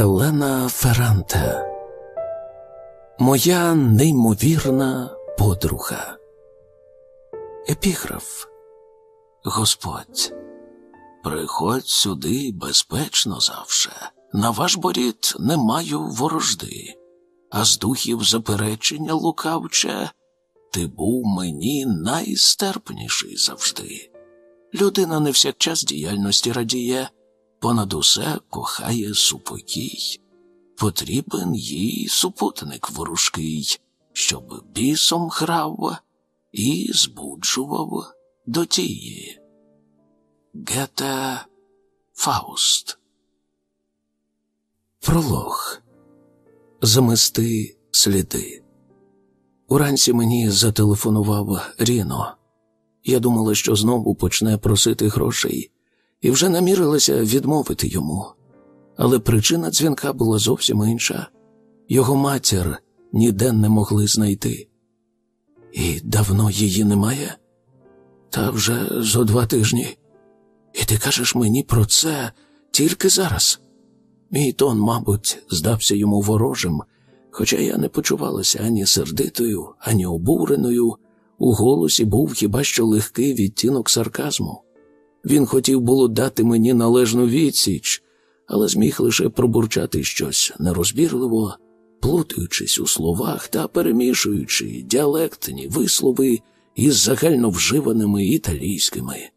Елена Ферранте Моя неймовірна подруга. Епіграф Господь. Приходь сюди безпечно завше. На ваш борід не маю ворожди, а з духів заперечення лукавче, ти був мені найстерпніший завжди. Людина не всякчас діяльності радіє, понад усе кохає супокій. Потрібен їй супутник ворожкий, щоб бісом грав і збуджував до тії. Гете Фауст. Пролог. Замести сліди. Уранці мені зателефонував Ріно. Я думала, що знову почне просити грошей, і вже намірилася відмовити йому. Але причина дзвінка була зовсім інша його матір ніде не могли знайти. І давно її немає? Та вже зо два тижні. І ти кажеш мені про це тільки зараз. Мій тон, мабуть, здався йому ворожим, хоча я не почувалася ані сердитою, ані обуреною. У голосі був хіба що легкий відтінок сарказму. Він хотів було дати мені належну відсіч, але зміг лише пробурчати щось нерозбірливо, плутаючись у словах та перемішуючи діалектні вислови із загально вживаними італійськими.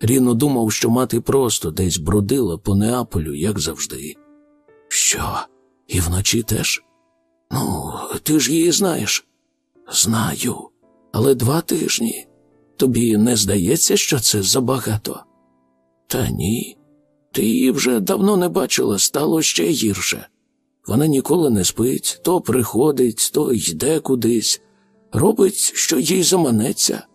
Ріно думав, що мати просто десь бродила по Неаполю, як завжди. Що? І вночі теж? Ну, ти ж її знаєш. Знаю, але два тижні. Тобі не здається, що це забагато? Та ні. Ти її вже давно не бачила, стало ще гірше. Вона ніколи не спить, то приходить, то йде кудись, робить, що їй заманеться.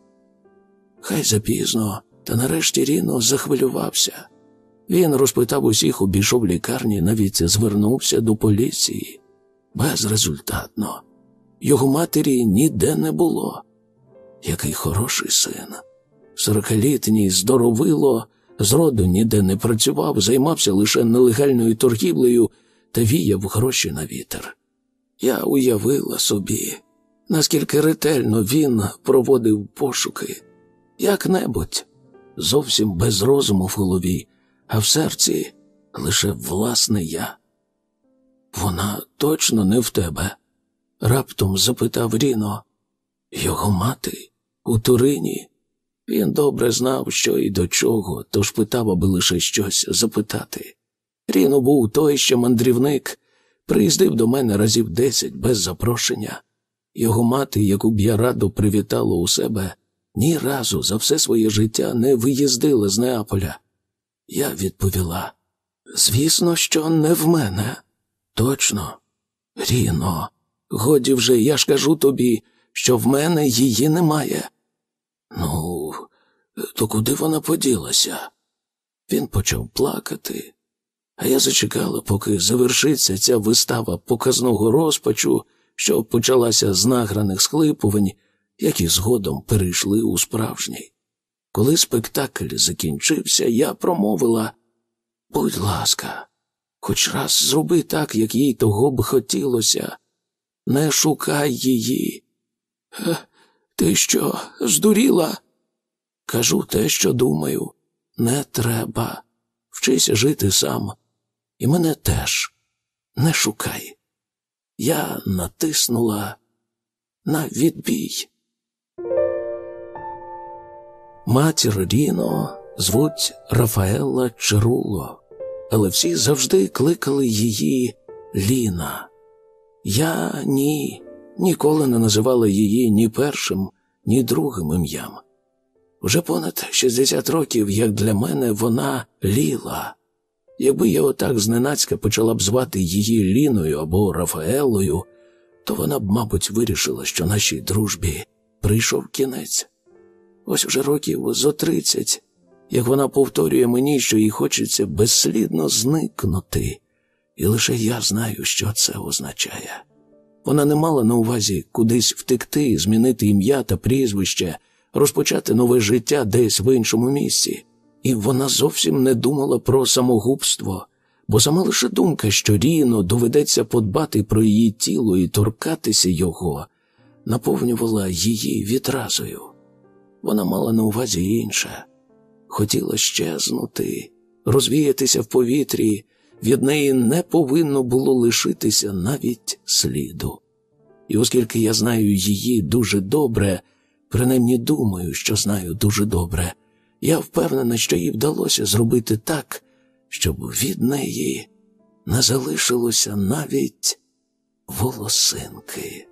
Хай запізно, та нарешті Ріно захвилювався. Він розпитав усіх, обійшов лікарні, навіть звернувся до поліції. Безрезультатно. Його матері ніде не було. Який хороший син. Сорокалітній здоровило, зроду ніде не працював, займався лише нелегальною торгівлею та віяв гроші на вітер. Я уявила собі, наскільки ретельно він проводив пошуки, як-небудь, зовсім без розуму в голові, а в серці лише власне я. Вона точно не в тебе? раптом запитав Ріно. Його мати у Турині. Він добре знав, що і до чого, тож питав, аби лише щось запитати. Ріно був той ще мандрівник, приїздив до мене разів десять без запрошення. Його мати, яку б я радо привітала у себе, ні разу за все своє життя не виїздила з Неаполя. Я відповіла: звісно, що не в мене. Точно, Ріно, годі вже я ж кажу тобі, що в мене її немає. Ну, то куди вона поділася? Він почав плакати, а я зачекала, поки завершиться ця вистава показного розпачу, що почалася з награних схлипувань, які згодом перейшли у справжній. Коли спектакль закінчився, я промовила будь ласка, хоч раз зроби так, як їй того б хотілося. Не шукай її. Е, ти що, здуріла? Кажу те, що думаю. Не треба. Вчися жити сам. І мене теж не шукай. Я натиснула на відбій. Матір Ріно звуть Рафаелла Чируло, але всі завжди кликали її Ліна. Я ні, ніколи не називала її ні першим, ні другим ім'ям. Вже понад 60 років, як для мене, вона ліла. Якби я отак зненацька почала б звати її Ліною або Рафаелою, то вона б, мабуть, вирішила, що нашій дружбі прийшов кінець. Ось уже років зо тридцять, як вона повторює мені, що їй хочеться безслідно зникнути, і лише я знаю, що це означає. Вона не мала на увазі кудись втекти, змінити ім'я та прізвище, розпочати нове життя десь в іншому місці, і вона зовсім не думала про самогубство, бо сама лише думка, що Ріно доведеться подбати про її тіло і торкатися його, наповнювала її відразою. Вона мала на увазі інше, хотіла щезнути, розвіятися в повітрі, від неї не повинно було лишитися навіть сліду. І оскільки я знаю її дуже добре, принаймні думаю, що знаю дуже добре, я впевнена, що їй вдалося зробити так, щоб від неї не залишилося навіть волосинки.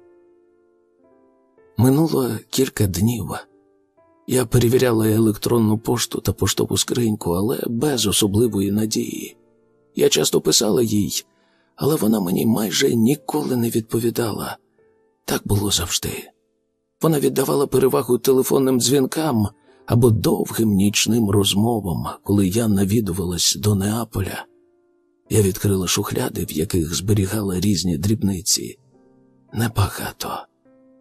Минуло кілька днів. Я перевіряла електронну пошту та поштову скриньку, але без особливої надії. Я часто писала їй, але вона мені майже ніколи не відповідала. Так було завжди. Вона віддавала перевагу телефонним дзвінкам або довгим нічним розмовам, коли я навідувалась до Неаполя. Я відкрила шухляди, в яких зберігала різні дрібниці. Небагато.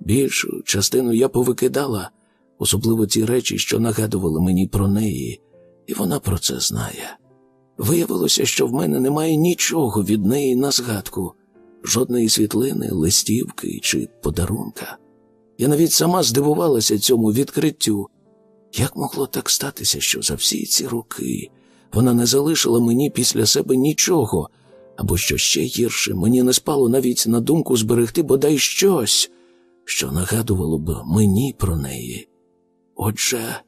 Більшу частину я повикидала, особливо ті речі, що нагадували мені про неї, і вона про це знає. Виявилося, що в мене немає нічого від неї на згадку, жодної світлини, листівки чи подарунка. Я навіть сама здивувалася цьому відкриттю. Як могло так статися, що за всі ці роки вона не залишила мені після себе нічого, або що ще гірше, мені не спало навіть на думку зберегти бодай щось, що нагадувало б мені про неї. Отже,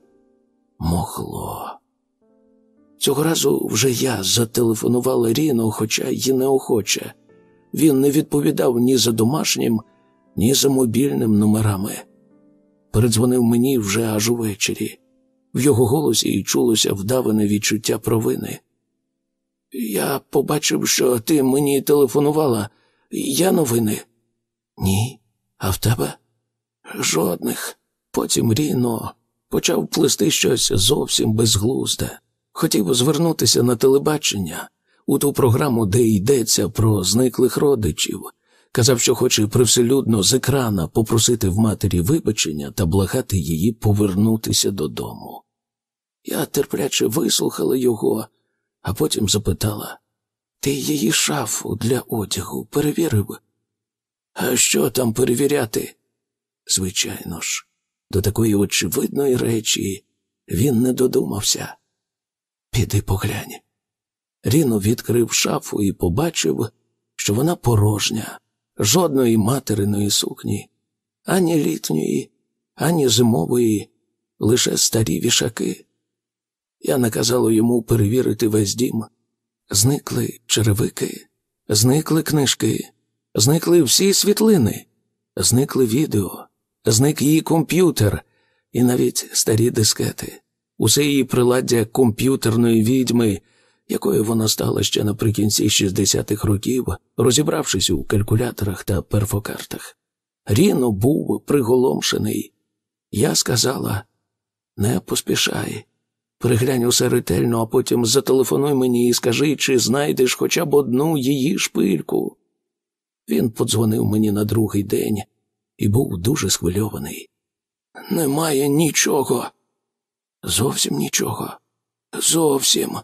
могло. Цього разу вже я зателефонувала Ріно, хоча й неохоче. Він не відповідав ні за домашнім, ні за мобільним номерами. Передзвонив мені вже аж увечері. В його голосі й чулося вдаване відчуття провини. Я побачив, що ти мені телефонувала. Я новини? Ні. А в тебе? Жодних. Потім Ріно почав плести щось зовсім безглузде. Хотів звернутися на телебачення у ту програму, де йдеться про зниклих родичів. Казав, що хоче привселюдно з екрана попросити в матері вибачення та благати її повернутися додому. Я терпляче вислухала його, а потім запитала Ти її шафу для одягу перевірив? А що там перевіряти? Звичайно ж, до такої очевидної речі він не додумався. Піди поглянь. Ріно відкрив шафу і побачив, що вона порожня, жодної материної сукні, ані літньої, ані зимової, лише старі вішаки. Я наказала йому перевірити весь дім. Зникли черевики, зникли книжки, зникли всі світлини, зникли відео, зник її комп'ютер і навіть старі дискети, усе її приладдя комп'ютерної відьми, якою вона стала ще наприкінці 60-х років, розібравшись у калькуляторах та перфокартах. Ріно був приголомшений. Я сказала не поспішай. Приглянь усе ретельно, а потім зателефонуй мені і скажи, чи знайдеш хоча б одну її шпильку. Він подзвонив мені на другий день і був дуже схвильований. Немає нічого. Зовсім нічого. Зовсім.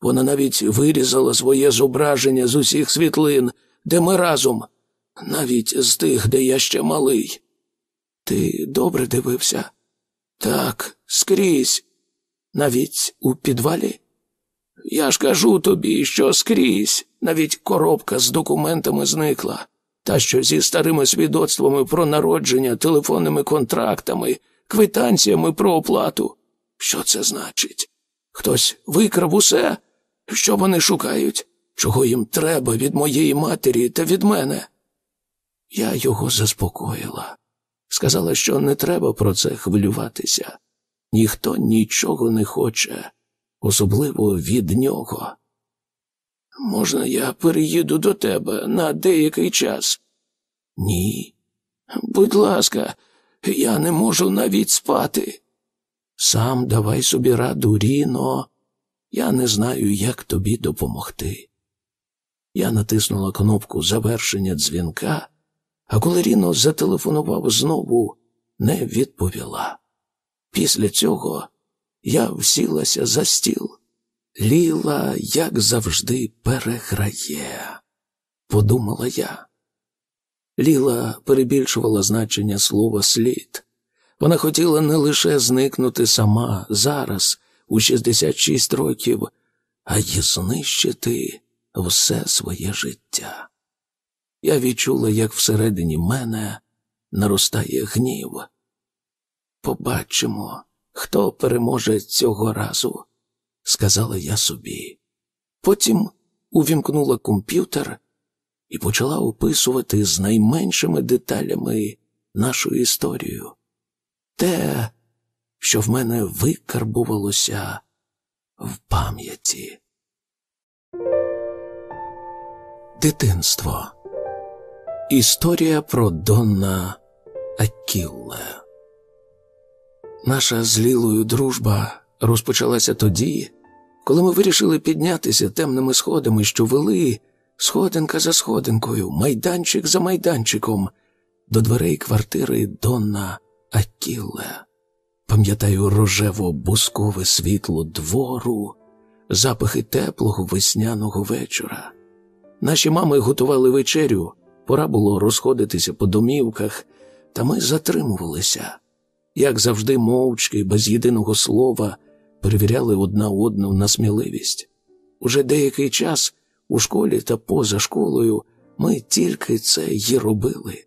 Вона навіть вирізала своє зображення з усіх світлин, де ми разом, навіть з тих, де я ще малий. Ти добре дивився? Так, скрізь. Навіть у підвалі? Я ж кажу тобі, що скрізь, навіть коробка з документами зникла, та що зі старими свідоцтвами про народження, телефонними контрактами, квитанціями про оплату. Що це значить? Хтось викрав усе? Що вони шукають? Чого їм треба від моєї матері та від мене? Я його заспокоїла. Сказала, що не треба про це хвилюватися. Ніхто нічого не хоче, особливо від нього. Можна я переїду до тебе на деякий час? Ні. Будь ласка, я не можу навіть спати. Сам давай собі раду, Ріно. Я не знаю, як тобі допомогти. Я натиснула кнопку завершення дзвінка, а коли Ріно зателефонував знову, не відповіла. Після цього я всілася за стіл. Ліла, як завжди, переграє, подумала я. Ліла перебільшувала значення слова слід. Вона хотіла не лише зникнути сама зараз, у 66 років, а й знищити все своє життя. Я відчула, як всередині мене наростає гнів. Побачимо, хто переможе цього разу, сказала я собі. Потім увімкнула комп'ютер і почала описувати з найменшими деталями нашу історію. Те, що в мене викарбувалося в пам'яті. Дитинство. Історія про Донна Акілле. Наша з Лілою дружба розпочалася тоді, коли ми вирішили піднятися темними сходами, що вели сходинка за сходинкою, майданчик за майданчиком, до дверей квартири Донна Акілле. Пам'ятаю рожево бускове світло двору, запахи теплого весняного вечора. Наші мами готували вечерю, пора було розходитися по домівках, та ми затримувалися. Як завжди, мовчки, без єдиного слова, перевіряли одна одну на сміливість. Уже деякий час у школі та поза школою ми тільки це й робили.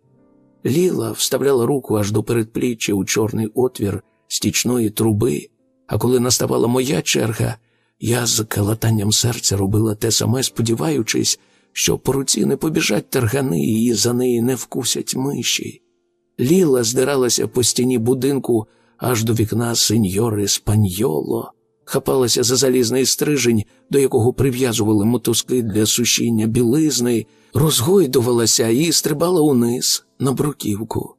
Ліла вставляла руку аж до передпліччя у чорний отвір стічної труби, а коли наставала моя черга, я з калатанням серця робила те саме, сподіваючись, що по руці не побіжать тергани і за неї не вкусять миші. Ліла здиралася по стіні будинку аж до вікна сеньори Спаньоло, хапалася за залізний стрижень, до якого прив'язували мотузки для сушіння білизни, розгойдувалася і стрибала униз на бруківку.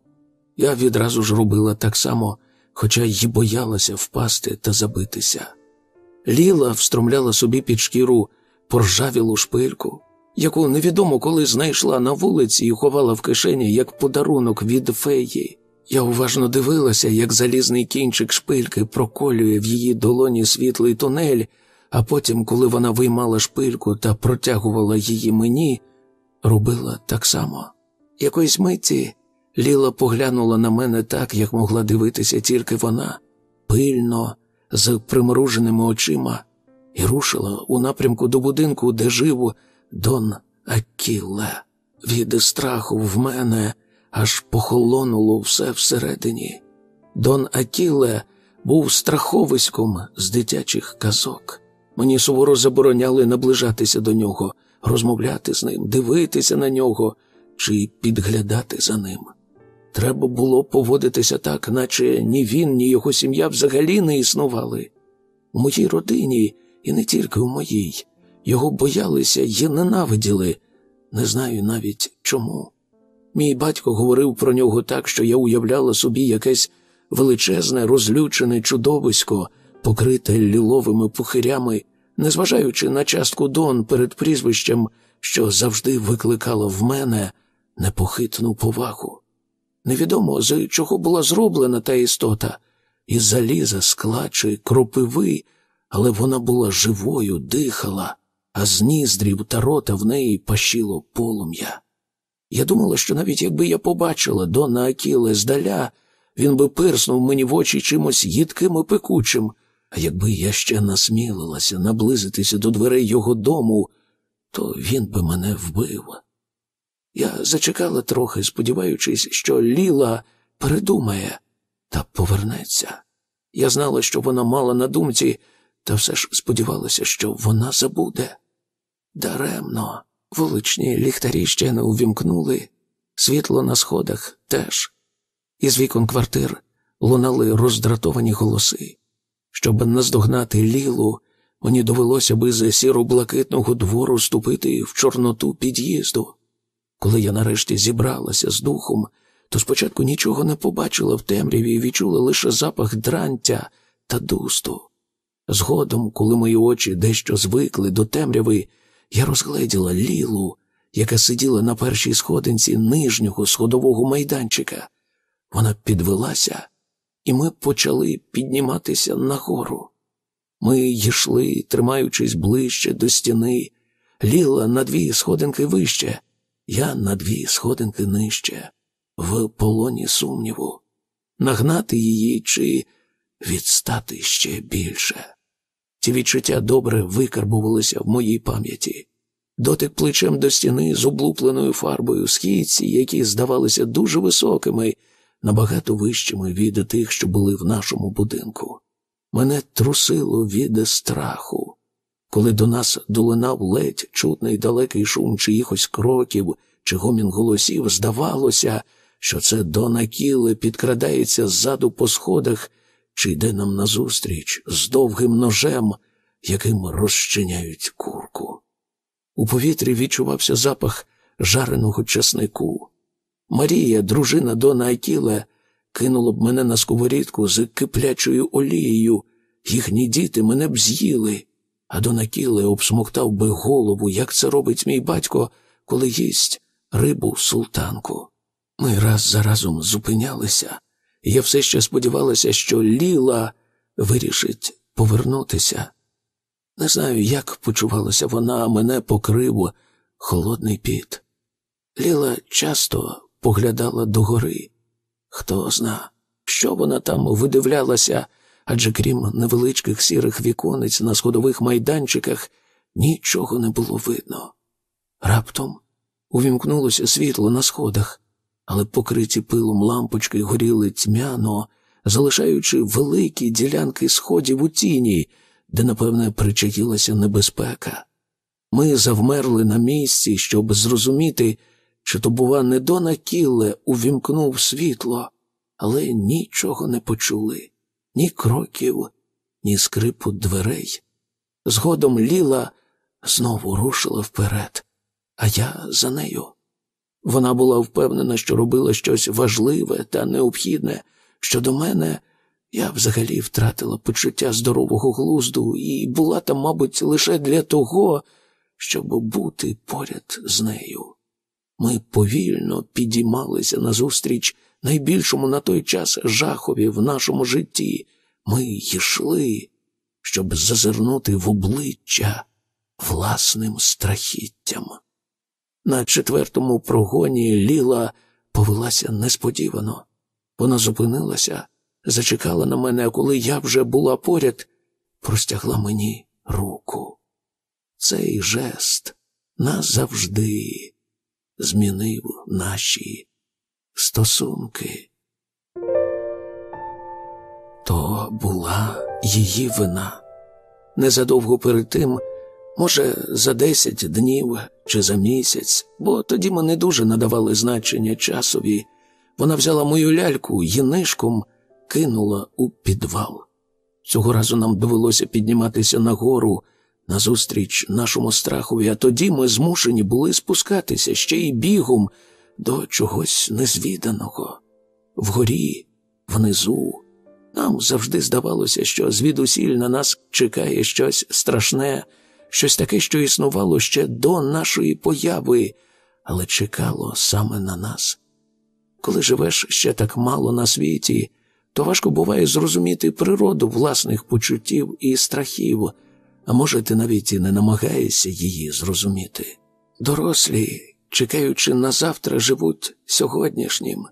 Я відразу ж робила так само, хоча й боялася впасти та забитися. Ліла встромляла собі під шкіру поржавілу шпильку, яку невідомо коли знайшла на вулиці і ховала в кишені як подарунок від феї. Я уважно дивилася, як залізний кінчик шпильки проколює в її долоні світлий тунель, а потім, коли вона виймала шпильку та протягувала її мені, робила так само. Якоїсь миті Ліла поглянула на мене так, як могла дивитися тільки вона, пильно, з примруженими очима, і рушила у напрямку до будинку, де жив Дон Акіле. Від страху в мене аж похолонуло все всередині. Дон Акіле був страховиськом з дитячих казок. Мені суворо забороняли наближатися до нього, розмовляти з ним, дивитися на нього чи підглядати за ним. Треба було поводитися так, наче ні він, ні його сім'я взагалі не існували. У моїй родині, і не тільки у моїй, його боялися і ненавиділи, не знаю навіть чому. Мій батько говорив про нього так, що я уявляла собі якесь величезне, розлючене чудовисько, покрите ліловими пухирями, незважаючи на частку Дон перед прізвищем, що завжди викликало в мене непохитну повагу. Невідомо, з чого була зроблена та істота, із заліза, скла чи кропиви, але вона була живою, дихала, а з ніздрів та рота в неї пащило полум'я. Я думала, що навіть якби я побачила Дона Акіле здаля, він би пирснув мені в очі чимось їдким і пекучим, а якби я ще насмілилася наблизитися до дверей його дому, то він би мене вбив. Я зачекала трохи, сподіваючись, що Ліла передумає та повернеться. Я знала, що вона мала на думці, та все ж сподівалася, що вона забуде. Даремно, вуличні ліхтарі ще не увімкнули, світло на сходах теж. Із вікон квартир лунали роздратовані голоси. Щоб наздогнати Лілу, мені довелося би з сіро-блакитного двору ступити в чорноту під'їзду. Коли я нарешті зібралася з духом, то спочатку нічого не побачила в темряві і відчула лише запах дрантя та дусту. Згодом, коли мої очі дещо звикли до темряви, я розгледіла лілу, яка сиділа на першій сходинці нижнього сходового майданчика. Вона підвелася, і ми почали підніматися нагору. Ми йшли, тримаючись ближче до стіни, ліла на дві сходинки вище, я на дві сходинки нижче, в полоні сумніву, нагнати її чи відстати ще більше. Ті відчуття добре викарбувалися в моїй пам'яті. Дотик плечем до стіни з облупленою фарбою, східці, які здавалися дуже високими, набагато вищими від тих, що були в нашому будинку. Мене трусило від страху. Коли до нас долинав ледь чутний далекий шум чиїхось кроків чи гомін голосів, здавалося, що це Дона Кіле підкрадається ззаду по сходах чи йде нам назустріч з довгим ножем, яким розчиняють курку. У повітрі відчувався запах жареного часнику. Марія, дружина Дона Акіле, кинула б мене на сковорідку з киплячою олією. Їхні діти мене б з'їли, а Дон Акіле обсмоктав би голову, як це робить мій батько, коли їсть рибу султанку. Ми раз за разом зупинялися, і я все ще сподівалася, що Ліла вирішить повернутися. Не знаю, як почувалася вона, а мене покрив холодний піт. Ліла часто поглядала догори. Хто зна, що вона там видивлялася, адже крім невеличких сірих віконець на сходових майданчиках нічого не було видно. Раптом увімкнулося світло на сходах, але покриті пилом лампочки горіли тьмяно, залишаючи великі ділянки сходів у тіні, де, напевне, причаїлася небезпека. Ми завмерли на місці, щоб зрозуміти, чи то, бува, не Дона Кілле увімкнув світло, але нічого не почули ні кроків, ні скрипу дверей. Згодом Ліла знову рушила вперед, а я за нею. Вона була впевнена, що робила щось важливе та необхідне, що до мене я взагалі втратила почуття здорового глузду і була там, мабуть, лише для того, щоб бути поряд з нею. Ми повільно підіймалися назустріч найбільшому на той час жахові в нашому житті. Ми йшли, щоб зазирнути в обличчя власним страхіттям. На четвертому прогоні Ліла повелася несподівано. Вона зупинилася, зачекала на мене, а коли я вже була поряд, простягла мені руку. Цей жест назавжди змінив наші стосунки. То була її вина. Незадовго перед тим, може, за десять днів чи за місяць, бо тоді ми не дуже надавали значення часові. Вона взяла мою ляльку і нишком кинула у підвал. Цього разу нам довелося підніматися нагору назустріч нашому страхові, а тоді ми змушені були спускатися ще й бігом до чогось незвіданого. Вгорі, внизу, нам завжди здавалося, що звідусіль на нас чекає щось страшне, щось таке, що існувало ще до нашої появи, але чекало саме на нас. Коли живеш ще так мало на світі, то важко буває зрозуміти природу власних почуттів і страхів, а може, ти навіть і не намагаєшся її зрозуміти. Дорослі чекаючи на завтра, живуть сьогоднішнім,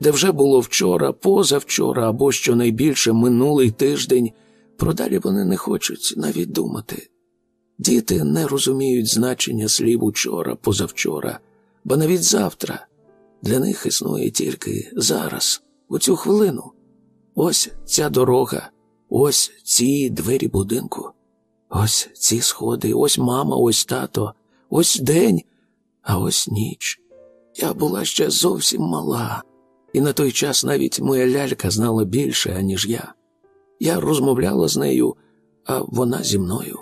де вже було вчора, позавчора або щонайбільше минулий тиждень, продалі вони не хочуть навіть думати. Діти не розуміють значення слів учора, позавчора, бо навіть завтра для них існує тільки зараз, у цю хвилину. Ось ця дорога, ось ці двері будинку, ось ці сходи, ось мама, ось тато, ось день, а ось ніч. Я була ще зовсім мала, і на той час навіть моя лялька знала більше, аніж я. Я розмовляла з нею, а вона зі мною.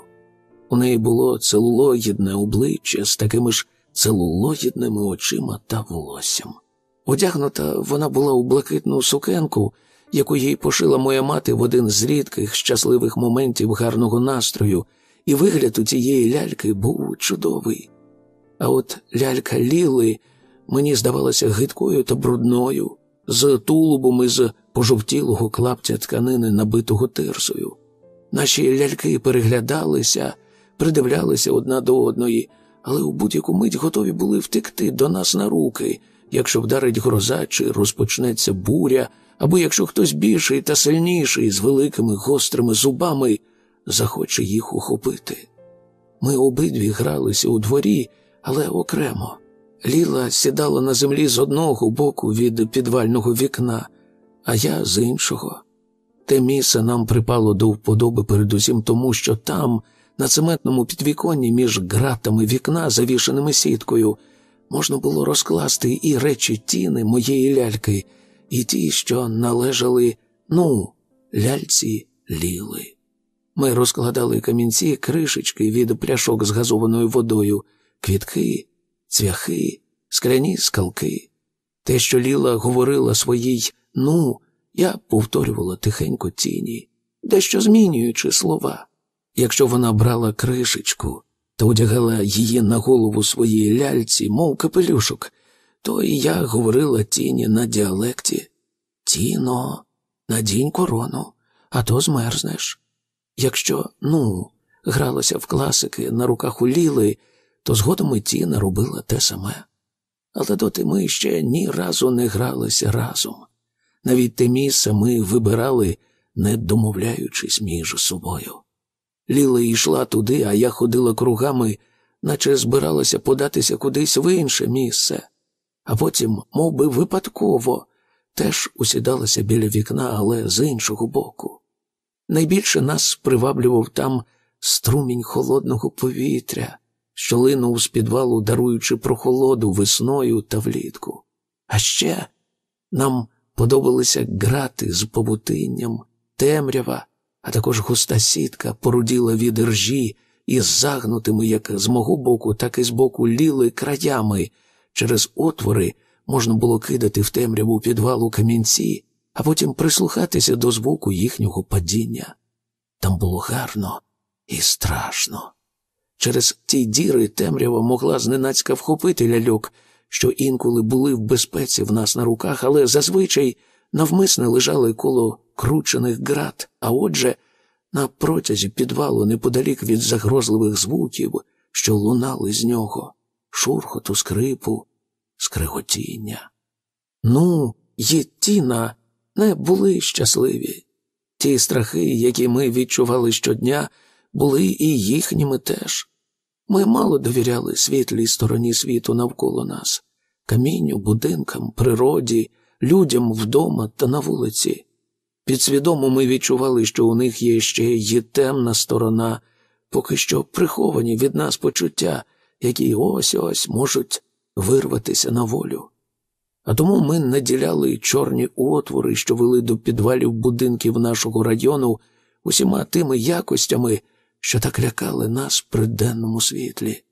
У неї було целулоїдне обличчя з такими ж целулоїдними очима та волоссям. Одягнута вона була у блакитну сукенку, яку їй пошила моя мати в один з рідких щасливих моментів гарного настрою, і вигляд у цієї ляльки був чудовий. А от лялька Ліли мені здавалася гидкою та брудною, з тулубом із пожовтілого клаптя тканини, набитого тирсою. Наші ляльки переглядалися, придивлялися одна до одної, але у будь-яку мить готові були втекти до нас на руки, якщо вдарить гроза чи розпочнеться буря, або якщо хтось більший та сильніший з великими гострими зубами захоче їх ухопити. Ми обидві гралися у дворі, але окремо. Ліла сідала на землі з одного боку від підвального вікна, а я з іншого. Те місце нам припало до вподоби передусім тому, що там, на цементному підвіконні між ґратами вікна, завішеними сіткою, можна було розкласти і речі тіни моєї ляльки, і ті, що належали, ну, ляльці ліли. Ми розкладали камінці, кришечки від пляшок з газованою водою, квітки, цвяхи, скляні скалки. Те, що Ліла говорила своїй ну, я повторювала тихенько тіні, дещо змінюючи слова. Якщо вона брала кришечку та одягала її на голову своїй ляльці, мов капелюшок, то і я говорила тіні на діалекті Тіно, надінь корону, а то змерзнеш. Якщо, ну, гралася в класики на руках у Ліли, то згодом і Тіна робила те саме. Але доти ми ще ні разу не гралися разом. Навіть те місце ми вибирали, не домовляючись між собою. Ліла йшла туди, а я ходила кругами, наче збиралася податися кудись в інше місце, а потім, мов би, випадково, теж усідалася біля вікна, але з іншого боку. Найбільше нас приваблював там струмінь холодного повітря, що линув з підвалу, даруючи прохолоду весною та влітку. А ще нам подобалися грати з побутинням, темрява, а також густа сітка поруділа від ржі із загнутими як з мого боку, так і з боку ліли краями. Через отвори можна було кидати в темряву підвалу камінці, а потім прислухатися до звуку їхнього падіння. Там було гарно і страшно. Через ті діри темрява могла зненацька вхопити ляльок, що інколи були в безпеці в нас на руках, але зазвичай навмисне лежали коло кручених град, а отже, на протязі підвалу неподалік від загрозливих звуків, що лунали з нього, шурхоту, скрипу, скриготіння. Ну, є тіна не були щасливі. Ті страхи, які ми відчували щодня, були і їхніми теж. Ми мало довіряли світлій стороні світу навколо нас, камінню, будинкам, природі, людям вдома та на вулиці. Підсвідомо ми відчували, що у них є ще й темна сторона, поки що приховані від нас почуття, які ось ось можуть вирватися на волю. А тому ми наділяли чорні отвори, що вели до підвалів будинків нашого району, усіма тими якостями, що так лякали нас при денному світлі.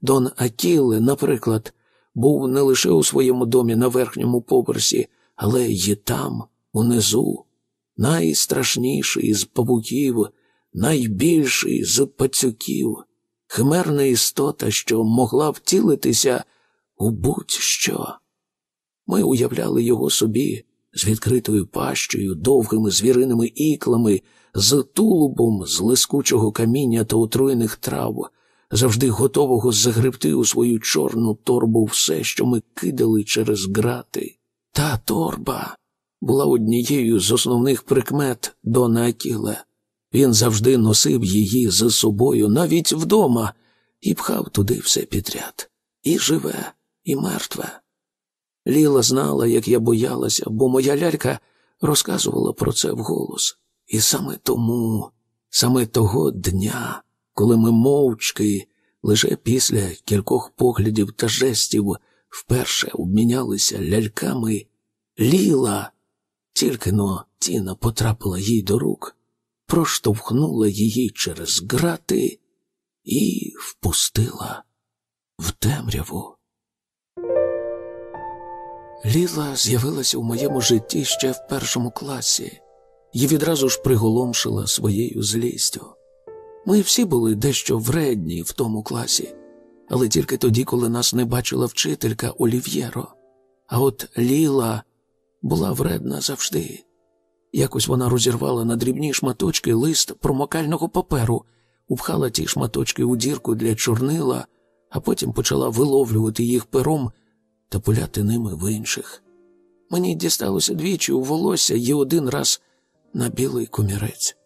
Дон Акіле, наприклад, був не лише у своєму домі на верхньому поверсі, але й там, унизу, найстрашніший з павуків, найбільший з пацюків, химерна істота, що могла втілитися у будь-що. Ми уявляли його собі з відкритою пащею, довгими звіриними іклами, з тулубом з лискучого каміння та отруєних трав, завжди готового загребти у свою чорну торбу все, що ми кидали через грати. Та торба була однією з основних прикмет Дона Акіле. Він завжди носив її з собою навіть вдома і пхав туди все підряд. І живе, і мертве. Ліла знала, як я боялася, бо моя лялька розказувала про це вголос. І саме тому, саме того дня, коли ми мовчки, лише після кількох поглядів та жестів вперше обмінялися ляльками, ліла, тільки но Тіна потрапила їй до рук, проштовхнула її через грати і впустила в темряву. Ліла з'явилася у моєму житті ще в першому класі і відразу ж приголомшила своєю злістю. Ми всі були дещо вредні в тому класі, але тільки тоді, коли нас не бачила вчителька Олів'єро. А от Ліла була вредна завжди. Якось вона розірвала на дрібні шматочки лист промокального паперу, упхала ті шматочки у дірку для чорнила, а потім почала виловлювати їх пером та пуляти ними в інших. Мені дісталося двічі у волосся і один раз на білий комірець.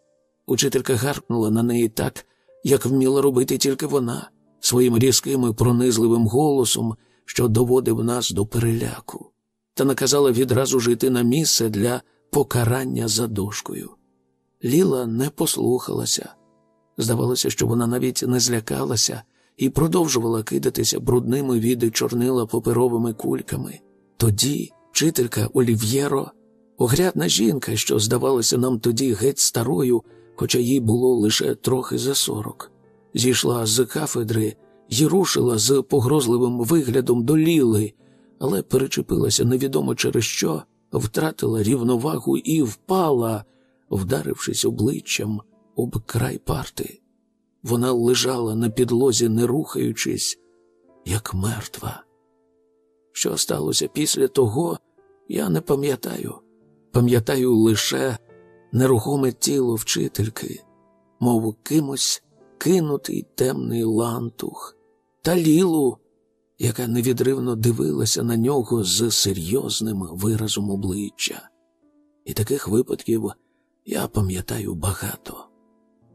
Учителька гаркнула на неї так, як вміла робити тільки вона, своїм різким і пронизливим голосом, що доводив нас до переляку, та наказала відразу жити на місце для покарання за дошкою. Ліла не послухалася. Здавалося, що вона навіть не злякалася і продовжувала кидатися брудними від чорнила паперовими кульками. Тоді вчителька Олів'єро, огрядна жінка, що здавалася нам тоді геть старою, хоча їй було лише трохи за сорок, зійшла з кафедри і рушила з погрозливим виглядом до Ліли, але перечепилася невідомо через що, втратила рівновагу і впала, вдарившись обличчям об край парти. Вона лежала на підлозі, не рухаючись, як мертва. Що сталося після того, я не пам'ятаю. Пам'ятаю лише нерухоме тіло вчительки, мов кимось кинутий темний лантух, та лілу, яка невідривно дивилася на нього з серйозним виразом обличчя. І таких випадків я пам'ятаю багато.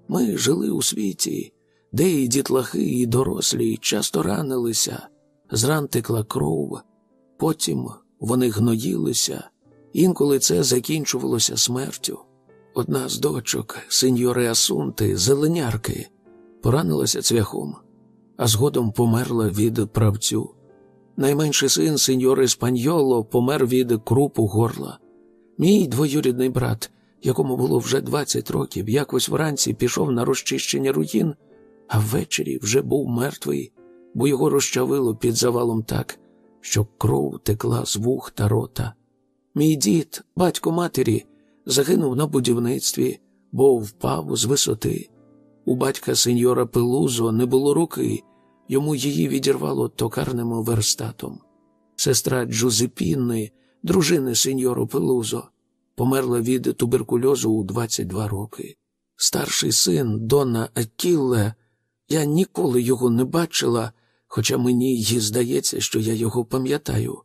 Ми жили у світі, де і дітлахи, і дорослі часто ранилися, зран текла кров, потім вони гноїлися, інколи це закінчувалося смертю. Одна з дочок, сеньори Асунти, зеленярки, поранилася цвяхом, а згодом померла від правцю. Найменший син сеньори Спаньоло помер від крупу горла. Мій двоюрідний брат якому було вже 20 років, якось вранці пішов на розчищення руїн, а ввечері вже був мертвий, бо його розчавило під завалом так, що кров текла з вух та рота. Мій дід, батько матері, загинув на будівництві, бо впав з висоти. У батька сеньора Пелузо не було руки, йому її відірвало токарним верстатом. Сестра Джузепінни, дружини сеньору Пелузо, померла від туберкульозу у 22 роки. Старший син Дона Акілле, я ніколи його не бачила, хоча мені й здається, що я його пам'ятаю.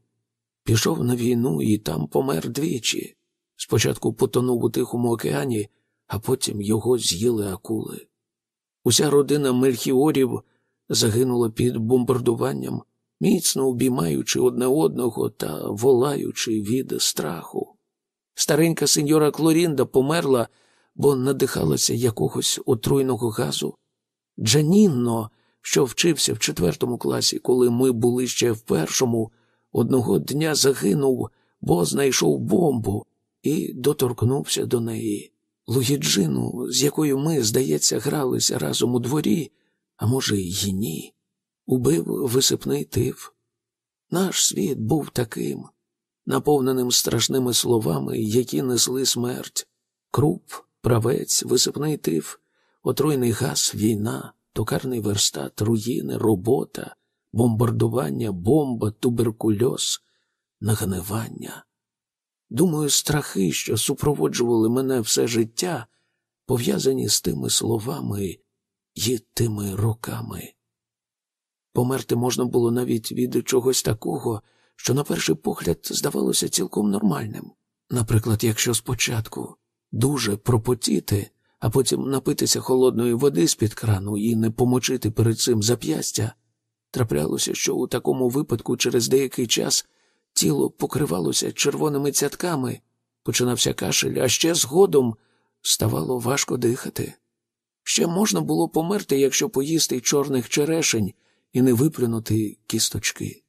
Пішов на війну і там помер двічі. Спочатку потонув у Тихому океані, а потім його з'їли акули. Уся родина Мельхіорів загинула під бомбардуванням, міцно обіймаючи одне одного та волаючи від страху. Старенька сеньора Клорінда померла, бо надихалася якогось отруйного газу. Джанінно, що вчився в четвертому класі, коли ми були ще в першому, одного дня загинув, бо знайшов бомбу і доторкнувся до неї. Луїджину, з якою ми, здається, гралися разом у дворі, а може, й ні, убив висипний тиф. Наш світ був таким наповненим страшними словами, які несли смерть, круп, правець, висипний тиф, отруйний газ, війна, токарний верстат, руїни, робота, бомбардування, бомба, туберкульоз, нагнивання. Думаю, страхи, що супроводжували мене все життя, пов'язані з тими словами і тими роками. Померти можна було навіть від чогось такого, що на перший погляд здавалося цілком нормальним. Наприклад, якщо спочатку дуже пропотіти, а потім напитися холодної води з-під крану і не помочити перед цим зап'ястя, траплялося, що у такому випадку через деякий час тіло покривалося червоними цятками, починався кашель, а ще згодом ставало важко дихати. Ще можна було померти, якщо поїсти чорних черешень і не виплюнути кісточки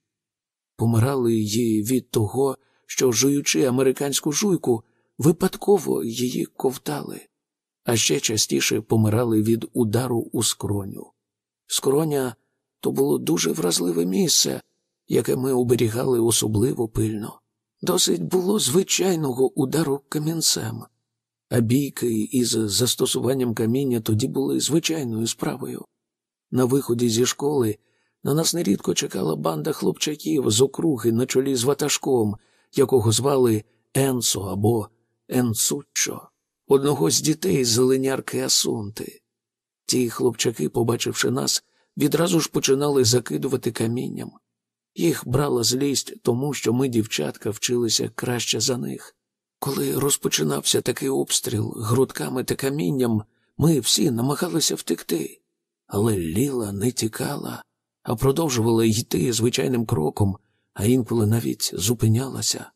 помирали її від того, що, жуючи американську жуйку, випадково її ковтали, а ще частіше помирали від удару у скроню. Скроня то було дуже вразливе місце, яке ми оберігали особливо пильно. Досить було звичайного удару камінцем, а бійки із застосуванням каміння тоді були звичайною справою. На виході зі школи на нас нерідко чекала банда хлопчаків з округи на чолі з ватажком, якого звали Енсо або Енцуччо, одного з дітей зеленярки Асунти. Ті хлопчаки, побачивши нас, відразу ж починали закидувати камінням. Їх брала злість, тому що ми, дівчатка, вчилися краще за них. Коли розпочинався такий обстріл грудками та камінням, ми всі намагалися втекти, але Ліла не тікала, а продовжувала йти звичайним кроком, а інколи навіть зупинялася.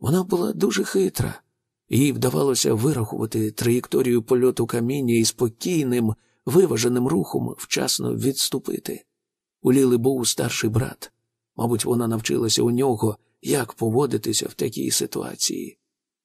Вона була дуже хитра, їй вдавалося вирахувати траєкторію польоту каміння і спокійним, виваженим рухом вчасно відступити. У Ліли був старший брат. Мабуть, вона навчилася у нього, як поводитися в такій ситуації.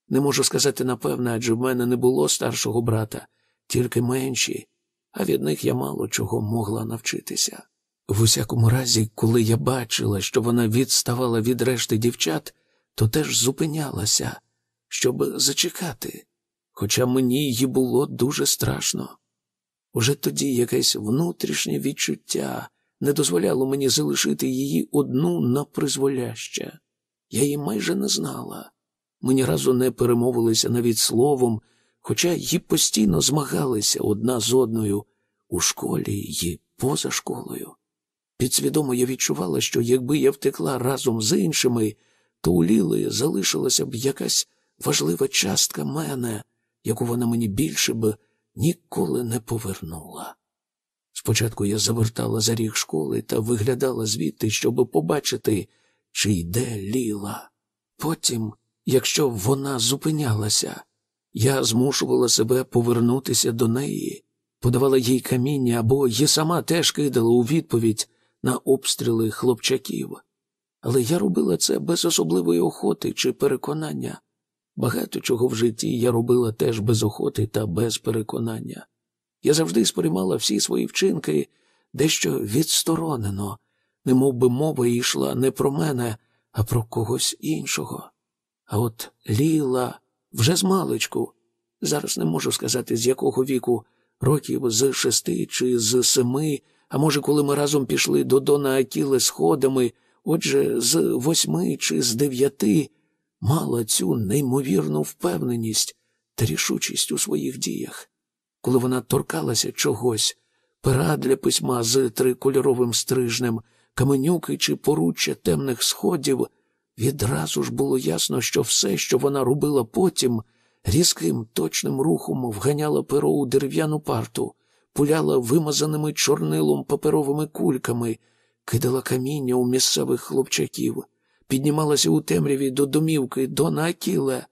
Не можу сказати напевне, адже в мене не було старшого брата, тільки менші, а від них я мало чого могла навчитися. В усякому разі, коли я бачила, що вона відставала від решти дівчат, то теж зупинялася, щоб зачекати, хоча мені її було дуже страшно. Уже тоді якесь внутрішнє відчуття не дозволяло мені залишити її одну на призволяще. Я її майже не знала. Ми ні разу не перемовилися навіть словом, хоча й постійно змагалися одна з одною у школі і поза школою. Підсвідомо я відчувала, що якби я втекла разом з іншими, то у Ліли залишилася б якась важлива частка мене, яку вона мені більше б ніколи не повернула. Спочатку я завертала за ріг школи та виглядала звідти, щоб побачити, чи йде Ліла. Потім, якщо вона зупинялася, я змушувала себе повернутися до неї, подавала їй каміння або її сама теж кидала у відповідь на обстріли хлопчаків. Але я робила це без особливої охоти чи переконання. Багато чого в житті я робила теж без охоти та без переконання. Я завжди сприймала всі свої вчинки дещо відсторонено, немов би мова йшла не про мене, а про когось іншого. А от Ліла вже з маличку, зараз не можу сказати, з якого віку, років з шести чи з семи, а може, коли ми разом пішли до Дона Акіле сходами, отже, з восьми чи з дев'яти, мала цю неймовірну впевненість та рішучість у своїх діях. Коли вона торкалася чогось, пера для письма з трикольоровим стрижнем, каменюки чи поруччя темних сходів, відразу ж було ясно, що все, що вона робила потім, різким точним рухом вганяла перо у дерев'яну парту, пуляла вимазаними чорнилом паперовими кульками, кидала каміння у місцевих хлопчаків, піднімалася у темряві до домівки Дона Акіле,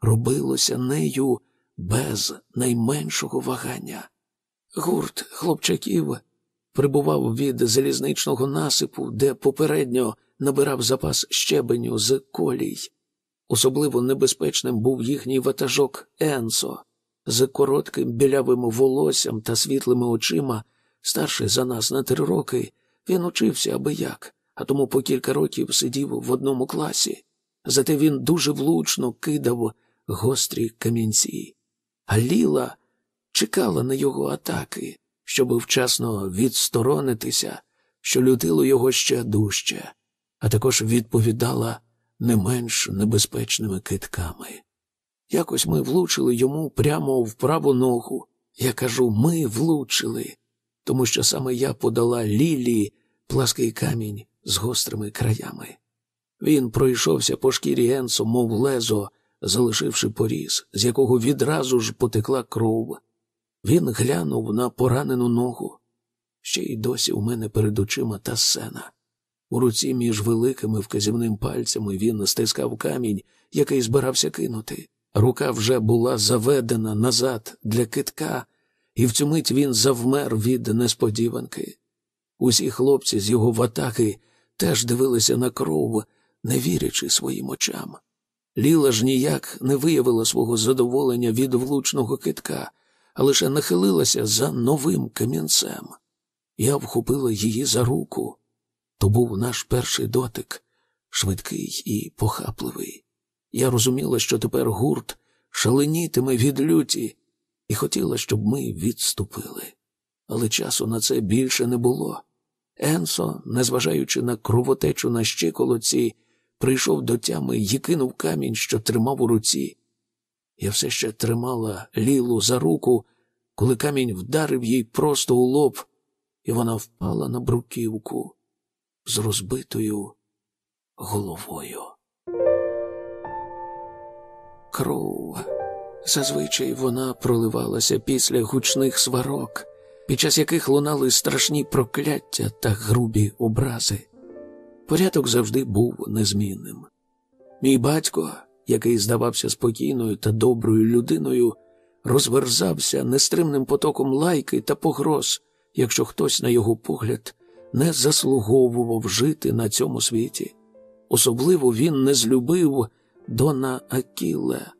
робилося нею без найменшого вагання. Гурт хлопчаків прибував від залізничного насипу, де попередньо набирав запас щебеню з колій. Особливо небезпечним був їхній ватажок Енсо, з коротким білявим волоссям та світлими очима, старший за нас на три роки, він учився аби як, а тому по кілька років сидів в одному класі. Зате він дуже влучно кидав гострі камінці. А Ліла чекала на його атаки, щоб вчасно відсторонитися, що лютило його ще дужче, а також відповідала не менш небезпечними китками. Якось ми влучили йому прямо в праву ногу. Я кажу, ми влучили, тому що саме я подала Лілі плаский камінь з гострими краями. Він пройшовся по шкірі Енсо, мов лезо, залишивши поріз, з якого відразу ж потекла кров. Він глянув на поранену ногу. Ще й досі у мене перед очима та сцена. У руці між великими вказівним пальцями він стискав камінь, який збирався кинути. Рука вже була заведена назад для китка, і в цю мить він завмер від несподіванки. Усі хлопці з його ватаки теж дивилися на кров, не вірячи своїм очам. Ліла ж ніяк не виявила свого задоволення від влучного китка, а лише нахилилася за новим камінцем. Я вхопила її за руку. То був наш перший дотик, швидкий і похапливий. Я розуміла, що тепер гурт шаленітиме від люті, і хотіла, щоб ми відступили. Але часу на це більше не було. Енсо, незважаючи на кровотечу на щиколоці, прийшов до тями і кинув камінь, що тримав у руці. Я все ще тримала Лілу за руку, коли камінь вдарив їй просто у лоб, і вона впала на бруківку з розбитою головою. Кров. Зазвичай вона проливалася після гучних сварок, під час яких лунали страшні прокляття та грубі образи. Порядок завжди був незмінним. Мій батько, який здавався спокійною та доброю людиною, розверзався нестримним потоком лайки та погроз, якщо хтось, на його погляд, не заслуговував жити на цьому світі. Особливо він не злюбив Дона Акіле.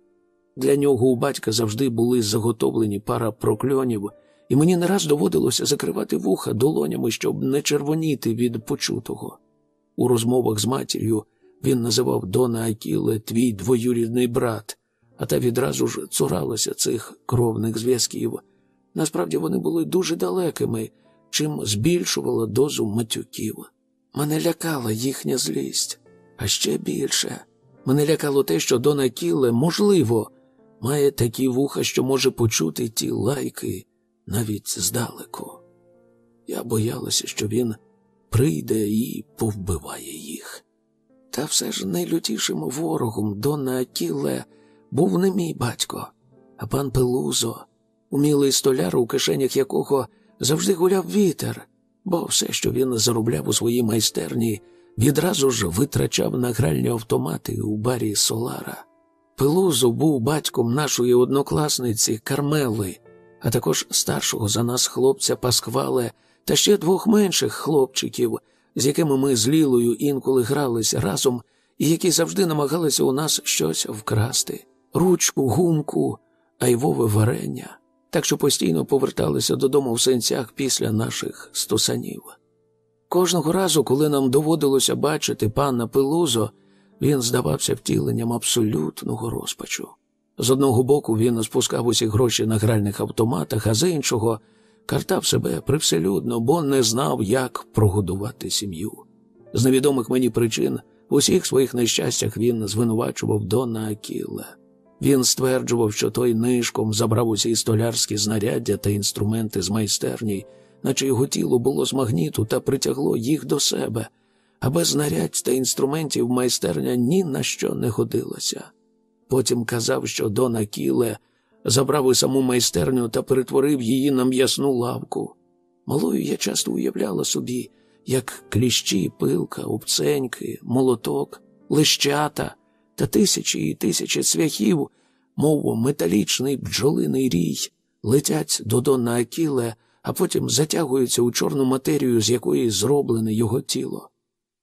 Для нього у батька завжди були заготовлені пара прокльонів, і мені не раз доводилося закривати вуха долонями, щоб не червоніти від почутого. У розмовах з матір'ю він називав Дона Акіле твій двоюрідний брат, а та відразу ж цуралася цих кровних зв'язків. Насправді вони були дуже далекими, чим збільшувала дозу матюків. Мене лякала їхня злість, а ще більше. Мене лякало те, що Дона Кіле, можливо, має такі вуха, що може почути ті лайки навіть здалеку. Я боялася, що він прийде і повбиває їх. Та все ж найлютішим ворогом Дона Акіле був не мій батько, а пан Пелузо, умілий столяр, у кишенях якого завжди гуляв вітер, бо все, що він заробляв у своїй майстерні, відразу ж витрачав на гральні автомати у барі Солара. Пелузо був батьком нашої однокласниці Кармели, а також старшого за нас хлопця Пасквале та ще двох менших хлопчиків, з якими ми з Лілою інколи гралися разом і які завжди намагалися у нас щось вкрасти ручку, гумку, айвове варення, так що постійно поверталися додому в сенцях після наших стосанів. Кожного разу, коли нам доводилося бачити пана Пелузо, він здавався втіленням абсолютного розпачу. З одного боку він спускав усі гроші на гральних автоматах, а з іншого картав себе привселюдно, бо не знав, як прогодувати сім'ю. З невідомих мені причин в усіх своїх нещастях він звинувачував Дона Акіле. Він стверджував, що той нишком забрав усі столярські знаряддя та інструменти з майстерні, наче його тіло було з магніту та притягло їх до себе, а без знарядь та інструментів майстерня ні на що не годилася. Потім казав, що Дон Акіле забрав і саму майстерню та перетворив її на м'ясну лавку. Малою я часто уявляла собі, як кліщі, пилка, обценьки, молоток, лищата та тисячі і тисячі цвяхів, мов металічний бджолиний рій, летять до Дона Акіле, а потім затягуються у чорну матерію, з якої зроблене його тіло.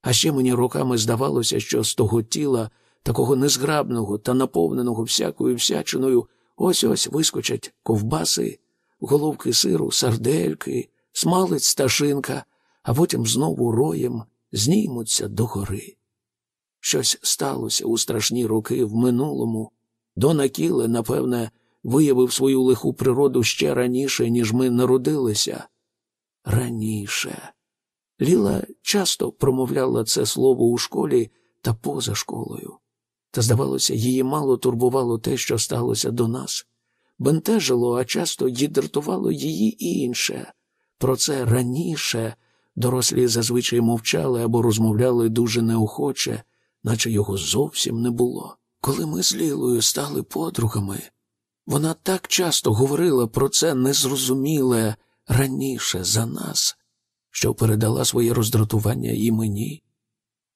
А ще мені роками здавалося, що з того тіла, такого незграбного та наповненого всякою всячиною, ось ось вискочать ковбаси, головки сиру, сардельки, смалець та шинка, а потім знову роєм зніймуться догори. Щось сталося у страшні роки в минулому. Дон Акіле, напевне, виявив свою лиху природу ще раніше, ніж ми народилися. Раніше. Ліла часто промовляла це слово у школі та поза школою. Та, здавалося, її мало турбувало те, що сталося до нас. Бентежило, а часто й дратувало її інше. Про це раніше дорослі зазвичай мовчали або розмовляли дуже неохоче, наче його зовсім не було. Коли ми з Лілою стали подругами, вона так часто говорила про це незрозуміле раніше за нас, що передала своє роздратування і мені.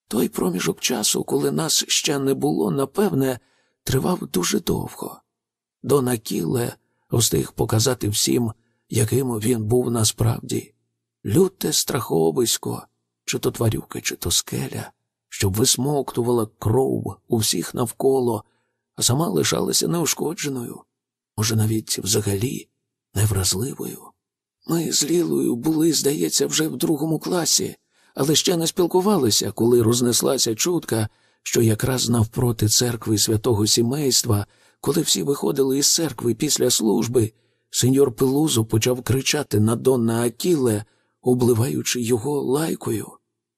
Той проміжок часу, коли нас ще не було, напевне, тривав дуже довго. Дона Кіле встиг показати всім, яким він був насправді люте страховисько, чи то тварюка, чи то скеля, щоб висмоктувала кров у всіх навколо, а сама лишалася неушкодженою, може, навіть взагалі невразливою. Ми з Лілою були, здається, вже в другому класі, але ще не спілкувалися, коли рознеслася чутка, що якраз навпроти церкви святого сімейства, коли всі виходили із церкви після служби, сеньор Пелузо почав кричати на Донна Акіле, обливаючи його лайкою.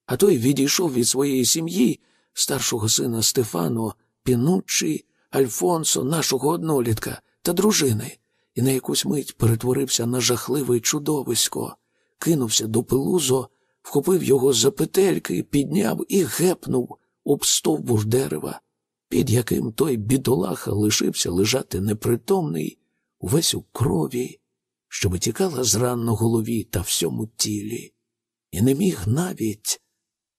А той відійшов від своєї сім'ї, старшого сина Стефано, Пінуччі, Альфонсо, нашого однолітка та дружини, і на якусь мить перетворився на жахливе чудовисько, кинувся до пилузо, вхопив його за петельки, підняв і гепнув об стовбур дерева, під яким той бідолаха лишився лежати непритомний, увесь у крові, що витікала з ран на голові та всьому тілі, і не міг навіть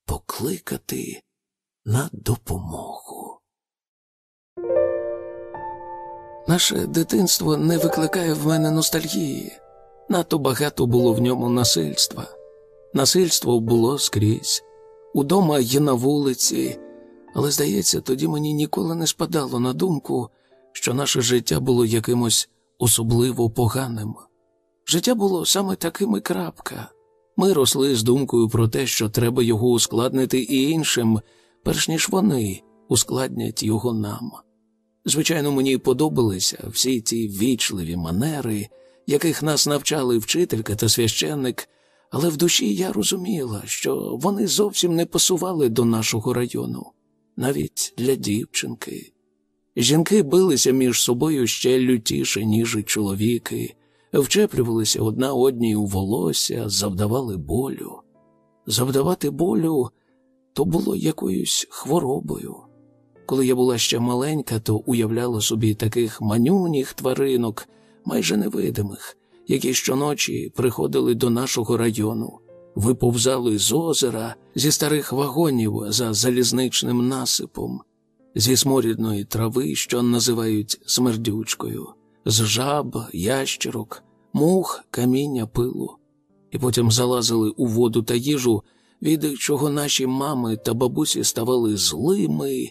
покликати на допомогу. Наше дитинство не викликає в мене ностальгії. Надто багато було в ньому насильства. Насильство було скрізь, удома і на вулиці, але, здається, тоді мені ніколи не спадало на думку, що наше життя було якимось особливо поганим. Життя було саме таким і крапка. Ми росли з думкою про те, що треба його ускладнити і іншим, перш ніж вони ускладнять його нам. Звичайно, мені подобалися всі ті вічливі манери, яких нас навчали вчителька та священник, але в душі я розуміла, що вони зовсім не пасували до нашого району, навіть для дівчинки. Жінки билися між собою ще лютіше, ніж і чоловіки, вчеплювалися одна одній у волосся, завдавали болю. Завдавати болю то було якоюсь хворобою. Коли я була ще маленька, то уявляла собі таких манюніх тваринок, майже невидимих, які щоночі приходили до нашого району, виповзали з озера зі старих вагонів за залізничним насипом, зі сморідної трави, що називають смердючкою, з жаб, ящерок, мух, каміння, пилу, і потім залазили у воду та їжу, від чого наші мами та бабусі ставали злими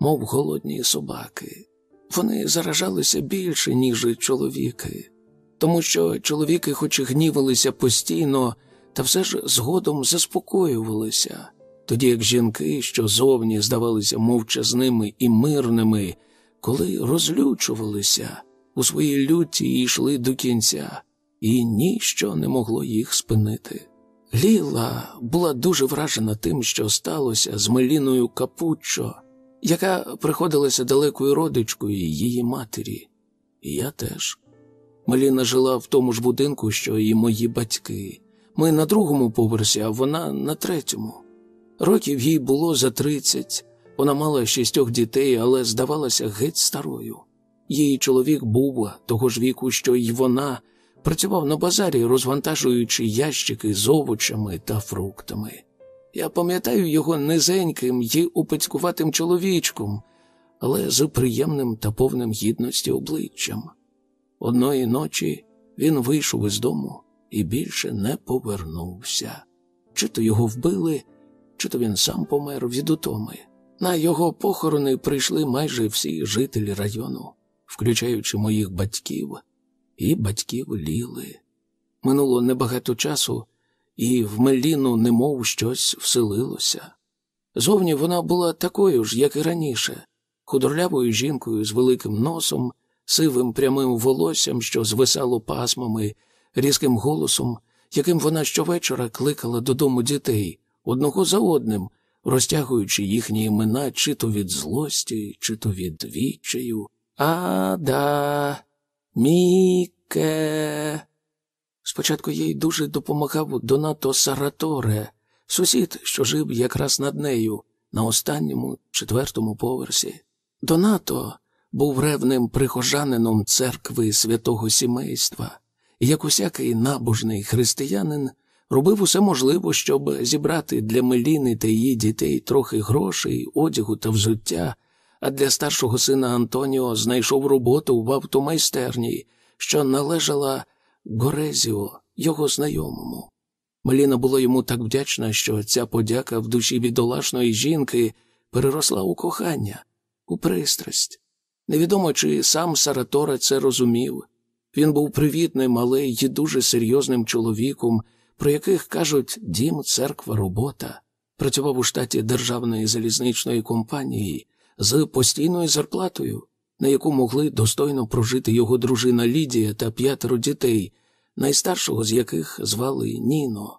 мов голодні собаки. Вони заражалися більше, ніж чоловіки, тому що чоловіки, хоч і гнівалися постійно, та все ж згодом заспокоювалися, тоді як жінки, що зовні здавалися мовчазними і мирними, коли розлючувалися у своїй люті йшли до кінця, і ніщо не могло їх спинити. Ліла була дуже вражена тим, що сталося з Меліною Капуччо, яка приходилася далекою родичкою її матері, і я теж. Меліна жила в тому ж будинку, що і мої батьки. Ми на другому поверсі, а вона на третьому. Років їй було за тридцять. Вона мала шістьох дітей, але здавалася геть старою. Її чоловік був того ж віку, що й вона, працював на базарі, розвантажуючи ящики з овочами та фруктами. Я пам'ятаю його низеньким і упецькуватим чоловічком, але з приємним та повним гідності обличчям. Одної ночі він вийшов із дому і більше не повернувся. Чи то його вбили, чи то він сам помер від утоми. На його похорони прийшли майже всі жителі району, включаючи моїх батьків і батьків Ліли. Минуло небагато часу і в Меліну немов щось вселилося. Зовні вона була такою ж, як і раніше, худорлявою жінкою з великим носом, сивим прямим волоссям, що звисало пасмами, різким голосом, яким вона щовечора кликала додому дітей одного за одним, розтягуючи їхні імена чи то від злості, чи то від відчаю. Ада, Міке. Спочатку їй дуже допомагав Донато Сараторе, сусід, що жив якраз над нею, на останньому четвертому поверсі. Донато був ревним прихожанином церкви святого сімейства, і як усякий набожний християнин робив усе можливе, щоб зібрати для Меліни та її дітей трохи грошей, одягу та взуття, а для старшого сина Антоніо знайшов роботу в автомайстерні, що належала. Горезіо, його знайомому. Меліна була йому так вдячна, що ця подяка в душі бідолашної жінки переросла у кохання, у пристрасть. Невідомо, чи сам Саратора це розумів. Він був привітним, але й дуже серйозним чоловіком, про яких кажуть дім, церква, робота. Працював у штаті Державної залізничної компанії з постійною зарплатою на яку могли достойно прожити його дружина Лідія та п'ятеро дітей, найстаршого з яких звали Ніно.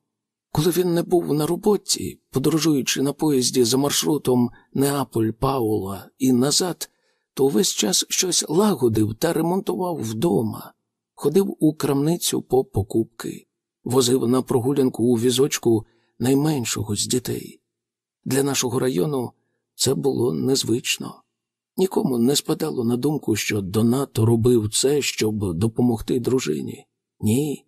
Коли він не був на роботі, подорожуючи на поїзді за маршрутом Неаполь Паула і назад, то увесь час щось лагодив та ремонтував вдома, ходив у крамницю по покупки, возив на прогулянку у візочку найменшого з дітей. Для нашого району це було незвично. Нікому не спадало на думку, що Донато робив це, щоб допомогти дружині. Ні.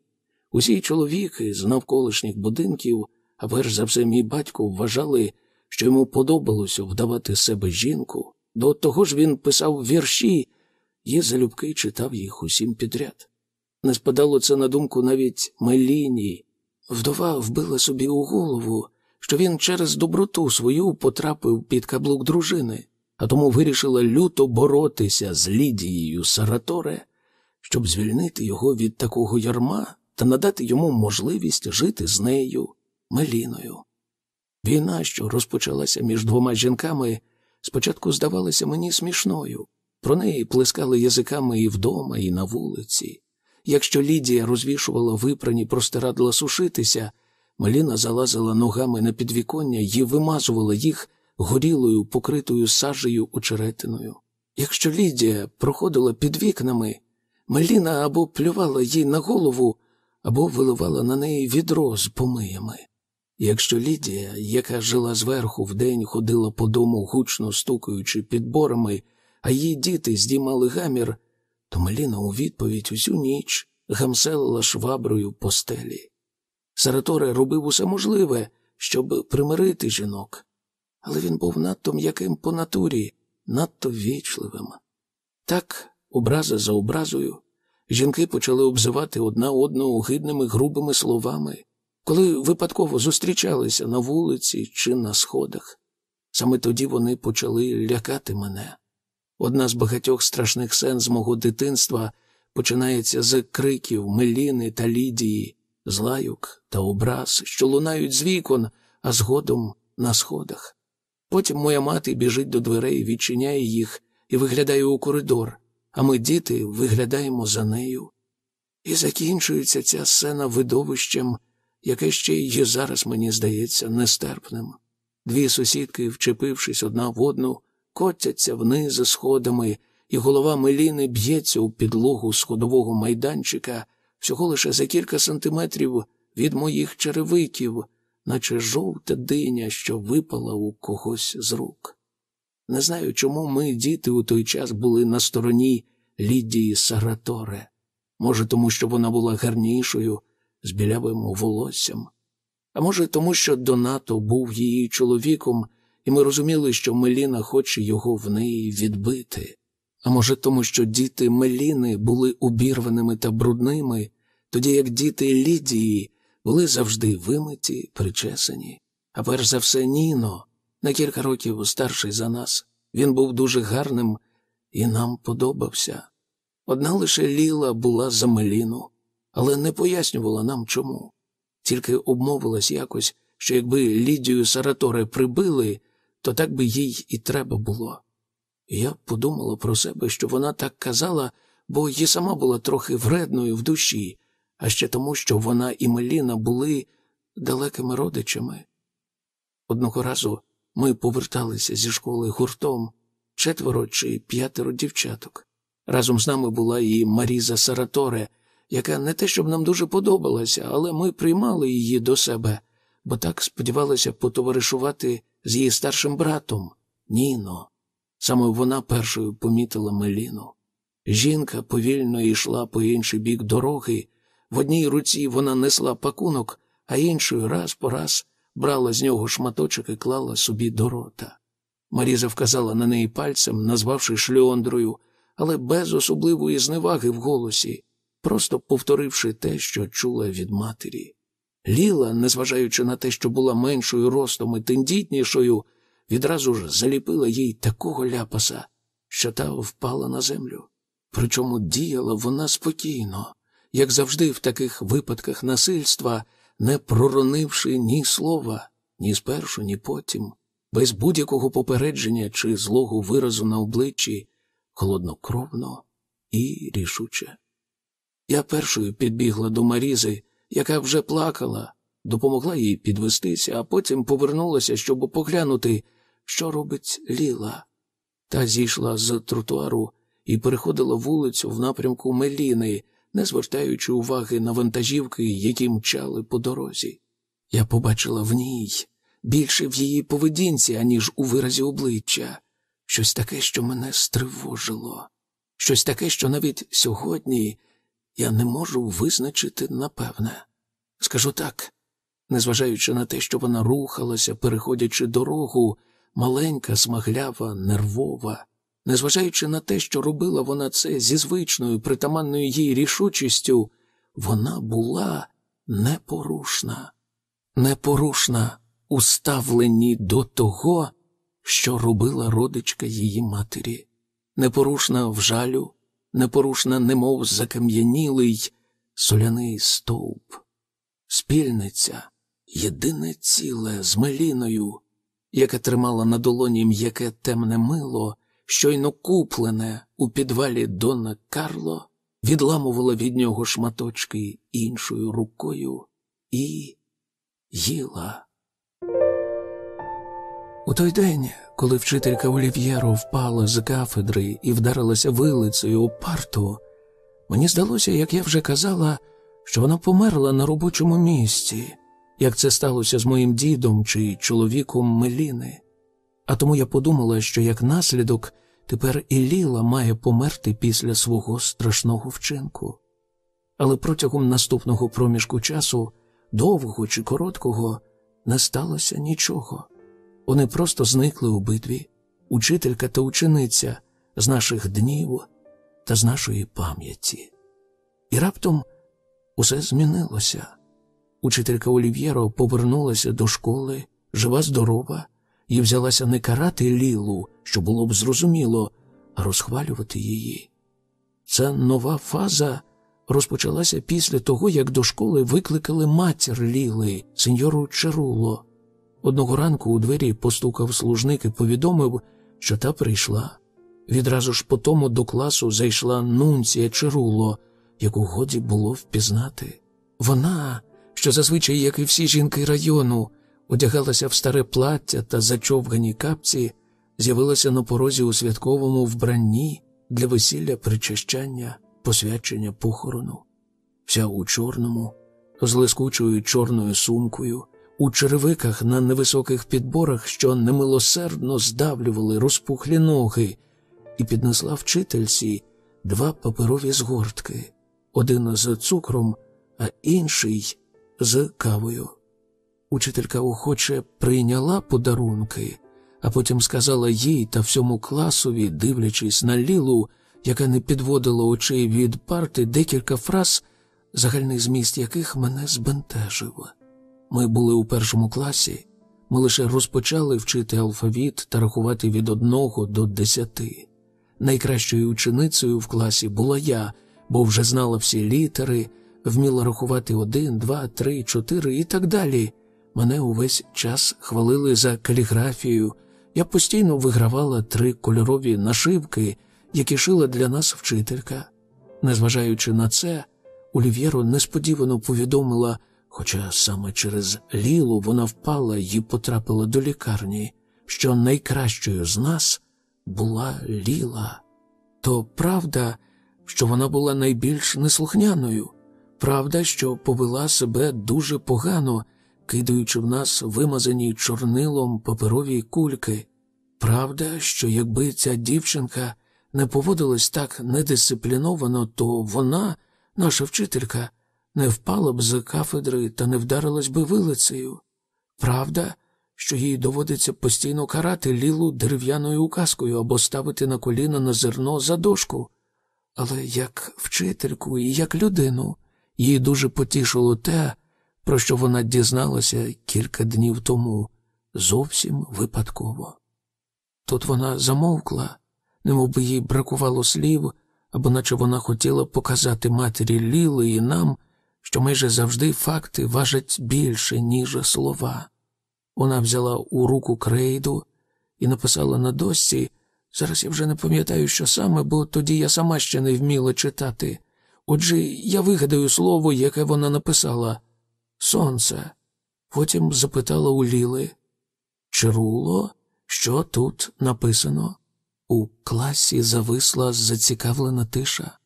Усі чоловіки з навколишніх будинків, а перш за все, мій батько, вважали, що йому подобалося вдавати себе жінку. До того ж він писав вірші і залюбки читав їх усім підряд. Не спадало це на думку навіть Меліні. Вдова вбила собі у голову, що він через доброту свою потрапив під каблук дружини, а тому вирішила люто боротися з Лідією Сараторе, щоб звільнити його від такого ярма та надати йому можливість жити з нею, Меліною. Війна, що розпочалася між двома жінками, спочатку здавалася мені смішною. Про неї плескали язиками і вдома, і на вулиці. Якщо Лідія розвішувала випрані простирадла сушитися, Маліна залазила ногами на підвіконня і вимазувала їх горілою, покритою сажею очеретиною. Якщо Лідія проходила під вікнами, Маліна або плювала їй на голову, або виливала на неї відро з помиями. Якщо Лідія, яка жила зверху вдень, ходила по дому, гучно стукаючи підборами, а її діти здіймали гамір, то Маліна у відповідь усю ніч гамселила шваброю по стелі. Сараторе робив усе можливе, щоб примирити жінок, але він був надто м'яким по натурі, надто вічливим. Так, образа за образою, жінки почали обзивати одна одну огидними грубими словами, коли випадково зустрічалися на вулиці чи на сходах. Саме тоді вони почали лякати мене. Одна з багатьох страшних сен з мого дитинства починається з криків Меліни та Лідії, з лайок та образ, що лунають з вікон, а згодом на сходах. Потім моя мати біжить до дверей, відчиняє їх і виглядає у коридор, а ми, діти, виглядаємо за нею. І закінчується ця сцена видовищем, яке ще й зараз мені здається нестерпним. Дві сусідки, вчепившись одна в одну, котяться вниз сходами, і голова Меліни б'ється у підлогу сходового майданчика всього лише за кілька сантиметрів від моїх черевиків, наче жовта диня, що випала у когось з рук. Не знаю, чому ми, діти, у той час були на стороні Лідії Сараторе. Може, тому що вона була гарнішою, з білявим волоссям. А може, тому що Донато був її чоловіком, і ми розуміли, що Меліна хоче його в неї відбити. А може, тому що діти Меліни були обірваними та брудними, тоді як діти Лідії були завжди вимиті, причесані. А перш за все, Ніно, на кілька років старший за нас, він був дуже гарним і нам подобався. Одна лише Ліла була за Меліну, але не пояснювала нам чому. Тільки обмовилась якось, що якби Лідію Сараторе прибили, то так би їй і треба було. І я подумала про себе, що вона так казала, бо її сама була трохи вредною в душі, а ще тому, що вона і Меліна були далекими родичами. Одного разу ми поверталися зі школи гуртом четверо чи п'ятеро дівчаток. Разом з нами була і Маріза Сараторе, яка не те, щоб нам дуже подобалася, але ми приймали її до себе, бо так сподівалися потоваришувати з її старшим братом Ніно. Саме вона першою помітила Меліну. Жінка повільно йшла по інший бік дороги. В одній руці вона несла пакунок, а іншою раз по раз брала з нього шматочок і клала собі до рота. Маріза вказала на неї пальцем, назвавши шльондрою, але без особливої зневаги в голосі, просто повторивши те, що чула від матері. Ліла, незважаючи на те, що була меншою ростом і тендітнішою, відразу ж заліпила їй такого ляпаса, що та впала на землю. Причому діяла вона спокійно, як завжди в таких випадках насильства, не проронивши ні слова, ні спершу, ні потім, без будь-якого попередження чи злого виразу на обличчі, холоднокровно і рішуче. Я першою підбігла до Марізи, яка вже плакала, допомогла їй підвестися, а потім повернулася, щоб поглянути, що робить Ліла. Та зійшла з тротуару і переходила вулицю в напрямку Меліни, не звертаючи уваги на вантажівки, які мчали по дорозі. Я побачила в ній більше в її поведінці, аніж у виразі обличчя, щось таке, що мене стривожило, щось таке, що навіть сьогодні я не можу визначити напевне. Скажу так, незважаючи на те, що вона рухалася, переходячи дорогу, маленька, смаглява, нервова, незважаючи на те, що робила вона це зі звичною, притаманною їй рішучістю, вона була непорушна, непорушна у ставленні до того, що робила родичка її матері, непорушна в жалю, непорушна, немов закам'янілий соляний стовп, спільниця, єдине ціле з Меліною, яке тримала на долоні м'яке темне мило, щойно куплене у підвалі Дона Карло, відламувала від нього шматочки іншою рукою і їла. У той день, коли вчителька Олів'єро впала з кафедри і вдарилася вилицею у парту, мені здалося, як я вже казала, що вона померла на робочому місці, як це сталося з моїм дідом чи чоловіком Меліни. А тому я подумала, що як наслідок тепер і Ліла має померти після свого страшного вчинку. Але протягом наступного проміжку часу, довгого чи короткого, не сталося нічого. Вони просто зникли обидві, учителька та учениця з наших днів та з нашої пам'яті. І раптом усе змінилося. Учителька Олів'єро повернулася до школи, жива, здорова, і взялася не карати Лілу, що було б зрозуміло, а розхвалювати її. Ця нова фаза розпочалася після того, як до школи викликали матір Ліли, сеньору Черуло. Одного ранку у двері постукав служник і повідомив, що та прийшла. Відразу ж по тому до класу зайшла нунція Черуло, яку годі було впізнати. Вона, що зазвичай, як і всі жінки району, одягалася в старе плаття та зачовгані капці, з'явилася на порозі у святковому вбранні для весілля причащання, посвячення похорону, вся у чорному, з лискучою чорною сумкою у черевиках на невисоких підборах, що немилосердно здавлювали розпухлі ноги, і піднесла вчительці два паперові згортки, один з цукром, а інший з кавою. Учителька охоче прийняла подарунки, а потім сказала їй та всьому класові, дивлячись на Лілу, яка не підводила очей від парти декілька фраз, загальний зміст яких мене збентежив. Ми були у першому класі, ми лише розпочали вчити алфавіт та рахувати від одного до десяти. Найкращою ученицею в класі була я, бо вже знала всі літери, вміла рахувати один, два, три, чотири і так далі. Мене увесь час хвалили за каліграфію. Я постійно вигравала три кольорові нашивки, які шила для нас вчителька. Незважаючи на це, Олів'єро несподівано повідомила Хоча саме через Лілу вона впала і потрапила до лікарні, що найкращою з нас була Ліла. То правда, що вона була найбільш неслухняною, правда, що повела себе дуже погано, кидаючи в нас вимазані чорнилом паперові кульки. Правда, що якби ця дівчинка не поводилась так недисципліновано, то вона, наша вчителька, не впала б з кафедри та не вдарилась би вилицею. Правда, що їй доводиться постійно карати лілу дерев'яною указкою або ставити на коліна на зерно за дошку. Але як вчительку і як людину їй дуже потішило те, про що вона дізналася кілька днів тому, зовсім випадково. Тут вона замовкла, немов би їй бракувало слів, або наче вона хотіла показати матері Ліли і нам що майже завжди факти важать більше, ніж слова. Вона взяла у руку крейду і написала на дошці. Зараз я вже не пам'ятаю, що саме, бо тоді я сама ще не вміла читати. Отже, я вигадаю слово, яке вона написала Сонце. Потім запитала у Ліли Чируло, що тут написано. У класі зависла зацікавлена тиша.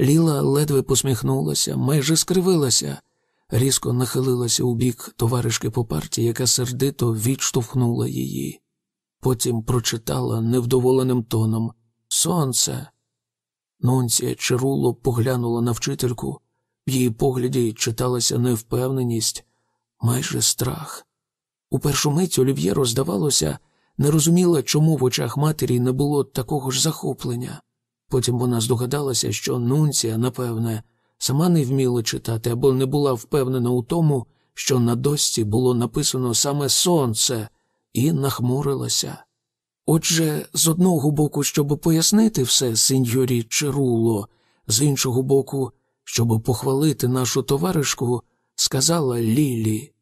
Ліла ледве посміхнулася, майже скривилася, різко нахилилася у бік товаришки по парті, яка сердито відштовхнула її. Потім прочитала невдоволеним тоном Сонце. Нунція Чаруло поглянула на вчительку, в її погляді читалася невпевненість, майже страх. У першу мить Олів'єро, здавалося, не розуміла, чому в очах матері не було такого ж захоплення. Потім вона здогадалася, що Нунція, напевне, сама не вміла читати або не була впевнена у тому, що на досці було написано саме сонце, і нахмурилася. Отже, з одного боку, щоб пояснити все сеньорі Черуло, з іншого боку, щоб похвалити нашу товаришку, сказала Лілі.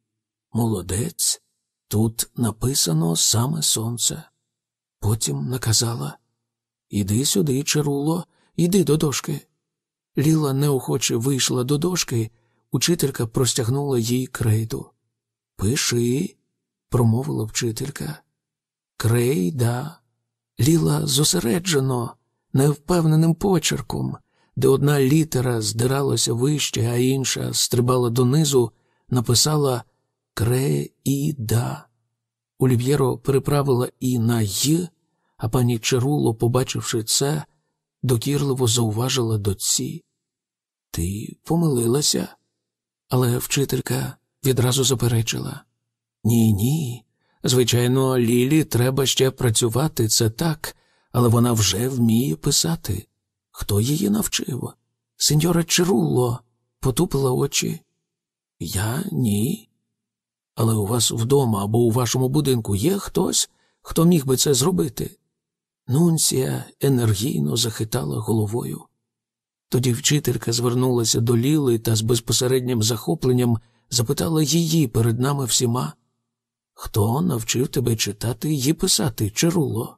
Молодець, тут написано саме сонце. Потім наказала Іди сюди, Черуло, іди до дошки. Ліла неохоче вийшла до дошки, учителька простягнула їй крейду. Пиши, промовила вчителька. Крейда. Ліла зосереджено, невпевненим почерком, де одна літера здиралася вище, а інша стрибала донизу, написала Креїда. Олів'єро переправила і на й, а пані Черуло, побачивши це, докірливо зауважила доці. Ти помилилася? Але вчителька відразу заперечила. Ні, ні. Звичайно, Лілі треба ще працювати, це так, але вона вже вміє писати. Хто її навчив? Сеньора Черуло потупила очі. Я ні. Але у вас вдома або у вашому будинку є хтось, хто міг би це зробити? Нунція енергійно захитала головою. Тоді вчителька звернулася до Ліли та з безпосереднім захопленням запитала її перед нами всіма. Хто навчив тебе читати і писати, Чаруло?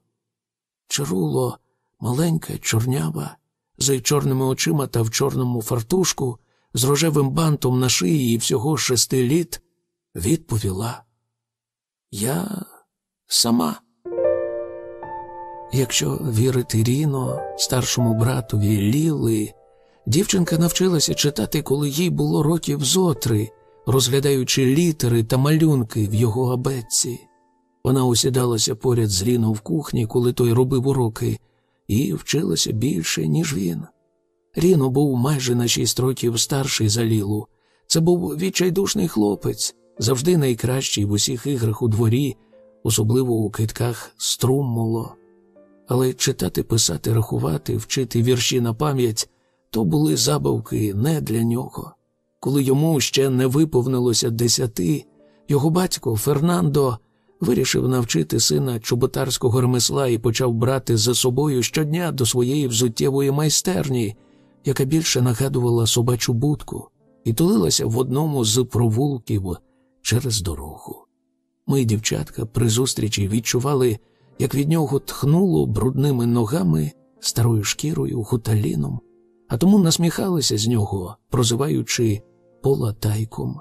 Чаруло, маленька, чорнява, з чорними очима та в чорному фартушку, з рожевим бантом на шиї і всього шести літ, відповіла. Я сама. Якщо вірити Ріно, старшому братові Ліли, дівчинка навчилася читати, коли їй було років зотри, розглядаючи літери та малюнки в його абетці. Вона усідалася поряд з Ріно в кухні, коли той робив уроки, і вчилася більше, ніж він. Ріно був майже на шість років старший за Лілу. Це був відчайдушний хлопець, завжди найкращий в усіх іграх у дворі, особливо у китках струммоло. Але читати, писати, рахувати, вчити вірші на пам'ять то були забавки не для нього. Коли йому ще не виповнилося десяти, його батько Фернандо вирішив навчити сина чоботарського ремесла і почав брати за собою щодня до своєї взуттєвої майстерні, яка більше нагадувала собачу будку, і тулилася в одному з провулків через дорогу. Ми, дівчатка, при зустрічі відчували, як від нього тхнуло брудними ногами, старою шкірою, гуталіном, а тому насміхалися з нього, прозиваючи полатайком.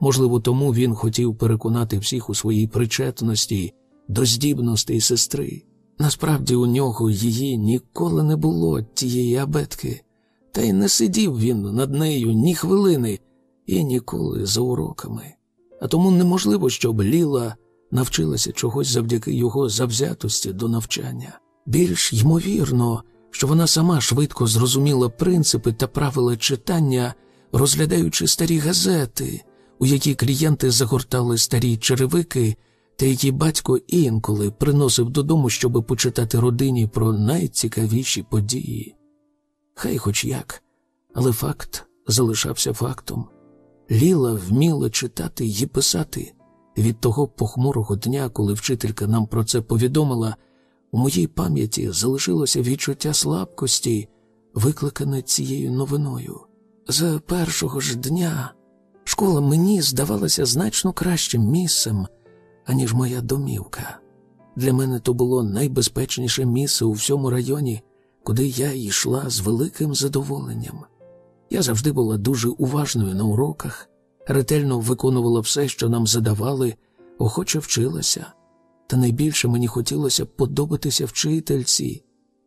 Можливо, тому він хотів переконати всіх у своїй причетності до здібностей сестри. Насправді у нього її ніколи не було тієї абетки, та й не сидів він над нею ні хвилини і ніколи за уроками. А тому неможливо, щоб Ліла навчилася чогось завдяки його завзятості до навчання. Більш ймовірно, що вона сама швидко зрозуміла принципи та правила читання, розглядаючи старі газети, у які клієнти загортали старі черевики, та які батько інколи приносив додому, щоб почитати родині про найцікавіші події. Хай хоч як, але факт залишався фактом. Ліла вміла читати і писати. Від того похмурого дня, коли вчителька нам про це повідомила, у моїй пам'яті залишилося відчуття слабкості, викликане цією новиною. З першого ж дня школа мені здавалася значно кращим місцем, аніж моя домівка. Для мене то було найбезпечніше місце у всьому районі, куди я йшла з великим задоволенням. Я завжди була дуже уважною на уроках, ретельно виконувала все, що нам задавали, охоче вчилася. Та найбільше мені хотілося подобатися вчительці,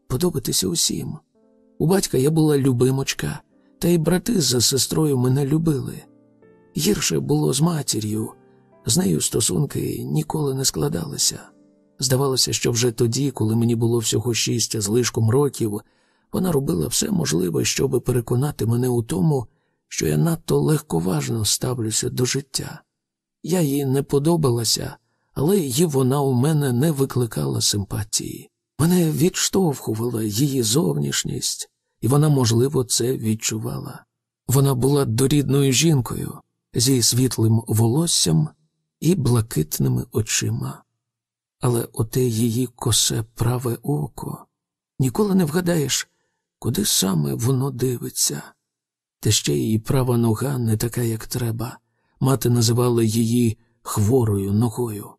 подобатися усім. У батька я була любимочка, та й брати за сестрою мене любили. Гірше було з матір'ю, з нею стосунки ніколи не складалися. Здавалося, що вже тоді, коли мені було всього шість з лишком років, вона робила все можливе, щоб переконати мене у тому, що я надто легковажно ставлюся до життя. Я їй не подобалася, але її вона у мене не викликала симпатії. Мене відштовхувала її зовнішність, і вона, можливо, це відчувала. Вона була дорідною жінкою зі світлим волоссям і блакитними очима. Але оте її косе праве око ніколи не вгадаєш, куди саме воно дивиться. Та ще її права нога не така, як треба. Мати називала її хворою ногою.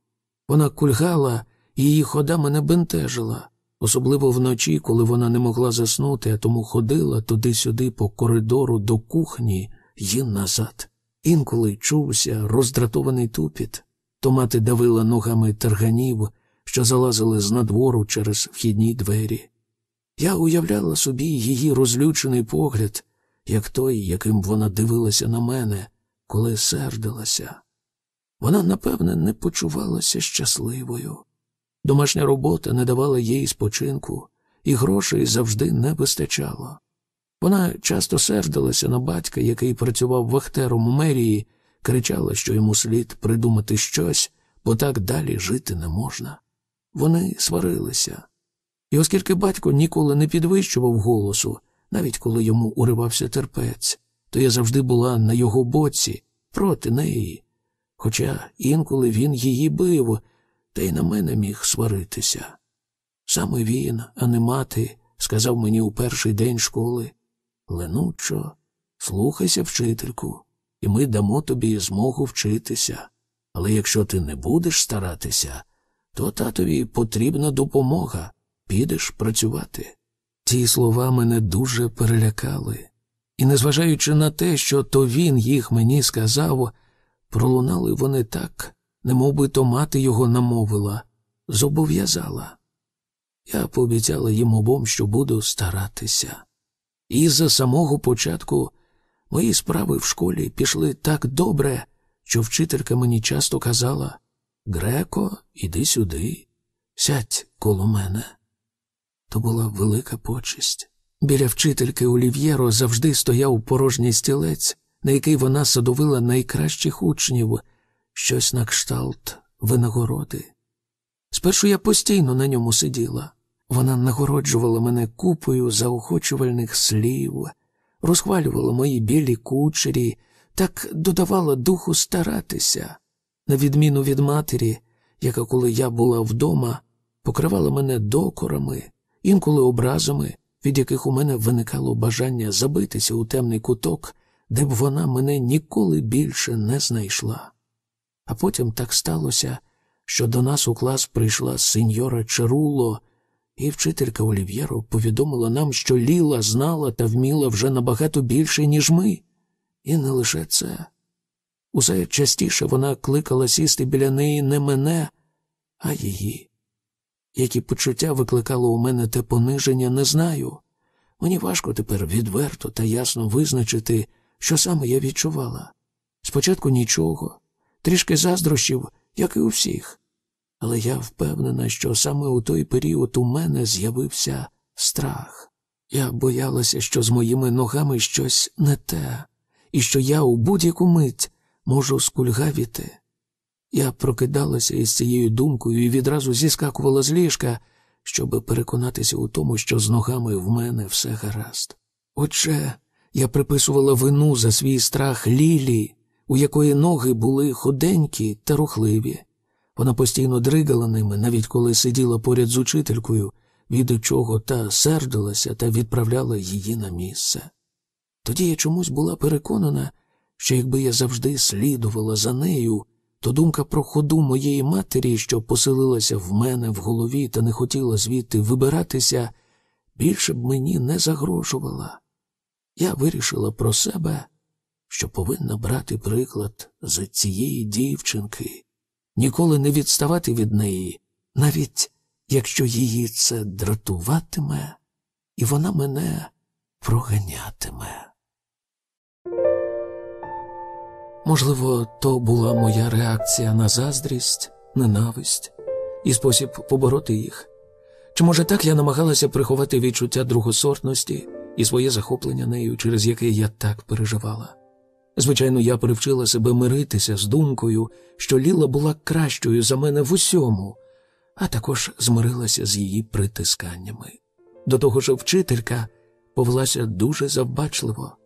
Вона кульгала, і її хода мене бентежила, особливо вночі, коли вона не могла заснути, а тому ходила туди-сюди по коридору до кухні й назад. Інколи чувся роздратований тупіт, то мати давила ногами тарганів, що залазили з надвору через вхідні двері. Я уявляла собі її розлючений погляд, як той, яким вона дивилася на мене, коли сердилася. Вона, напевне, не почувалася щасливою. Домашня робота не давала їй спочинку, і грошей завжди не вистачало. Вона часто сердилася на батька, який працював вахтером у мерії, кричала, що йому слід придумати щось, бо так далі жити не можна. Вони сварилися. І оскільки батько ніколи не підвищував голосу, навіть коли йому уривався терпець, то я завжди була на його боці, проти неї. Хоча інколи він її бив, та й на мене міг сваритися. Саме він, а не мати, сказав мені у перший день школи Ленучо, слухайся, вчительку, і ми дамо тобі змогу вчитися. Але якщо ти не будеш старатися, то татові потрібна допомога, підеш працювати. Ті слова мене дуже перелякали, і, незважаючи на те, що то він їх мені сказав, пролунали вони так, немов би то мати його намовила, зобов'язала. Я пообіцяла їм обом, що буду старатися. І за самого початку мої справи в школі пішли так добре, що вчителька мені часто казала Греко, іди сюди, сядь коло мене. То була велика почесть. Біля вчительки Олів'єро завжди стояв порожній стілець, на який вона садовила найкращих учнів, щось на кшталт винагороди. Спершу я постійно на ньому сиділа. Вона нагороджувала мене купою заохочувальних слів, розхвалювала мої білі кучері, так додавала духу старатися, на відміну від матері, яка, коли я була вдома, покривала мене докорами, інколи образами, від яких у мене виникало бажання забитися у темний куток, де б вона мене ніколи більше не знайшла. А потім так сталося, що до нас у клас прийшла сеньора Черуло, і вчителька Олів'єро повідомила нам, що Ліла знала та вміла вже набагато більше, ніж ми. І не лише це. Усе частіше вона кликала сісти біля неї не мене, а її. Які почуття викликало у мене те пониження, не знаю. Мені важко тепер відверто та ясно визначити, що саме я відчувала. Спочатку нічого, трішки заздрощів, як і у всіх. Але я впевнена, що саме у той період у мене з'явився страх. Я боялася, що з моїми ногами щось не те, і що я у будь-яку мить можу скульгавіти. Я прокидалася із цією думкою і відразу зіскакувала з ліжка, щоб переконатися у тому, що з ногами в мене все гаразд. Отже, я приписувала вину за свій страх Лілі, у якої ноги були худенькі та рухливі. Вона постійно дригала ними, навіть коли сиділа поряд з учителькою, від чого та сердилася та відправляла її на місце. Тоді я чомусь була переконана, що якби я завжди слідувала за нею, то думка про ходу моєї матері, що поселилася в мене в голові та не хотіла звідти вибиратися, більше б мені не загрожувала. Я вирішила про себе, що повинна брати приклад з цієї дівчинки, ніколи не відставати від неї навіть якщо її це дратуватиме, і вона мене проганятиме. Можливо, то була моя реакція на заздрість, ненависть і спосіб побороти їх. Чи може так я намагалася приховати відчуття другосортності і своє захоплення нею, через яке я так переживала? Звичайно, я привчила себе миритися з думкою, що Ліла була кращою за мене в усьому, а також змирилася з її притисканнями. До того ж, вчителька повелася дуже завбачливо.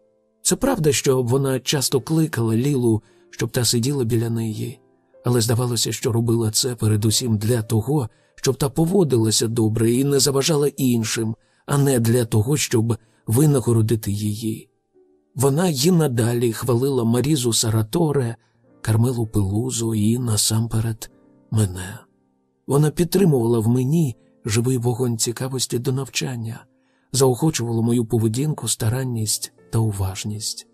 Це правда, що вона часто кликала Лілу, щоб та сиділа біля неї, але здавалося, що робила це передусім для того, щоб та поводилася добре і не заважала іншим, а не для того, щоб винагородити її. Вона й надалі хвалила Марізу Сараторе, Кармелу Пелузу і насамперед мене. Вона підтримувала в мені живий вогонь цікавості до навчання, заохочувала мою поведінку, старанність та уважність.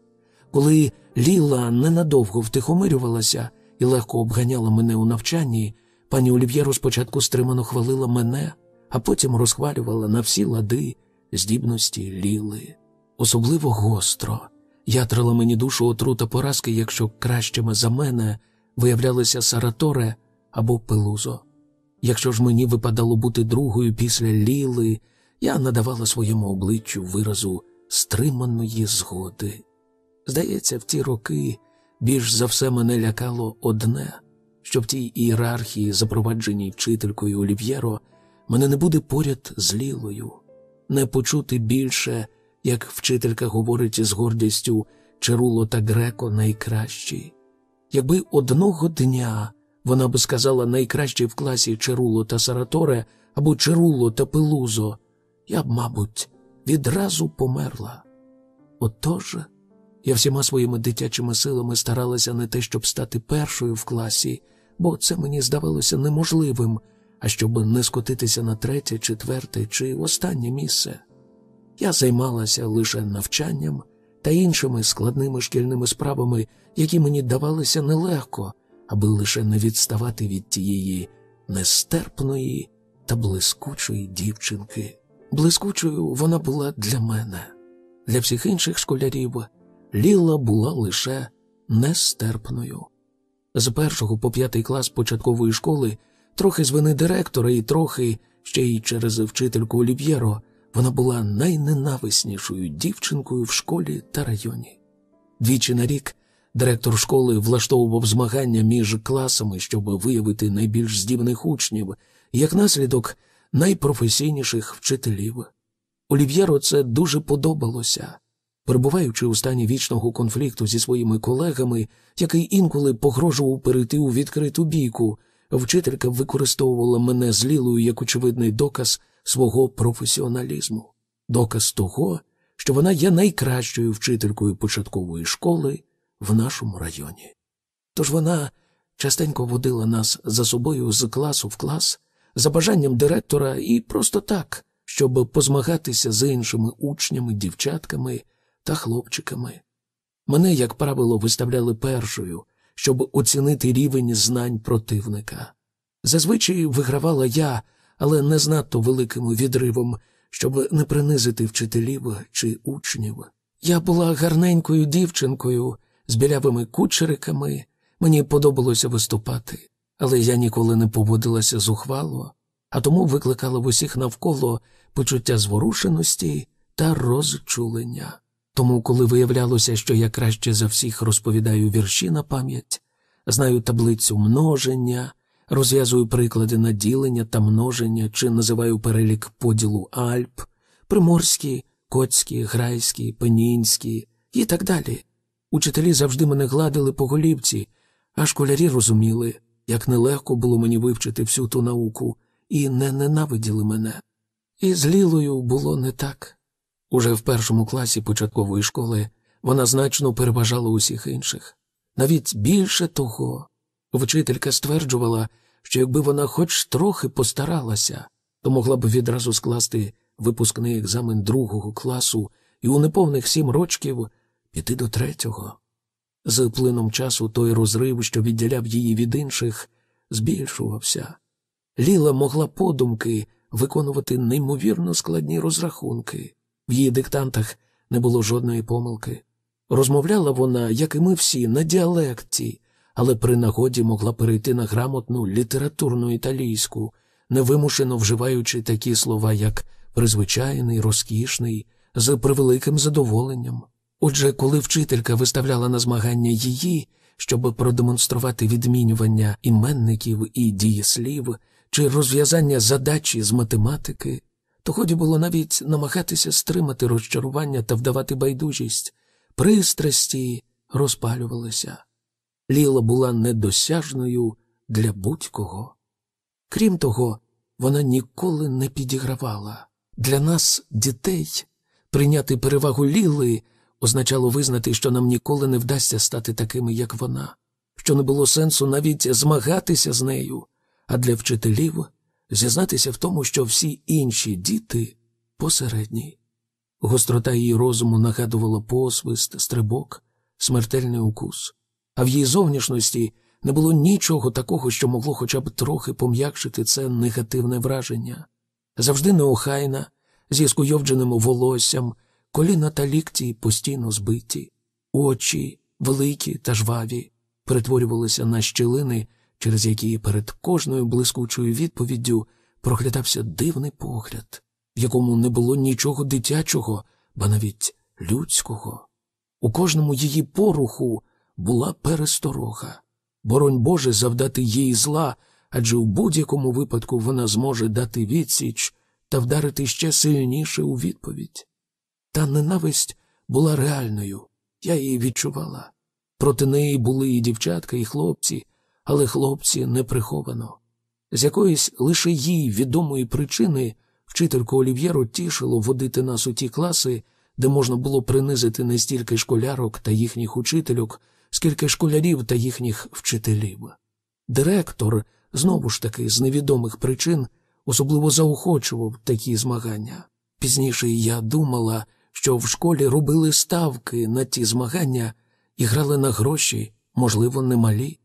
Коли Ліла ненадовго втихомирювалася і легко обганяла мене у навчанні, пані Олів'єро спочатку стримано хвалила мене, а потім розхвалювала на всі лади здібності Ліли. Особливо гостро ятрила мені душу отрута поразки, якщо кращими за мене виявлялися Сараторе або Пелузо. Якщо ж мені випадало бути другою після Ліли, я надавала своєму обличчю виразу стриманої згоди. Здається, в ті роки більш за все мене лякало одне, що в тій ієрархії, запровадженій вчителькою Олів'єро, мене не буде поряд з Лілою, не почути більше, як вчителька говорить з гордістю Черуло та Греко найкращі. Якби одного дня вона би сказала найкращі в класі Черуло та Сараторе або Черуло та Пелузо, я б, мабуть, відразу померла. Отож, я всіма своїми дитячими силами старалася не те, щоб стати першою в класі, бо це мені здавалося неможливим, а щоб не скотитися на третє, четверте чи останнє місце. Я займалася лише навчанням та іншими складними шкільними справами, які мені давалися нелегко, аби лише не відставати від тієї нестерпної та блискучої дівчинки. Блискучою вона була для мене, для всіх інших школярів Ліла була лише нестерпною. З першого по п'ятий клас початкової школи, трохи з вини директора і трохи ще й через вчительку Олів'єро, вона була найненависнішою дівчинкою в школі та районі. Двічі на рік директор школи влаштовував змагання між класами, щоб виявити найбільш здібних учнів, як наслідок найпрофесійніших вчителів. Олів'єро це дуже подобалося. Перебуваючи у стані вічного конфлікту зі своїми колегами, який інколи погрожував перейти у відкриту бійку, вчителька використовувала мене з Лілою як очевидний доказ свого професіоналізму, доказ того, що вона є найкращою вчителькою початкової школи в нашому районі. Тож вона частенько водила нас за собою з класу в клас, за бажанням директора і просто так, щоб позмагатися з іншими учнями, дівчатками та хлопчиками. Мене, як правило, виставляли першою, щоб оцінити рівень знань противника. Зазвичай вигравала я, але не з великим відривом, щоб не принизити вчителів чи учнів. Я була гарненькою дівчинкою з білявими кучериками, мені подобалося виступати, але я ніколи не поводилася зухвало, а тому викликала в усіх навколо почуття зворушеності та розчулення. Тому, коли виявлялося, що я краще за всіх розповідаю вірші на пам'ять, знаю таблицю множення, розв'язую приклади на ділення та множення чи називаю перелік поділу Альп, приморські, коцькі, грайські, пенінські і так далі. Учителі завжди мене гладили по голівці, а школярі розуміли, як нелегко було мені вивчити всю ту науку, і не ненавиділи мене. І з Лілою було не так. Уже в першому класі початкової школи вона значно переважала усіх інших. Навіть більше того, вчителька стверджувала, що якби вона хоч трохи постаралася, то могла б відразу скласти випускний екзамен другого класу і у неповних сім рочків піти до третього. З плином часу той розрив, що відділяв її від інших, збільшувався. Ліла могла подумки виконувати неймовірно складні розрахунки. В її диктантах не було жодної помилки. Розмовляла вона, як і ми всі, на діалекті, але при нагоді могла перейти на грамотну літературну італійську, невимушено вживаючи такі слова, як призвичайний, розкішний, з превеликим задоволенням. Отже, коли вчителька виставляла на змагання її, щоб продемонструвати відмінювання іменників і дієслів чи розв'язання задачі з математики, то ході було навіть намагатися стримати розчарування та вдавати байдужість, пристрасті розпалювалися. Ліла була недосяжною для будь-кого. Крім того, вона ніколи не підігравала. Для нас, дітей, прийняти перевагу Ліли означало визнати, що нам ніколи не вдасться стати такими, як вона, що не було сенсу навіть змагатися з нею, а для вчителів зізнатися в тому, що всі інші діти посередні. Гострота її розуму нагадувала посвист, стрибок, смертельний укус, а в її зовнішності не було нічого такого, що могло хоча б трохи пом'якшити це негативне враження. Завжди неохайна, зі скуйовдженим волоссям, коліна та лікті постійно збиті, очі, великі та жваві, перетворювалися на щілини, через які перед кожною блискучою відповіддю проглядався дивний погляд, в якому не було нічого дитячого, ба навіть людського. У кожному її поруху була пересторога. Боронь Боже завдати їй зла, адже у будь-якому випадку вона зможе дати відсіч та вдарити ще сильніше у відповідь. Та ненависть була реальною, я її відчувала. Проти неї були і дівчатка, і хлопці, але хлопці не приховано. З якоїсь лише їй відомої причини вчительку Олів'єру тішило водити нас у ті класи, де можна було принизити не стільки школярок та їхніх учительок, скільки школярів та їхніх вчителів. Директор, знову ж таки, з невідомих причин, особливо заохочував такі змагання. Пізніше я думала, що в школі робили ставки на ті змагання і грали на гроші, можливо, немалі.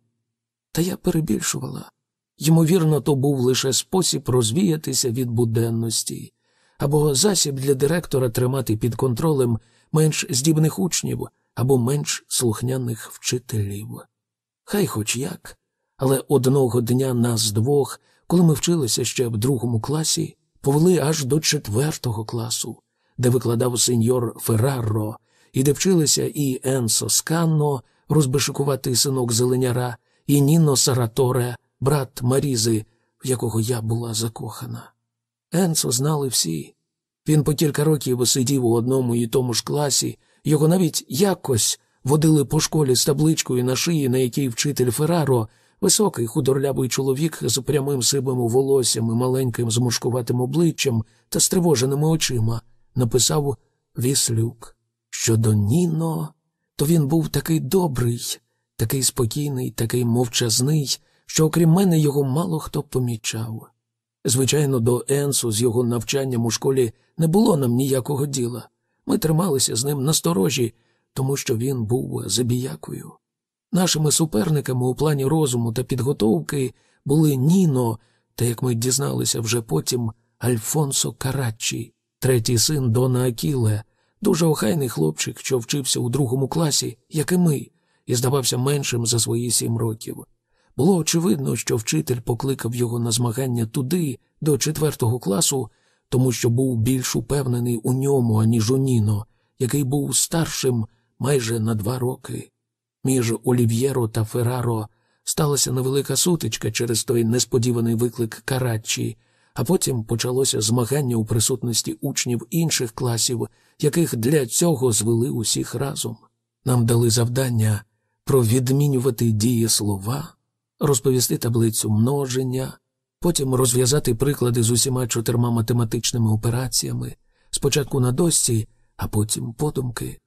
Та я перебільшувала. Ймовірно, то був лише спосіб розвіятися від буденності або засіб для директора тримати під контролем менш здібних учнів або менш слухняних вчителів. Хай хоч як, але одного дня нас двох, коли ми вчилися ще в другому класі, повели аж до четвертого класу, де викладав сеньор Ферраро, і де вчилися і Енсо Сканно, розбишикуватий синок зеленяра, і Ніно Сараторе, брат Марізи, в якого я була закохана. Енсо знали всі. Він по кілька років сидів у одному і тому ж класі, його навіть якось водили по школі з табличкою на шиї, на якій вчитель Ферраро, високий худорлявий чоловік з прямим сивим волоссям і маленьким змушкуватим обличчям та стривоженими очима, написав Віслюк. Щодо Ніно, то він був такий добрий, такий спокійний, такий мовчазний, що окрім мене його мало хто помічав. Звичайно, до Енсу з його навчанням у школі не було нам ніякого діла. Ми трималися з ним насторожі, тому що він був забіякою. Нашими суперниками у плані розуму та підготовки були Ніно та, як ми дізналися вже потім, Альфонсо Караччі, третій син Дона Акіле, дуже охайний хлопчик, що вчився у другому класі, як і ми, і здавався меншим за свої сім років. Було очевидно, що вчитель покликав його на змагання туди, до четвертого класу, тому що був більш упевнений у ньому, аніж у Ніно, який був старшим майже на два роки. Між Олів'єро та Ферраро сталася невелика сутичка через той несподіваний виклик Караччі, а потім почалося змагання у присутності учнів інших класів, яких для цього звели усіх разом. Нам дали завдання провідмінювати дієслова, розповісти таблицю множення, потім розв'язати приклади з усіма чотирма математичними операціями, спочатку на досці, а потім подумки.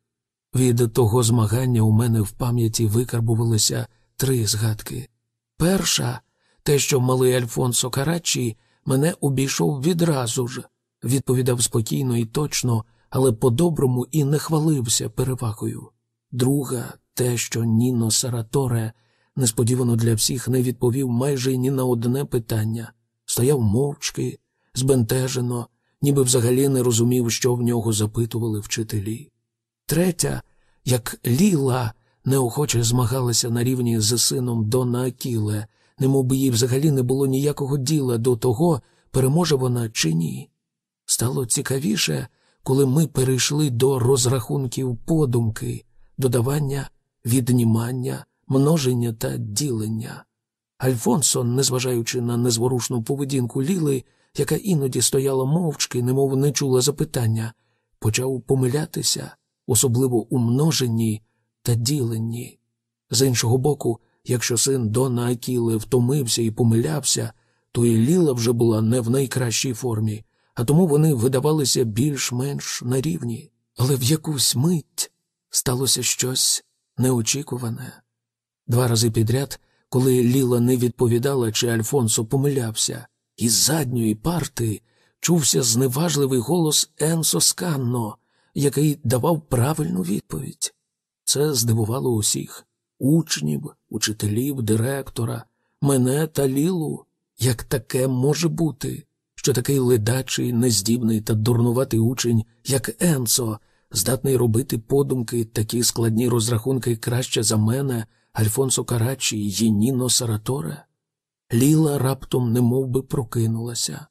Від того змагання у мене в пам'яті викарбувалися три згадки. Перша те, що малий Альфонсо Карачі мене обійшов відразу ж, відповідав спокійно і точно, але по-доброму і не хвалився перевагою. Друга те, що Ніно Сараторе несподівано для всіх не відповів майже ні на одне питання. стояв мовчки, збентежено, ніби взагалі не розумів, що в нього запитували вчителі. Третя, як Ліла, неохоче змагалася на рівні з сином Дона Акіле, немов би їй взагалі не було ніякого діла до того, переможе вона чи ні. Стало цікавіше, коли ми перейшли до розрахунків подумки, додавання, віднімання, множення та ділення. Альфонсон, незважаючи на незворушну поведінку Ліли, яка іноді стояла мовчки, немов не чула запитання, почав помилятися, особливо у множенні та діленні. З іншого боку, якщо син Дона Акіли втомився і помилявся, то і Ліла вже була не в найкращій формі, а тому вони видавалися більш-менш на рівні. Але в якусь мить сталося щось неочікуване. Два рази підряд, коли Ліла не відповідала, чи Альфонсо помилявся, із задньої парти чувся зневажливий голос Енсо Сканно, який давав правильну відповідь. Це здивувало усіх учнів, учителів, директора, мене та Лілу. Як таке може бути, що такий ледачий, нездібний та дурнуватий учень, як Енсо, здатний робити подумки, такі складні розрахунки краще за мене, Альфонсо Карачі і Єніно Сараторе? Ліла раптом немов би прокинулася.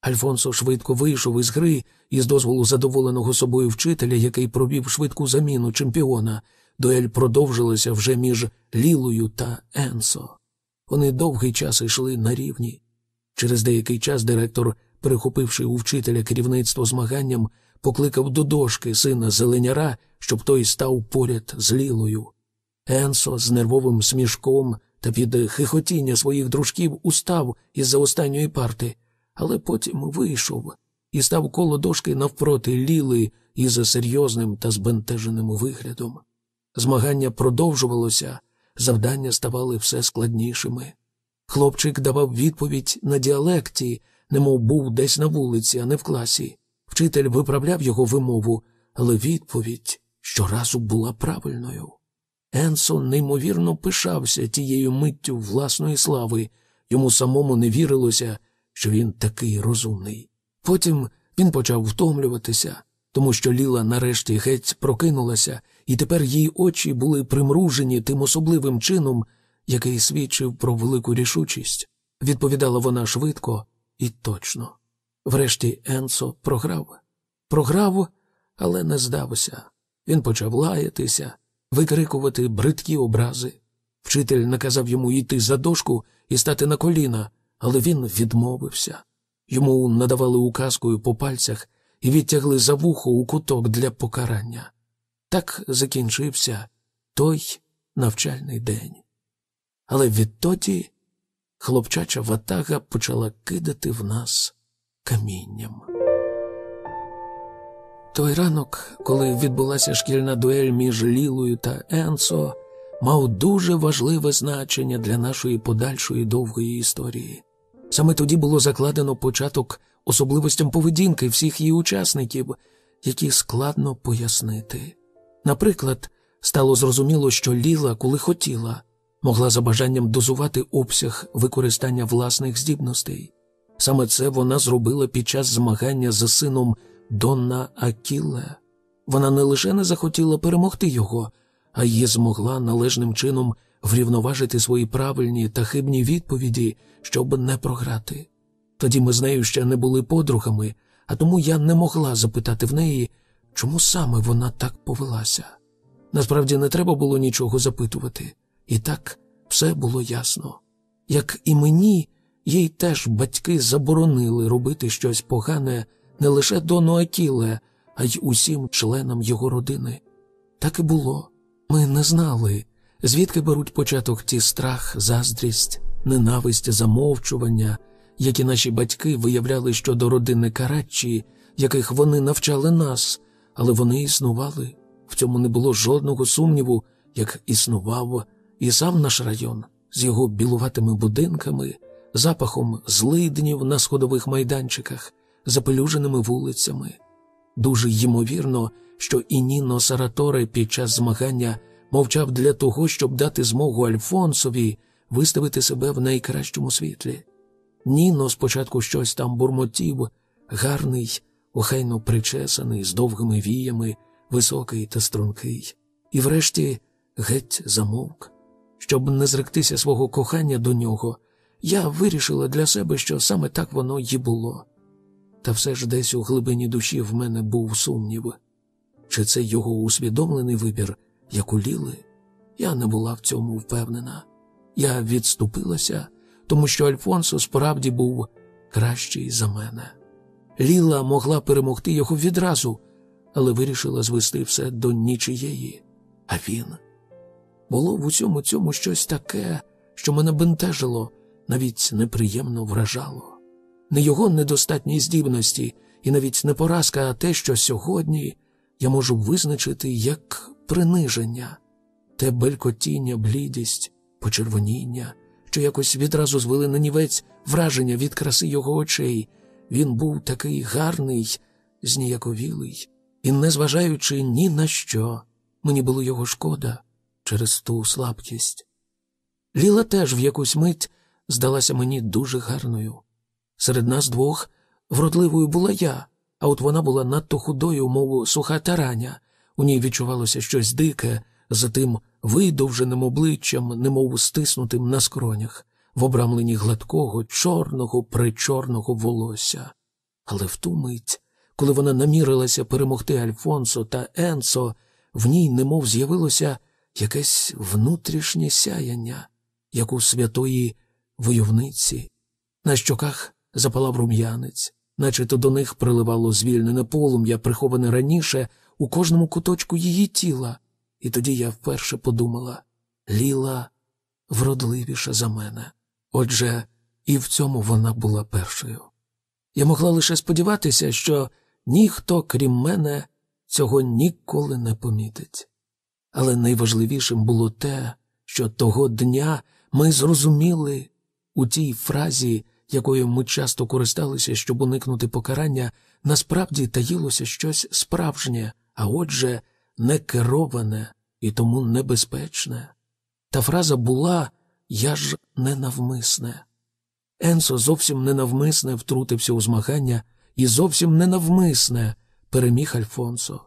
Альфонсо швидко вийшов із гри із дозволу задоволеного собою вчителя, який провів швидку заміну чемпіона. Дуель продовжилася вже між Лілою та Енсо. Вони довгий час йшли на рівні. Через деякий час директор, перехопивши у вчителя керівництво змаганням, покликав до дошки сина зеленяра, щоб той став поряд з Лілою. Енсо з нервовим смішком та під хихотіння своїх дружків устав із-за останньої парти, але потім вийшов і став коло дошки навпроти Ліли із серйозним та збентеженим виглядом. Змагання продовжувалося, завдання ставали все складнішими. Хлопчик давав відповідь на діалекті, немов був десь на вулиці, а не в класі. Вчитель виправляв його вимову, але відповідь щоразу була правильною. Енсон неймовірно пишався тією миттю власної слави, йому самому не вірилося, що він такий розумний. Потім він почав втомлюватися, тому що Ліла нарешті геть прокинулася, і тепер її очі були примружені тим особливим чином, який свідчив про велику рішучість. Відповідала вона швидко і точно. Врешті Енсо програв. Програв, але не здався. Він почав лаятися, викрикувати бридкі образи. Вчитель наказав йому йти за дошку і стати на коліна, але він відмовився. Йому надавали указкою по пальцях і відтягли за вухо у куток для покарання. Так закінчився той навчальний день. Але відтоді хлопчача ватага почала кидати в нас камінням. Той ранок, коли відбулася шкільна дуель між Лілою та Енсо, мав дуже важливе значення для нашої подальшої довгої історії. Саме тоді було закладено початок особливостям поведінки всіх її учасників, які складно пояснити. Наприклад, стало зрозуміло, що Ліла, коли хотіла, могла за бажанням дозувати обсяг використання власних здібностей. Саме це вона зробила під час змагання за сином Донна Акіле. Вона не лише не захотіла перемогти його, а й змогла належним чином врівноважити свої правильні та хибні відповіді, щоб не програти. Тоді ми з нею ще не були подругами, а тому я не могла запитати в неї, чому саме вона так повелася. Насправді не треба було нічого запитувати, і так все було ясно. Як і мені, їй теж батьки заборонили робити щось погане не лише Дону Акіле, а й усім членам його родини. Так і було. Ми не знали, звідки беруть початок ті страх, заздрість, ненависть, замовчування, які наші батьки виявляли щодо родини Карачі, яких вони навчали нас, але вони існували. В цьому не було жодного сумніву, як існував і сам наш район з його білуватими будинками, запахом злиднів на сходових майданчиках, запелюженими вулицями. Дуже ймовірно, що і Ніно Сараторе під час змагання мовчав для того, щоб дати змогу Альфонсові виставити себе в найкращому світлі. Ніно спочатку щось там бурмотів, гарний, охайно причесаний, з довгими віями, високий та стрункий, і врешті геть замовк. Щоб не зректися свого кохання до нього, я вирішила для себе, що саме так воно й було. Та все ж десь у глибині душі в мене був сумнів. Чи це його усвідомлений вибір, як у Ліли? Я не була в цьому впевнена. Я відступилася, тому що Альфонсо справді був кращий за мене. Ліла могла перемогти його відразу, але вирішила звести все до нічиєї. А він було в усьому цьому щось таке, що мене бентежило, навіть неприємно вражало. Не його недостатні здібності, і навіть не поразка, а те, що сьогодні я можу визначити як приниження, те белькотіння, блідість, почервоніння, що якось відразу звели на нівець враження від краси його очей. Він був такий гарний, зніяковілий, і, незважаючи ні на що, мені було його шкода через ту слабкість. Ліла теж в якусь мить здалася мені дуже гарною. Серед нас двох вродливою була я, а от вона була надто худою, мов суха тараня. У ній відчувалося щось дике, за тим видовженим обличчям, немов стиснутим на скронях, в обрамленні гладкого, чорного, причорного волосся. Але в ту мить, коли вона намірилася перемогти Альфонсо та Енсо, в ній немов з'явилося якесь внутрішнє сяяння, як у святої войовниці. На щоках запалав рум'янець, наче то до них приливало звільнене полум'я, приховане раніше у кожному куточку її тіла, і тоді я вперше подумала Ліла вродливіша за мене. Отже, і в цьому вона була першою. Я могла лише сподіватися, що ніхто, крім мене, цього ніколи не помітить. Але найважливішим було те, що того дня ми зрозуміли у тій фразі, якою ми часто користалися, щоб уникнути покарання, насправді таїлося щось справжнє, а отже, некероване і тому небезпечне. Та фраза була я ж ненавмисне. Енсо зовсім ненавмисне втрутився у змагання і зовсім ненавмисне переміг Альфонсо.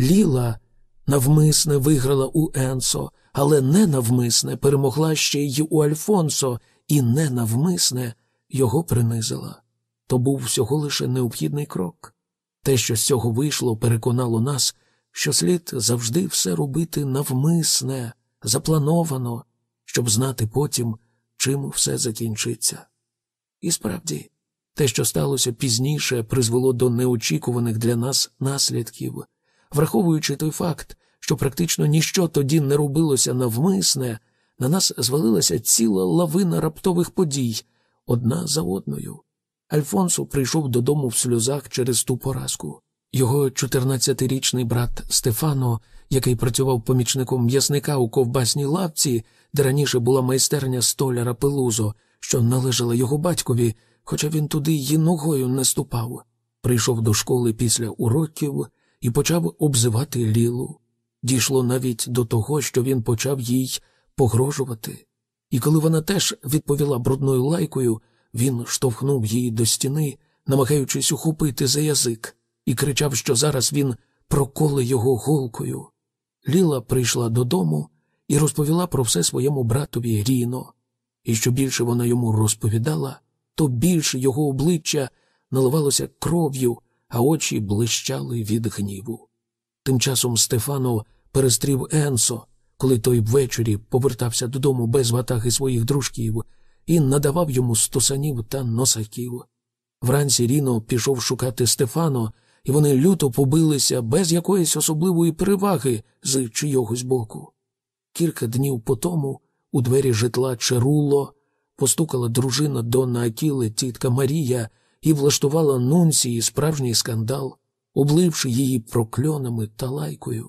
Ліла навмисне виграла у Енсо, але ненавмисне перемогла ще й у Альфонсо, і ненавмисне його принизила. То був всього лише необхідний крок. Те, що з цього вийшло, переконало нас, що слід завжди все робити навмисне, заплановано, щоб знати потім, чим все закінчиться. І справді, те, що сталося пізніше, призвело до неочікуваних для нас наслідків, враховуючи той факт, що практично ніщо тоді не робилося навмисне, на нас звалилася ціла лавина раптових подій, одна за одною. Альфонсо прийшов додому в сльозах через ту поразку. Його 14-річний брат Стефано, який працював помічником м'ясника у ковбасній лавці, де раніше була майстерня столяра Пелузо, що належала його батькові, хоча він туди її ногою не ступав, прийшов до школи після уроків і почав обзивати Лілу. Дійшло навіть до того, що він почав їй погрожувати. І коли вона теж відповіла брудною лайкою, він штовхнув її до стіни, намагаючись ухопити за язик, і кричав, що зараз він проколе його голкою. Ліла прийшла додому і розповіла про все своєму братові Ріно, і що більше вона йому розповідала, то більше його обличчя наливалося кров'ю, а очі блищали від гніву. Тим часом Стефано перестрів Енсо, коли той ввечері повертався додому без ватаги своїх дружків і надавав йому стусанів та носаків. Вранці Ріно пішов шукати Стефано, і вони люто побилися без якоїсь особливої переваги з чийогось боку. Кілька днів по тому у двері житла Черуло постукала дружина Донна Акіли, тітка Марія, і влаштувала нунції справжній скандал, обливши її прокльонами та лайкою.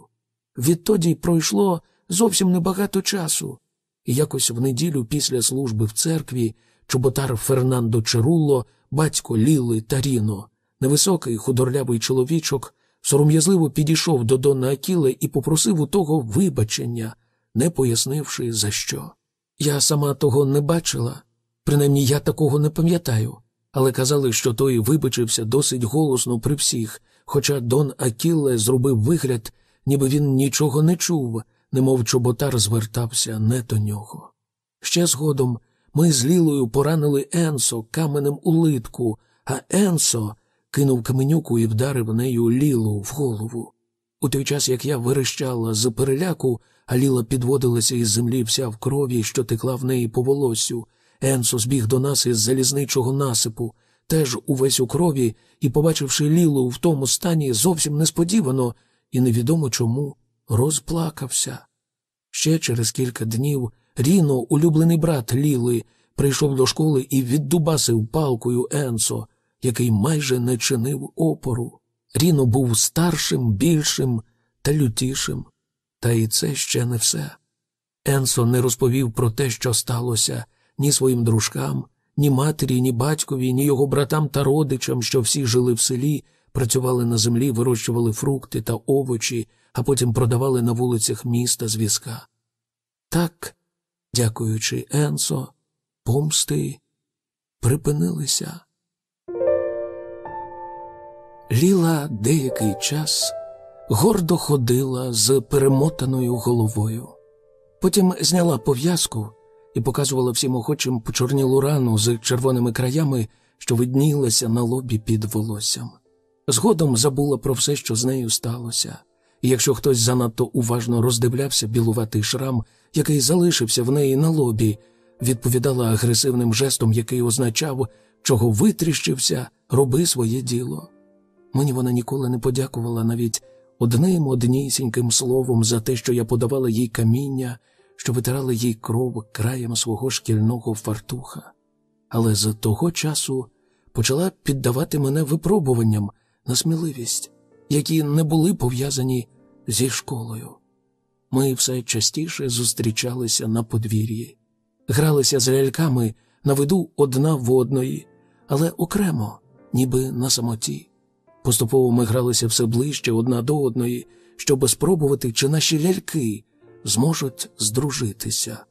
Відтоді пройшло зовсім небагато часу, і якось в неділю після служби в церкві чоботар Фернандо Черулло, батько Ліли та Ріно, невисокий худорлявий чоловічок, сором'язливо підійшов до Дона Акіле і попросив у того вибачення, не пояснивши за що. Я сама того не бачила, Принаймні я такого не пам'ятаю, але казали, що той вибачився досить голосно при всіх, хоча Дон Акілле зробив вигляд, ніби він нічого не чув, немов чоботар звертався не до нього. Ще згодом ми з Лілою поранили Енсо каменем у литку, а Енсо кинув каменюку і вдарив нею Лілу в голову. У той час, як я вирищала з переляку, а Ліла підводилася із землі вся в крові, що текла в неї по волоссю, Енсо збіг до нас із залізничого насипу, теж увесь у крові, і, побачивши Лілу в тому стані, зовсім несподівано і невідомо чому розплакався. Ще через кілька днів Ріно, улюблений брат Ліли, прийшов до школи і віддубасив палкою Енсо, який майже не чинив опору. Ріно був старшим, більшим та лютішим. Та і це ще не все. Енсо не розповів про те, що сталося ні своїм дружкам, ні матері, ні батькові, ні його братам та родичам, що всі жили в селі, працювали на землі, вирощували фрукти та овочі, а потім продавали на вулицях міста з візка. Так, дякуючи Енсо, помсти припинилися. Ліла деякий час гордо ходила з перемотаною головою. Потім зняла пов'язку і показувала всім охочим почорнілу рану з червоними краями, що виднілася на лобі під волоссям. Згодом забула про все, що з нею сталося, якщо хтось занадто уважно роздивлявся білуватий шрам, який залишився в неї на лобі, відповідала агресивним жестом, який означав, чого витріщився, роби своє діло. Мені вона ніколи не подякувала навіть одним однісіньким словом за те, що я подавала їй каміння, що витирала їй кров краєм свого шкільного фартуха. Але з того часу почала піддавати мене випробуванням на сміливість, які не були пов'язані зі школою. Ми все частіше зустрічалися на подвір'ї, гралися з ляльками на виду одна в одної, але окремо, ніби на самоті. Поступово ми гралися все ближче одна до одної, щоб спробувати, чи наші ляльки зможуть здружитися.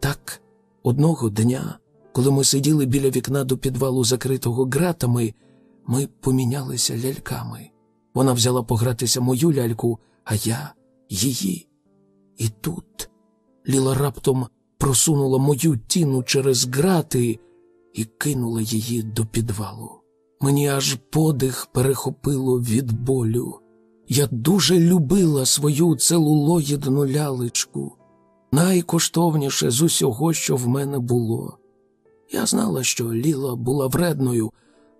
Так, одного дня, коли ми сиділи біля вікна до підвалу, закритого ґратами, ми помінялися ляльками. Вона взяла погратися мою ляльку, а я її. І тут Ліла раптом просунула мою тіну через грати і кинула її до підвалу. Мені аж подих перехопило від болю. Я дуже любила свою целулоїдну лялечку, найкоштовніше з усього, що в мене було. Я знала, що Ліла була вредною,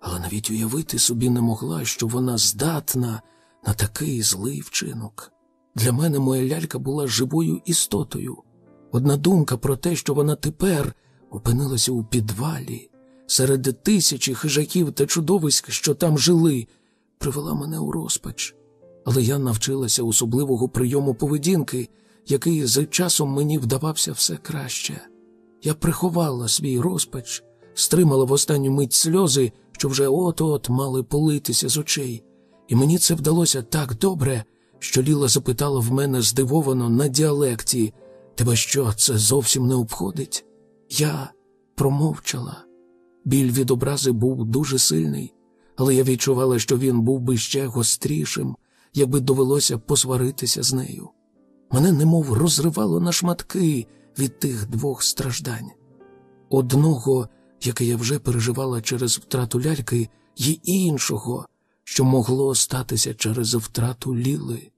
але навіть уявити собі не могла, що вона здатна на такий злий вчинок. Для мене моя лялька була живою істотою. Одна думка про те, що вона тепер опинилася у підвалі серед тисячі хижаків та чудовиськ, що там жили, привела мене у розпач. Але я навчилася особливого прийому поведінки, який з часом мені вдавався все краще. Я приховала свій розпач, стримала в останню мить сльози, що вже от-от мали политися з очей, і мені це вдалося так добре, що Ліла запитала в мене здивовано на діалекті Тебе що, це зовсім не обходить? Я промовчала. Біль від образи був дуже сильний, але я відчувала, що він був би ще гострішим, якби довелося посваритися з нею. Мене немов розривало на шматки від тих двох страждань. Одного, яке я вже переживала через втрату ляльки, і іншого, що могло статися через втрату ліли.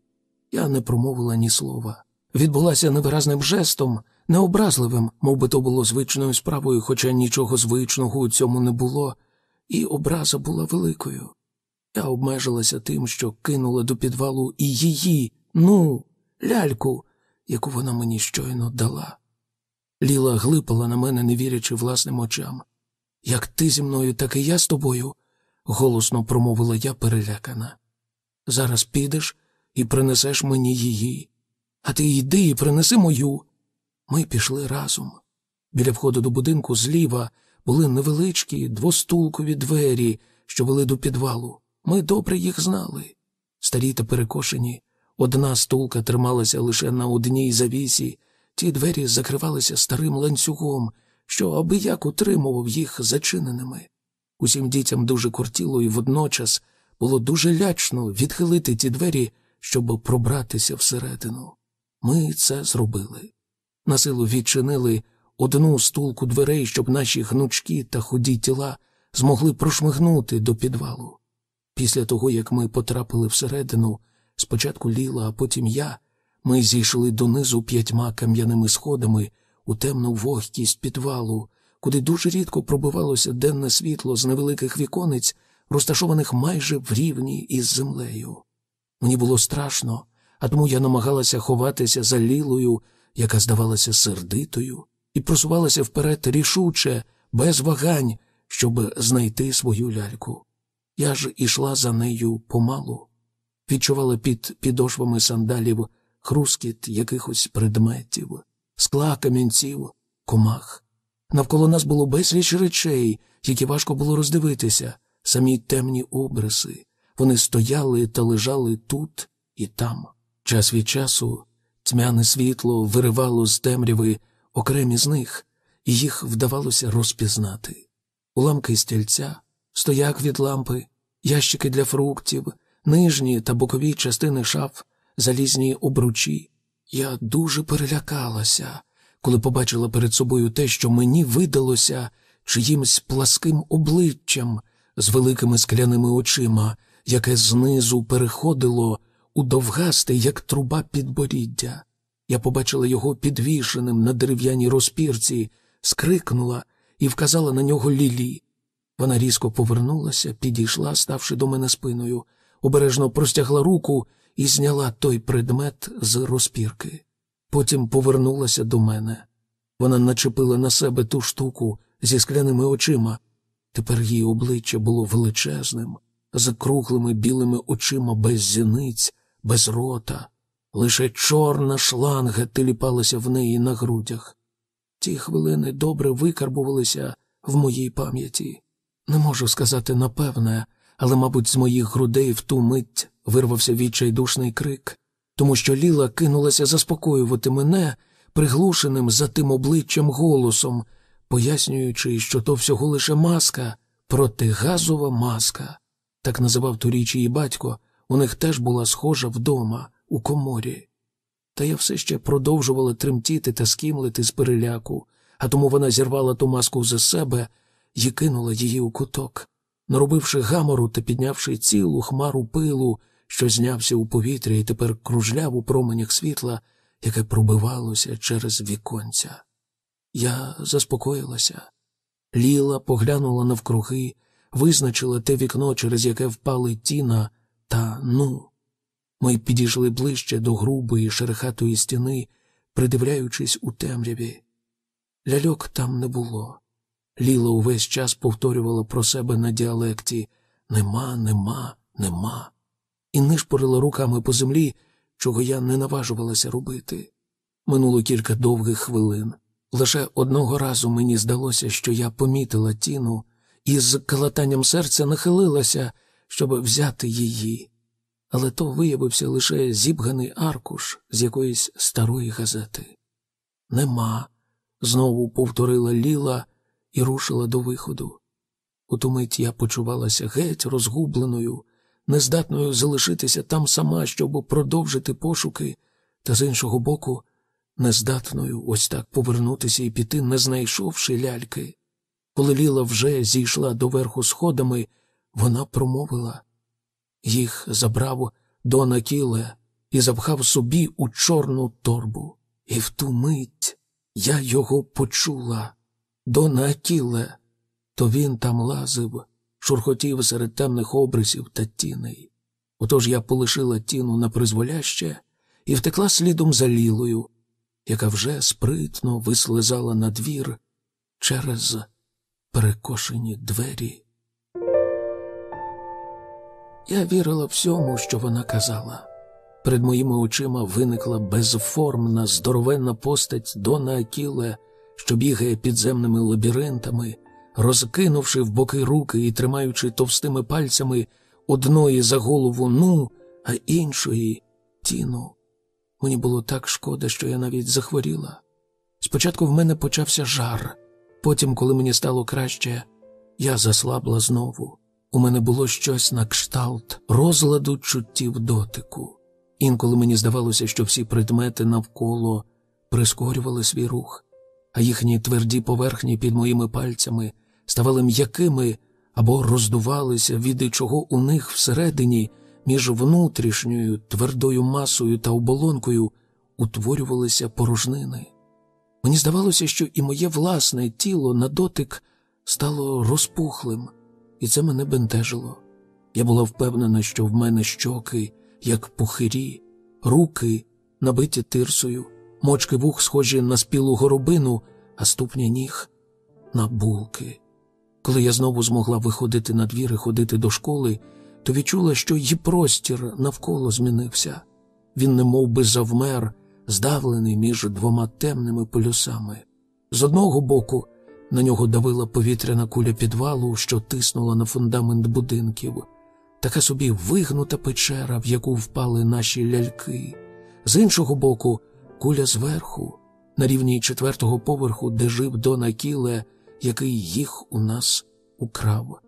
Я не промовила ні слова. Відбулася невиразним жестом, необразливим, мов би то було звичною справою, хоча нічого звичного у цьому не було, і образа була великою. Я обмежилася тим, що кинула до підвалу і її, ну, ляльку, яку вона мені щойно дала. Ліла глипала на мене, не вірячи власним очам. Як ти зі мною, так і я з тобою, голосно промовила я перелякана. Зараз підеш і принесеш мені її, а ти йди і принеси мою. Ми пішли разом. Біля входу до будинку зліва були невеличкі двостулкові двері, що вели до підвалу. Ми добре їх знали. Старі та перекошені. Одна стулка трималася лише на одній завісі, ті двері закривалися старим ланцюгом, що аби як утримував їх зачиненими. Усім дітям дуже кортіло і водночас було дуже лячно відхилити ті двері, щоб пробратися всередину. Ми це зробили. Насилу відчинили одну стулку дверей, щоб наші гнучкі та худі тіла змогли прошмигнути до підвалу. Після того, як ми потрапили всередину, спочатку Ліла, а потім я, ми зійшли донизу п'ятьма кам'яними сходами у темну вогкість підвалу, куди дуже рідко пробивалося денне світло з невеликих віконець, розташованих майже в рівні із землею. Мені було страшно, а тому я намагалася ховатися за лілою, яка здавалася сердитою, і просувалася вперед рішуче, без вагань, щоб знайти свою ляльку. Я ж ішла за нею помалу, відчувала під підошвами сандалів хрускіт якихось предметів, скла камінців, комах. Навколо нас було безліч речей, які важко було роздивитися, самі темні обриси. Вони стояли та лежали тут і там. Час від часу тьмяне світло виривало з темряви окремі з них, і їх вдавалося розпізнати. Уламки стільця, стояк від лампи, ящики для фруктів, нижні та бокові частини шаф, залізні обручі. Я дуже перелякалася, коли побачила перед собою те, що мені видалося чиїмсь пласким обличчям з великими скляними очима, яке знизу переходило у довгасте, як труба підборіддя. Я побачила його підвішеним на дерев'яній розпірці, скрикнула і вказала на нього Лілі. Вона різко повернулася, підійшла, ставши до мене спиною, обережно простягла руку і зняла той предмет з розпірки. Потім повернулася до мене. Вона начепила на себе ту штуку зі скляними очима. Тепер її обличчя було величезним, з круглими білими очима без зіниць, без рота. Лише чорна шланга тиліпалася в неї на грудях. Ті хвилини добре викарбувалися в моїй пам'яті. Не можу сказати напевне, але, мабуть, з моїх грудей в ту мить вирвався відчайдушний крик, тому що Ліла кинулася заспокоювати мене приглушеним за тим обличчям голосом, пояснюючи, що то всього лише маска, протигазова маска. Так називав ту річ її батько, у них теж була схожа вдома, у коморі. Та я все ще продовжувала тремтіти та скімлити з переляку, а тому вона зірвала ту маску за себе і кинула її у куток, наробивши гамору та піднявши цілу хмару пилу, що знявся у повітря і тепер кружляв у променях світла, яке пробивалося через віконця. Я заспокоїлася. Ліла поглянула навкруги, визначила те вікно, через яке впали тіна, та ну. Ми підійшли ближче до грубої шерехатої стіни, придивляючись у темряві. Ляльок там не було. Ліла увесь час повторювала про себе на діалекті нема, нема, нема, і нишпорила руками по землі, чого я не наважувалася робити. Минуло кілька довгих хвилин. Лише одного разу мені здалося, що я помітила тіну і з калатанням серця нахилилася, щоб взяти її. Але то виявився лише зібганий аркуш з якоїсь старої газети. Нема, знову повторила Ліла і рушила до виходу. У ту мить я почувалася геть розгубленою, нездатною залишитися там сама, щоб продовжити пошуки, та з іншого боку, нездатною ось так повернутися і піти, не знайшовши ляльки. Коли Ліла вже зійшла доверху сходами, вона промовила їх забрав Дона Кіле і запхав собі у чорну торбу. І в ту мить я його почула. Дона Акіле, то він там лазив, шурхотів серед темних обрисів та тіней. Отож я полишила тіну на призволяще і втекла слідом за лілою, яка вже спритно вислизала на двір через перекошені двері. Я вірила всьому, що вона казала. Перед моїми очима виникла безформна, здоровенна постать Дона Акіле, що бігає підземними лабіринтами, розкинувши в боки руки і тримаючи товстими пальцями одної за голову ну, а іншої тіну. Мені було так шкода, що я навіть захворіла. Спочатку в мене почався жар, Потім, коли мені стало краще, я заслабла знову. У мене було щось на кшталт розладу чуттів дотику. Інколи мені здавалося, що всі предмети навколо прискорювали свій рух, а їхні тверді поверхні під моїми пальцями ставали м'якими або роздувалися, від чого у них всередині, між внутрішньою твердою масою та оболонкою утворювалися порожнини. Мені здавалося, що і моє власне тіло на дотик стало розпухлим, і це мене бентежило. Я була впевнена, що в мене щоки, як пухирі, руки, набиті тирсою, мочки вух схожі на спілу горобину, а ступня ніг на булки. Коли я знову змогла виходити на двір і ходити до школи, то відчула, що її простір навколо змінився. Він немов би завмер, здавлений між двома темними полюсами. З одного боку на нього давила повітряна куля підвалу, що тиснула на фундамент будинків, така собі вигнута печера, в яку впали наші ляльки. З іншого боку, куля зверху, на рівні четвертого поверху, де жив Дона Кіле, який їх у нас украв.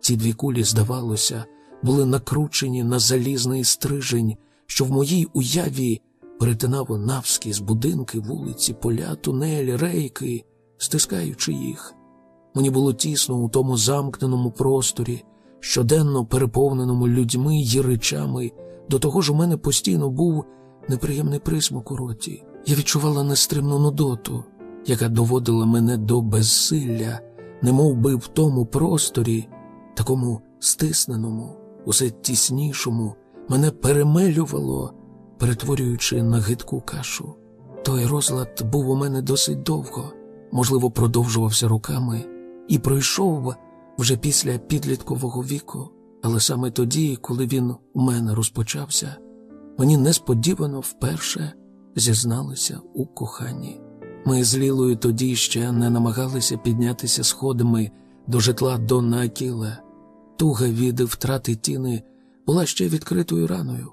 Ці дві кулі, здавалося, були накручені на залізний стрижень, що в моїй уяві перетинав навскіз будинки, вулиці, поля, тунелі, рейки, стискаючи їх. Мені було тісно у тому замкненому просторі, щоденно переповненому людьми й речами. До того ж у мене постійно був неприємний присмак у роті. Я відчувала нестримну нудоту, яка доводила мене до безсилля, немов би в тому просторі, такому стисненому, усе тіснішому, мене перемелювало, перетворюючи на гидку кашу. Той розлад був у мене досить довго, можливо, продовжувався руками і пройшов вже після підліткового віку, але саме тоді, коли він у мене розпочався, мені несподівано вперше зізналися у коханні. Ми з Лілою тоді ще не намагалися піднятися сходами до житла Донна Акіле. Туга від втрати тіни була ще відкритою раною.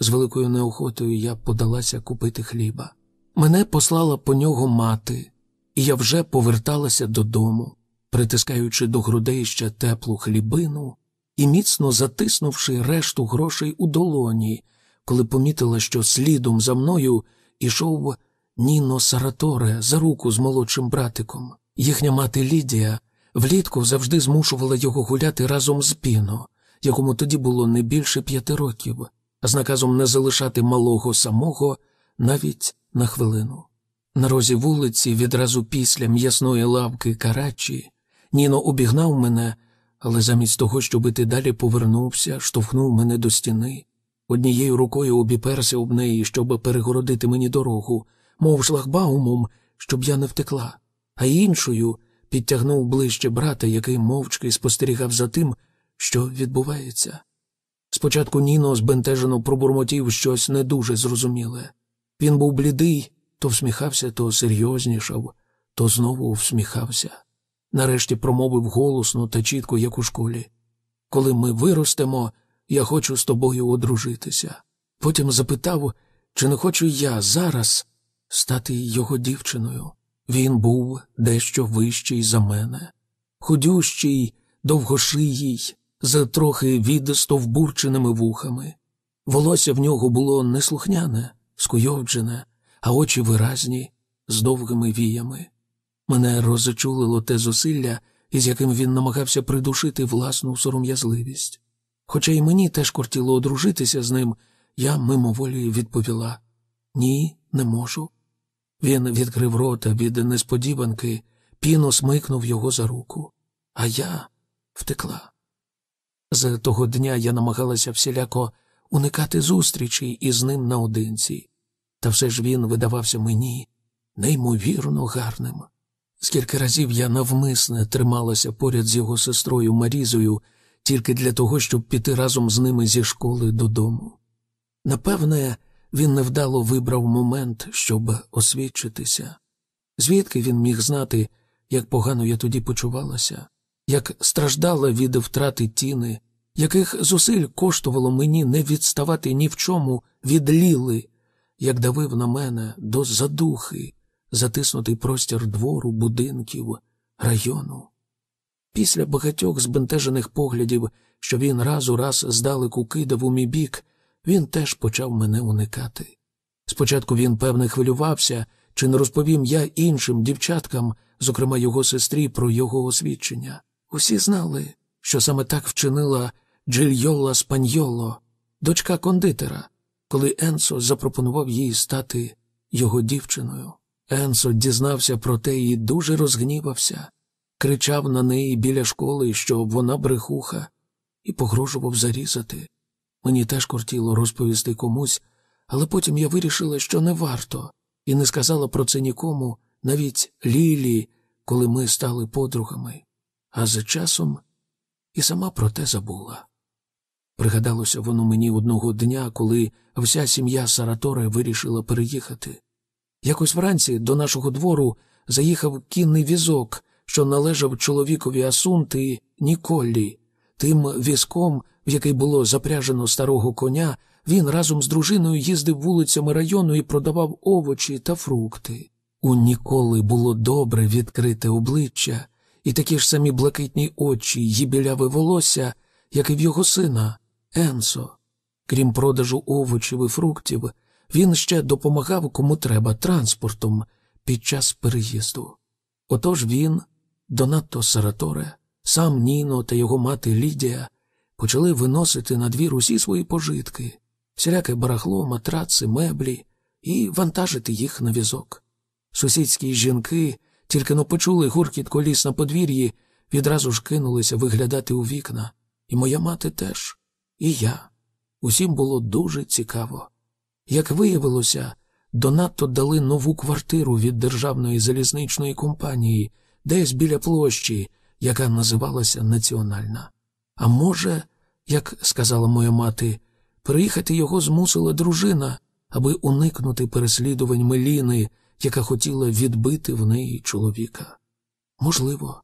З великою неохотою я подалася купити хліба. Мене послала по нього мати, і я вже поверталася додому, притискаючи до грудей ще теплу хлібину і міцно затиснувши решту грошей у долоні, коли помітила, що слідом за мною ішов Ніно Сараторе за руку з молодшим братиком. Їхня мати Лідія влітку завжди змушувала його гуляти разом з Піно, якому тоді було не більше п'яти років, з наказом не залишати малого самого навіть на хвилину. На розі вулиці, відразу після м'ясної лавки Карачі, Ніно обігнав мене, але замість того, щоб іти далі повернувся, штовхнув мене до стіни. Однією рукою обіперся об неї, щоб перегородити мені дорогу, мов шлагбаумом, щоб я не втекла, а іншою підтягнув ближче брата, який мовчки спостерігав за тим, що відбувається. Спочатку Ніно збентежено пробурмотів щось не дуже зрозуміле. Він був блідий, то всміхався, то серйознішав, то знову всміхався. Нарешті промовив голосно та чітко, як у школі. Коли ми виростемо, я хочу з тобою одружитися. Потім запитав, чи не хочу я зараз стати його дівчиною. Він був дещо вищий за мене, худющий, довгошиїй, з трохи відстовбурченими вухами. Волосся в нього було неслухняне, скуйовджене, а очі виразні, з довгими віями. Мене розочулило те зусилля, із яким він намагався придушити власну сором'язливість. Хоча й мені теж кортіло одружитися з ним, я мимоволі відповіла ні, не можу. Він відкрив рота від несподіванки, піно смикнув його за руку, а я втекла. З того дня я намагалася всіляко уникати зустрічей із ним наодинці, та все ж він видавався мені неймовірно гарним. Скільки разів я навмисне трималася поряд з його сестрою Марізою тільки для того, щоб піти разом з ними зі школи додому. Напевне, він невдало вибрав момент, щоб освідчитися. Звідки він міг знати, як погано я тоді почувалася, як страждала від втрати тіни, яких зусиль коштувало мені не відставати ні в чому від ліли, як давив на мене до задухи, затиснутий простір двору, будинків, району. Після багатьох збентежених поглядів, що він раз у раз здалеку кидав у мій бік, він теж почав мене уникати. Спочатку він, певне, хвилювався, чи не розповім я іншим дівчаткам, зокрема його сестрі, про його освідчення. Усі знали, що саме так вчинила Джильйола Спаньоло, дочка кондитера, коли Енсо запропонував їй стати його дівчиною. Енсо дізнався про те і дуже розгнівався, кричав на неї біля школи, що вона брехуха, і погрожував зарізати. Мені теж кортіло розповісти комусь, але потім я вирішила, що не варто, і не сказала про це нікому, навіть Лілі, коли ми стали подругами, а з часом і сама про те забула. Пригадалося воно мені одного дня, коли вся сім'я Саратори вирішила переїхати. Якось вранці до нашого двору заїхав кінний візок, що належав чоловікові Асунти Ніколі. Тим візком, в який було запряжено старого коня, він разом з дружиною їздив вулицями району і продавав овочі та фрукти. У Ніколи було добре відкрите обличчя і такі ж самі блакитні очі й біляве волосся, як і в його сина Енсо. Крім продажу овочів і фруктів, він ще допомагав кому треба транспортом під час переїзду. Отож він, Донатто Сараторе, сам Ніно та його мати Лідія почали виносити на двір усі свої пожитки, всіляке барахло, матраци, меблі і вантажити їх на візок. Сусідські жінки, тільки но почули гуркіт коліс на подвір'ї, відразу ж кинулися виглядати у вікна. І моя мати теж, і я. Усім було дуже цікаво. Як виявилося, донато дали нову квартиру від державної залізничної компанії, десь біля площі, яка називалася Національна. А може, як сказала моя мати, приїхати його змусила дружина, аби уникнути переслідувань Меліни, яка хотіла відбити в неї чоловіка. Можливо,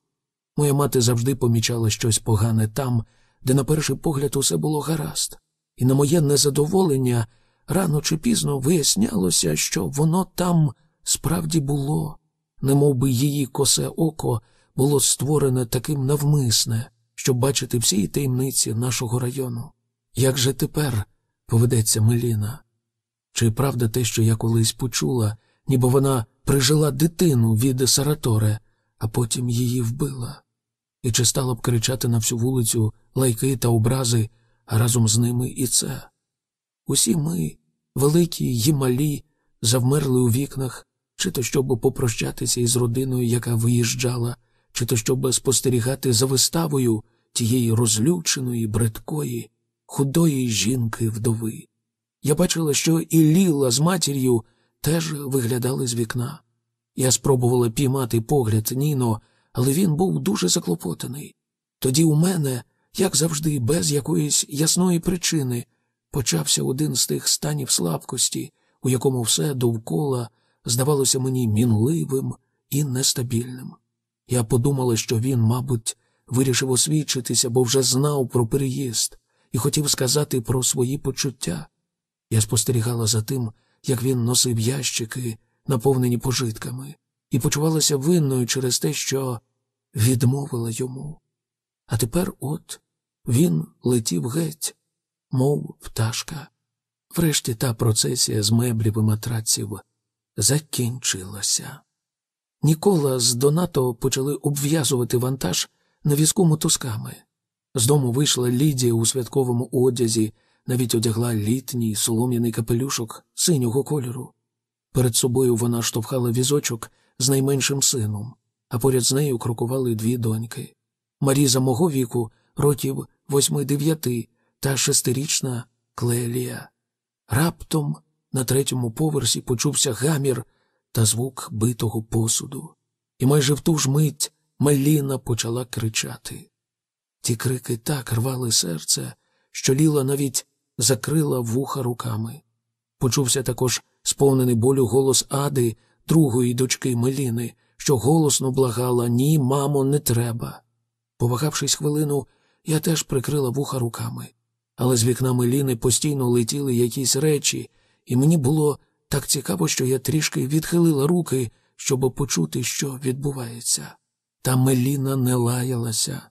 моя мати завжди помічала щось погане там, де на перший погляд усе було гаразд, і на моє незадоволення рано чи пізно вияснялося, що воно там справді було, немов би її косе око було створене таким навмисне, щоб бачити всі таємниці нашого району. Як же тепер поведеться Меліна? Чи правда те, що я колись почула, ніби вона прижила дитину від Сараторе, а потім її вбила? І чи стала б кричати на всю вулицю лайки та образи, а разом з ними і це? Усі ми, великі й малі, завмерли у вікнах, чи то щоб попрощатися із родиною, яка виїжджала, чи то щоб спостерігати за виставою тієї розлюченої, бридкої, худої жінки вдови. Я бачила, що і Ліла з матір'ю теж виглядали з вікна. Я спробувала піймати погляд Ніно, але він був дуже заклопотаний. Тоді у мене, як завжди, без якоїсь ясної причини, почався один з тих станів слабкості, у якому все довкола здавалося мені мінливим і нестабільним. Я подумала, що він, мабуть, вирішив освідчитися, бо вже знав про переїзд і хотів сказати про свої почуття. Я спостерігала за тим, як він носив ящики, наповнені пожитками, і почувалася винною через те, що відмовила йому. А тепер от він летів геть, мов пташка. Врешті та процесія з меблів і матраців закінчилася. Нікола з Донато почали обв'язувати вантаж на візку мотузками. З дому вийшла Лідія у святковому одязі, навіть одягла літній солом'яний капелюшок синього кольору. Перед собою вона штовхала візочок з найменшим сином, а поряд з нею крокували дві доньки. Маріза мого віку, років восьми-дев'яти, та шестирічна Клелія. Раптом на третьому поверсі почувся гамір та звук битого посуду, і майже в ту ж мить Меліна почала кричати. Ті крики так рвали серце, що Ліла навіть закрила вуха руками. Почувся також сповнений болю голос Ади, другої дочки Меліни, що голосно благала ні, мамо, не треба. Повагавшись хвилину, я теж прикрила вуха руками, але з вікна Меліни постійно летіли якісь речі, і мені було так цікаво, що я трішки відхилила руки, щоб почути, що відбувається. Та Меліна не лаялася,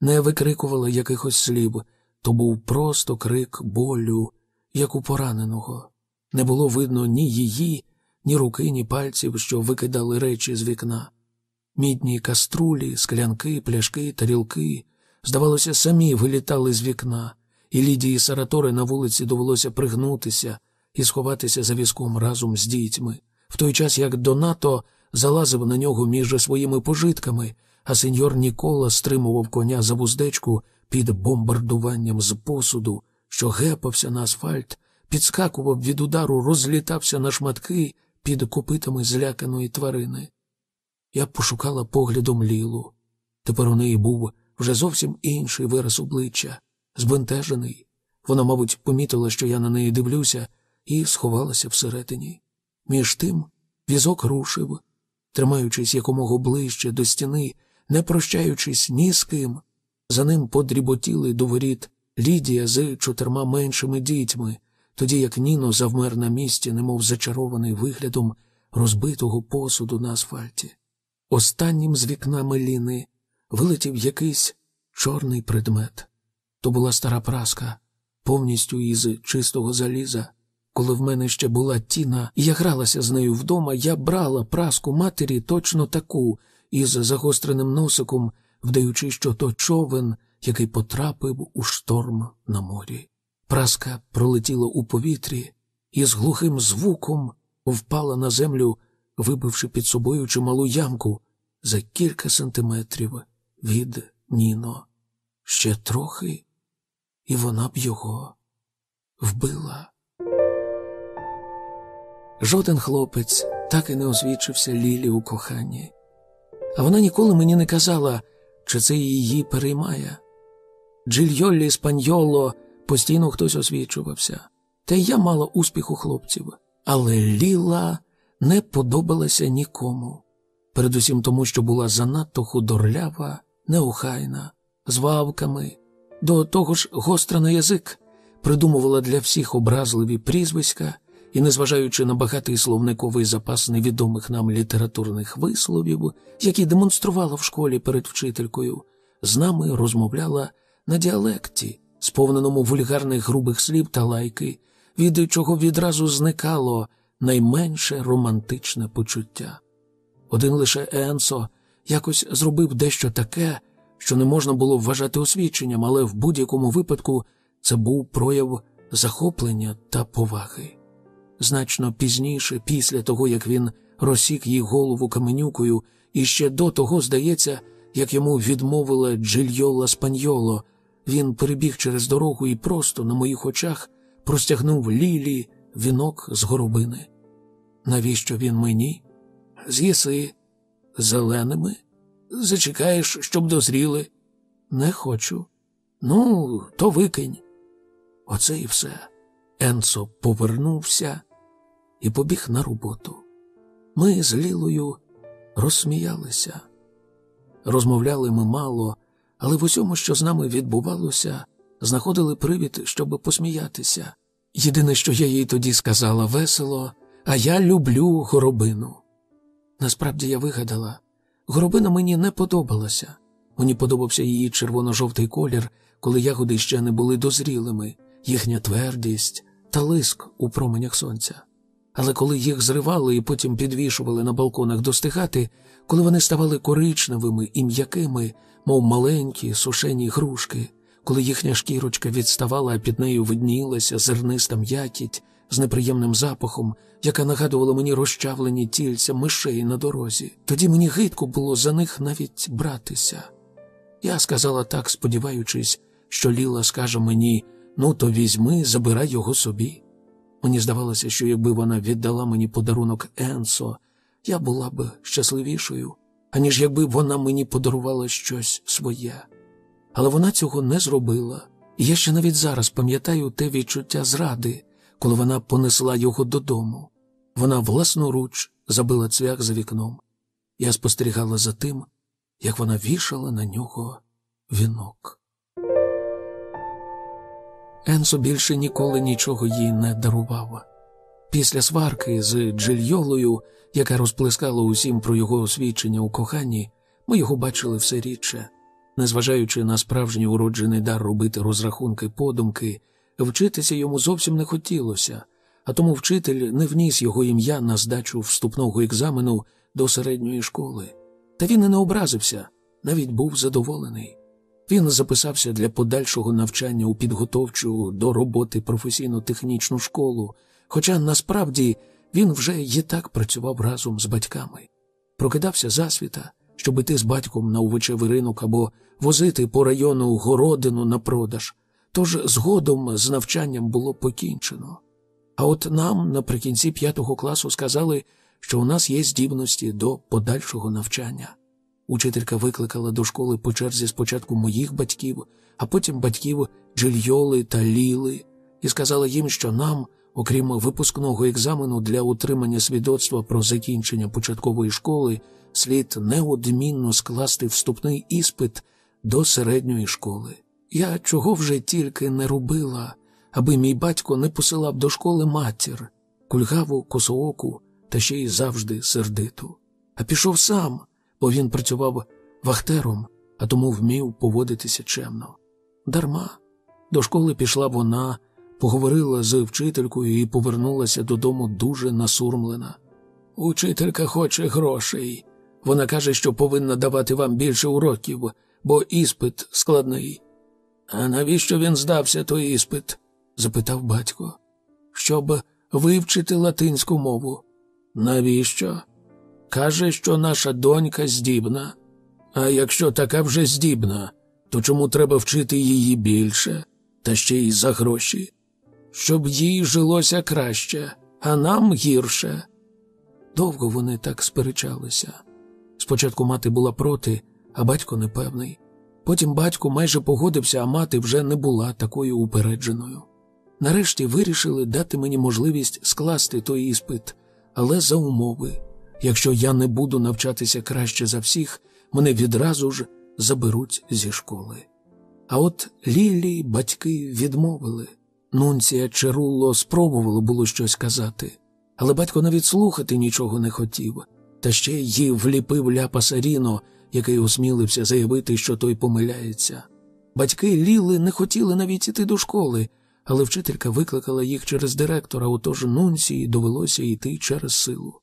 не викрикувала якихось слів, то був просто крик болю, як у пораненого. Не було видно ні її, ні руки, ні пальців, що викидали речі з вікна. Мідні каструлі, склянки, пляшки, тарілки, здавалося, самі вилітали з вікна, і Лідії Саратори на вулиці довелося пригнутися і сховатися за візком разом з дітьми, в той час як Донато залазив на нього між своїми пожитками, а сеньор Нікола стримував коня за вуздечку під бомбардуванням з посуду, що гепався на асфальт, підскакував від удару, розлітався на шматки під копитами зляканої тварини. Я пошукала поглядом Лілу. Тепер у неї був вже зовсім інший вираз обличчя, збентежений. Вона, мабуть, помітила, що я на неї дивлюся, і сховалася всередині. Між тим візок рушив, тримаючись якомога ближче до стіни, не прощаючись ні з ким. За ним подріботіли до воріт Лідія з чотирма меншими дітьми, тоді як Ніно завмер на місці, немов зачарований виглядом розбитого посуду на асфальті. Останнім з вікна Меліни вилетів якийсь чорний предмет. То була стара праска, повністю із чистого заліза. Коли в мене ще була тіна, і я гралася з нею вдома, я брала праску матері точно таку, із загостреним носиком, вдаючи, що то човен, який потрапив у шторм на морі. Праска пролетіла у повітрі і з глухим звуком впала на землю, вибивши під собою чималу ямку за кілька сантиметрів від Ніно. Ще трохи, і вона б його вбила. Жоден хлопець так і не освічився Лілі у коханні, а вона ніколи мені не казала, чи це її переймає. Джильйолі Спаньоло постійно хтось освічувався, та й я мала успіх у хлопців, але Ліла не подобалася нікому, передусім тому, що була занадто худорлява, неохайна, з вавками, до того ж гостра на язик, придумувала для всіх образливі прізвиська і, незважаючи на багатий словниковий запас невідомих нам літературних висловів, які демонструвала в школі перед вчителькою, з нами розмовляла на діалекті, сповненому вульгарних грубих слів та лайки, від чого відразу зникало найменше романтичне почуття. Один лише Енсо якось зробив дещо таке, що не можна було вважати освіченням, але в будь-якому випадку це був прояв захоплення та поваги. Значно пізніше, після того, як він розсік їй голову каменюкою, і ще до того, здається, як йому відмовила Джильйола Спаньоло, він перебіг через дорогу і просто на моїх очах простягнув лілі вінок з горобини. Навіщо він мені? З'їси зеленими? Зачекаєш, щоб дозріли? Не хочу. Ну, то викинь. Оце і все. Енцо повернувся і побіг на роботу. Ми з Лілою розсміялися. Розмовляли ми мало, але в усьому, що з нами відбувалося, знаходили привід, щоб посміятися. Єдине, що я їй тоді сказала весело, а я люблю горобину. Насправді я вигадала, горобина мені не подобалася. Мені подобався її червоно-жовтий колір, коли ягоди ще не були дозрілими, їхня твердість та лиск у променях сонця. Але коли їх зривали і потім підвішували на балконах достигати, коли вони ставали коричневими і м'якими, мов маленькі сушені грушки, коли їхня шкірочка відставала, а під нею виднілася зерниста м'якіть з неприємним запахом, яка нагадувала мені розчавлені тільця мишей на дорозі, тоді мені гидко було за них навіть братися. Я сказала так, сподіваючись, що Ліла скаже мені ну, то візьми, забирай його собі. Мені здавалося, що якби вона віддала мені подарунок Енсо, я була б щасливішою, аніж якби вона мені подарувала щось своє. Але вона цього не зробила, і я ще навіть зараз пам'ятаю те відчуття зради, коли вона понесла його додому. Вона власноруч забила цвях за вікном. Я спостерігала за тим, як вона вішала на нього вінок. Енсо більше ніколи нічого їй не дарував. Після сварки з Джильйолою, яка розплескала усім про його освідчення у коханні, Ми його бачили все рідше. Незважаючи на справжній уроджений дар робити розрахунки подумки, вчитися йому зовсім не хотілося, а тому вчитель не вніс його ім'я на здачу вступного екзамену до середньої школи. Та він і не образився, навіть був задоволений. Він записався для подальшого навчання у підготовчу до роботи професійно-технічну школу, хоча насправді він вже і так працював разом з батьками. Прокидався засвіта, щоб іти з батьком на овочевий ринок або возити по району городину на продаж, тож згодом з навчанням було покінчено. А от нам наприкінці п'ятого класу сказали, що у нас є здібності до подальшого навчання. Учителька викликала до школи по черзі спочатку моїх батьків, а потім батьків Джильйоли та Ліли, і сказала їм, що нам, окрім випускного екзамену для утримання свідоцтва про закінчення початкової школи, слід неодмінно скласти вступний іспит до середньої школи. Я чого вже тільки не робила, аби мій батько не посилав до школи матір, кульгаву, косооку та ще й завжди сердиту. А пішов сам, бо він працював вахтером, а тому вмів поводитися чемно. Дарма. До школи пішла вона, поговорила з вчителькою і повернулася додому дуже насурмлена. Учителька хоче грошей. Вона каже, що повинна давати вам більше уроків, бо іспит складний. А навіщо він здався той іспит? запитав батько. Щоб вивчити латинську мову. Навіщо? Каже, що наша донька здібна. А якщо така вже здібна, то чому треба вчити її більше, та ще й за гроші? Щоб їй жилося краще, а нам гірше. Довго вони так сперечалися. Спочатку мати була проти, а батько непевний. Потім батько майже погодився, а мати вже не була такою упередженою. Нарешті вирішили дати мені можливість скласти той іспит, але за умови. Якщо я не буду навчатися краще за всіх, мене відразу ж заберуть зі школи. А от Лілі батьки відмовили. Нунція Черулло спробувало було щось казати, але батько навіть слухати нічого не хотів, та ще й вліпив ляпаса Ріно, який осмілився заявити, що той помиляється. Батьки Ліли не хотіли навіть іти до школи, але вчителька викликала їх через директора, отож нунції довелося йти через силу.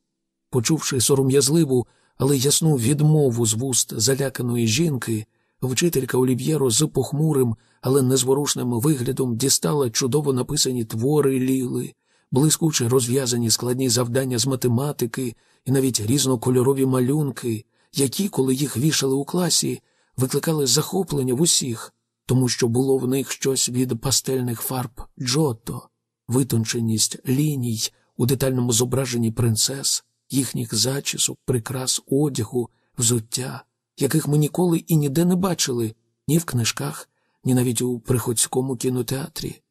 Почувши сором'язливу, але ясну відмову з вуст заляканої жінки, вчителька Олів'єро з похмурим, але незворушним виглядом дістала чудово написані твори ліли, блискуче розв'язані складні завдання з математики і навіть різнокольорові малюнки, які, коли їх вішали у класі, викликали захоплення в усіх, тому що було в них щось від пастельних фарб Джотто, витонченість ліній у детальному зображенні принцес їхніх зачісок, прикрас, одягу, взуття, яких ми ніколи і ніде не бачили ні в книжках, ні навіть у приходському кінотеатрі.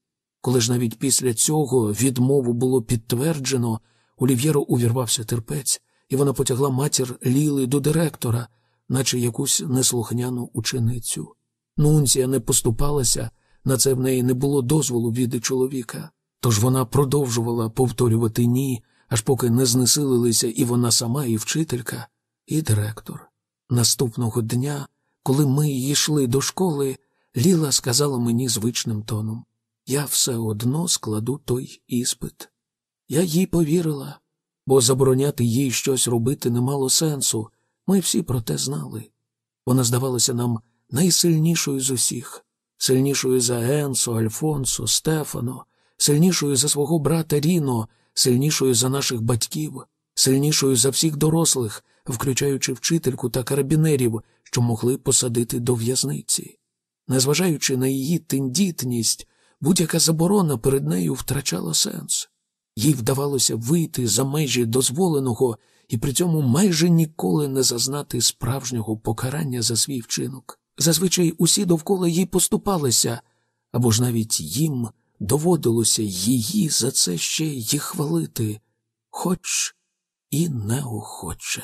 Коли ж навіть після цього відмову було підтверджено, у Лів'єру увірвався терпець, і вона потягла матір Ліли до директора, наче якусь неслухняну ученицю. Нунція не поступалася, на це в неї не було дозволу від чоловіка, тож вона продовжувала повторювати ні, аж поки не знесилилися і вона сама, і вчителька, і директор. Наступного дня, коли ми йшли до школи, Ліла сказала мені звичним тоном я все одно складу той іспит. Я їй повірила, бо забороняти їй щось робити не мало сенсу. Ми всі про те знали. Вона здавалася нам найсильнішою з усіх, сильнішою за Енсо, Альфонсо, Стефано, сильнішою за свого брата Ріно, сильнішою за наших батьків, сильнішою за всіх дорослих, включаючи вчительку та карабінерів, що могли посадити до в'язниці. Незважаючи на її тендітність, будь-яка заборона перед нею втрачала сенс. Їй вдавалося вийти за межі дозволеного і при цьому майже ніколи не зазнати справжнього покарання за свій вчинок. Зазвичай усі довкола їй поступалися, або ж навіть їм доводилося її за це ще й хвалити, хоч і неохоче.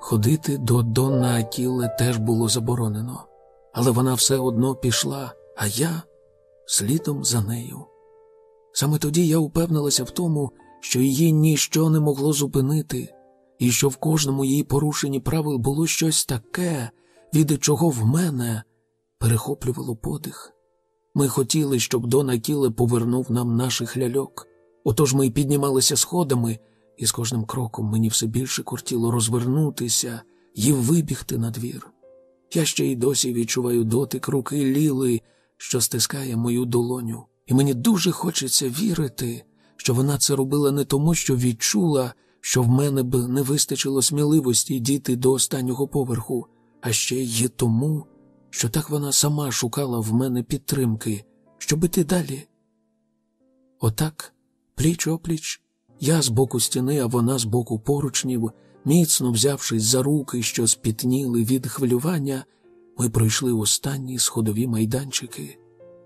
Ходити до Донна Акіле теж було заборонено, але вона все одно пішла, а я слідом за нею. Саме тоді я упевнилася в тому, що її ніщо не могло зупинити. і що в кожному її порушенні правил було щось таке, від чого в мене перехоплювало подих. Ми хотіли, щоб Дон Акіле повернув нам наших ляльок. Отож ми піднімалися сходами, і з кожним кроком мені все більше кортіло розвернутися і вибігти на двір. Я ще й досі відчуваю дотик руки Ліли, що стискає мою долоню, і мені дуже хочеться вірити, що вона це робила не тому, що відчула, що в мене б не вистачило сміливості діти до останнього поверху, а ще й тому, що так вона сама шукала в мене підтримки, щоб іти далі. Отак, пліч опліч, я з боку стіни, а вона з боку поручнів, міцно взявшись за руки, що спітніли від хвилювання, ми пройшли останні сходові майданчики.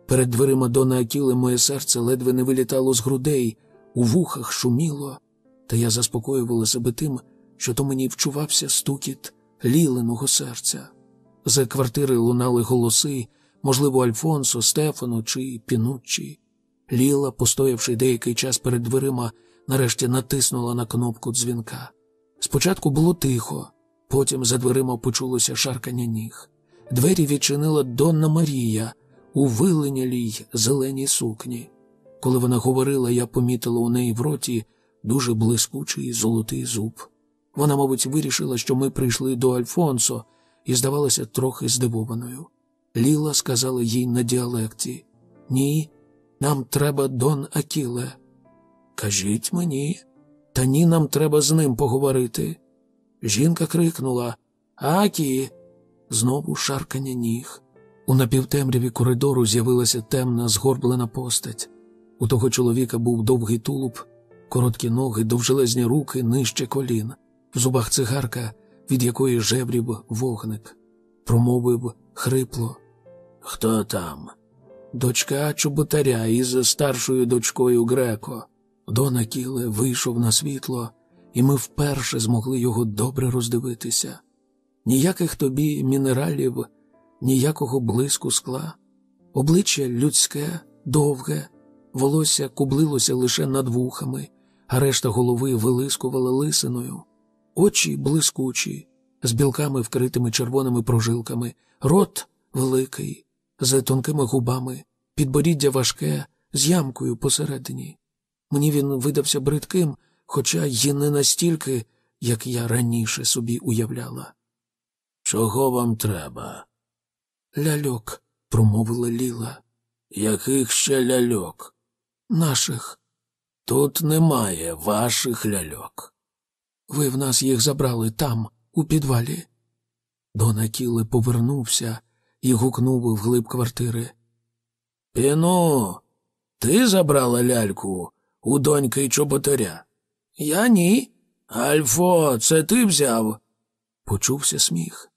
Перед дверима Дона Акіли моє серце ледве не вилітало з грудей, у вухах шуміло, та я заспокоювала себе тим, що то мені вчувався стукіт ліленого серця. З квартири лунали голоси, можливо, Альфонсо, Стефано чи Пінуччі. Ліла, постоявши деякий час перед дверима, нарешті натиснула на кнопку дзвінка. Спочатку було тихо, потім за дверима почулося шаркання ніг. Двері відчинила Донна Марія у виленялій зеленій сукні. Коли вона говорила, я помітила у неї в роті дуже блискучий золотий зуб. Вона, мабуть, вирішила, що ми прийшли до Альфонсо і здавалася трохи здивованою. Ліла сказала їй на діалекті Ні, нам треба Дон Акіле. Кажіть мені, та ні, нам треба з ним поговорити. Жінка крикнула Акі. Знову шаркання ніг. У напівтемряві коридору з'явилася темна, згорблена постать. У того чоловіка був довгий тулуб, короткі ноги, довжелезні руки нижче колін, в зубах цигарка, від якої жеврів вогник. Промовив хрипло. Хто там? Дочка чоботаря із старшою дочкою Греко. Дон Акіле вийшов на світло, і ми вперше змогли його добре роздивитися. Ніяких тобі мінералів, ніякого блиску скла, обличчя людське, довге, волосся кублилося лише над вухами, а решта голови вилискувала лисиною, очі блискучі, з білками, вкритими червоними прожилками, рот великий, з тонкими губами, підборіддя важке, з ямкою посередині. Мені він видався бридким, хоча й не настільки, як я раніше собі уявляла. Чого вам треба? Ляльок, промовила Ліла. Яких ще ляльок? Наших. Тут немає ваших ляльок. Ви в нас їх забрали там, у підвалі. Дона Кіле повернувся і гукнув вглиб квартири. Піно, ти забрала ляльку у доньки чоботаря? Я ні. Альфо, це ти взяв? Почувся сміх.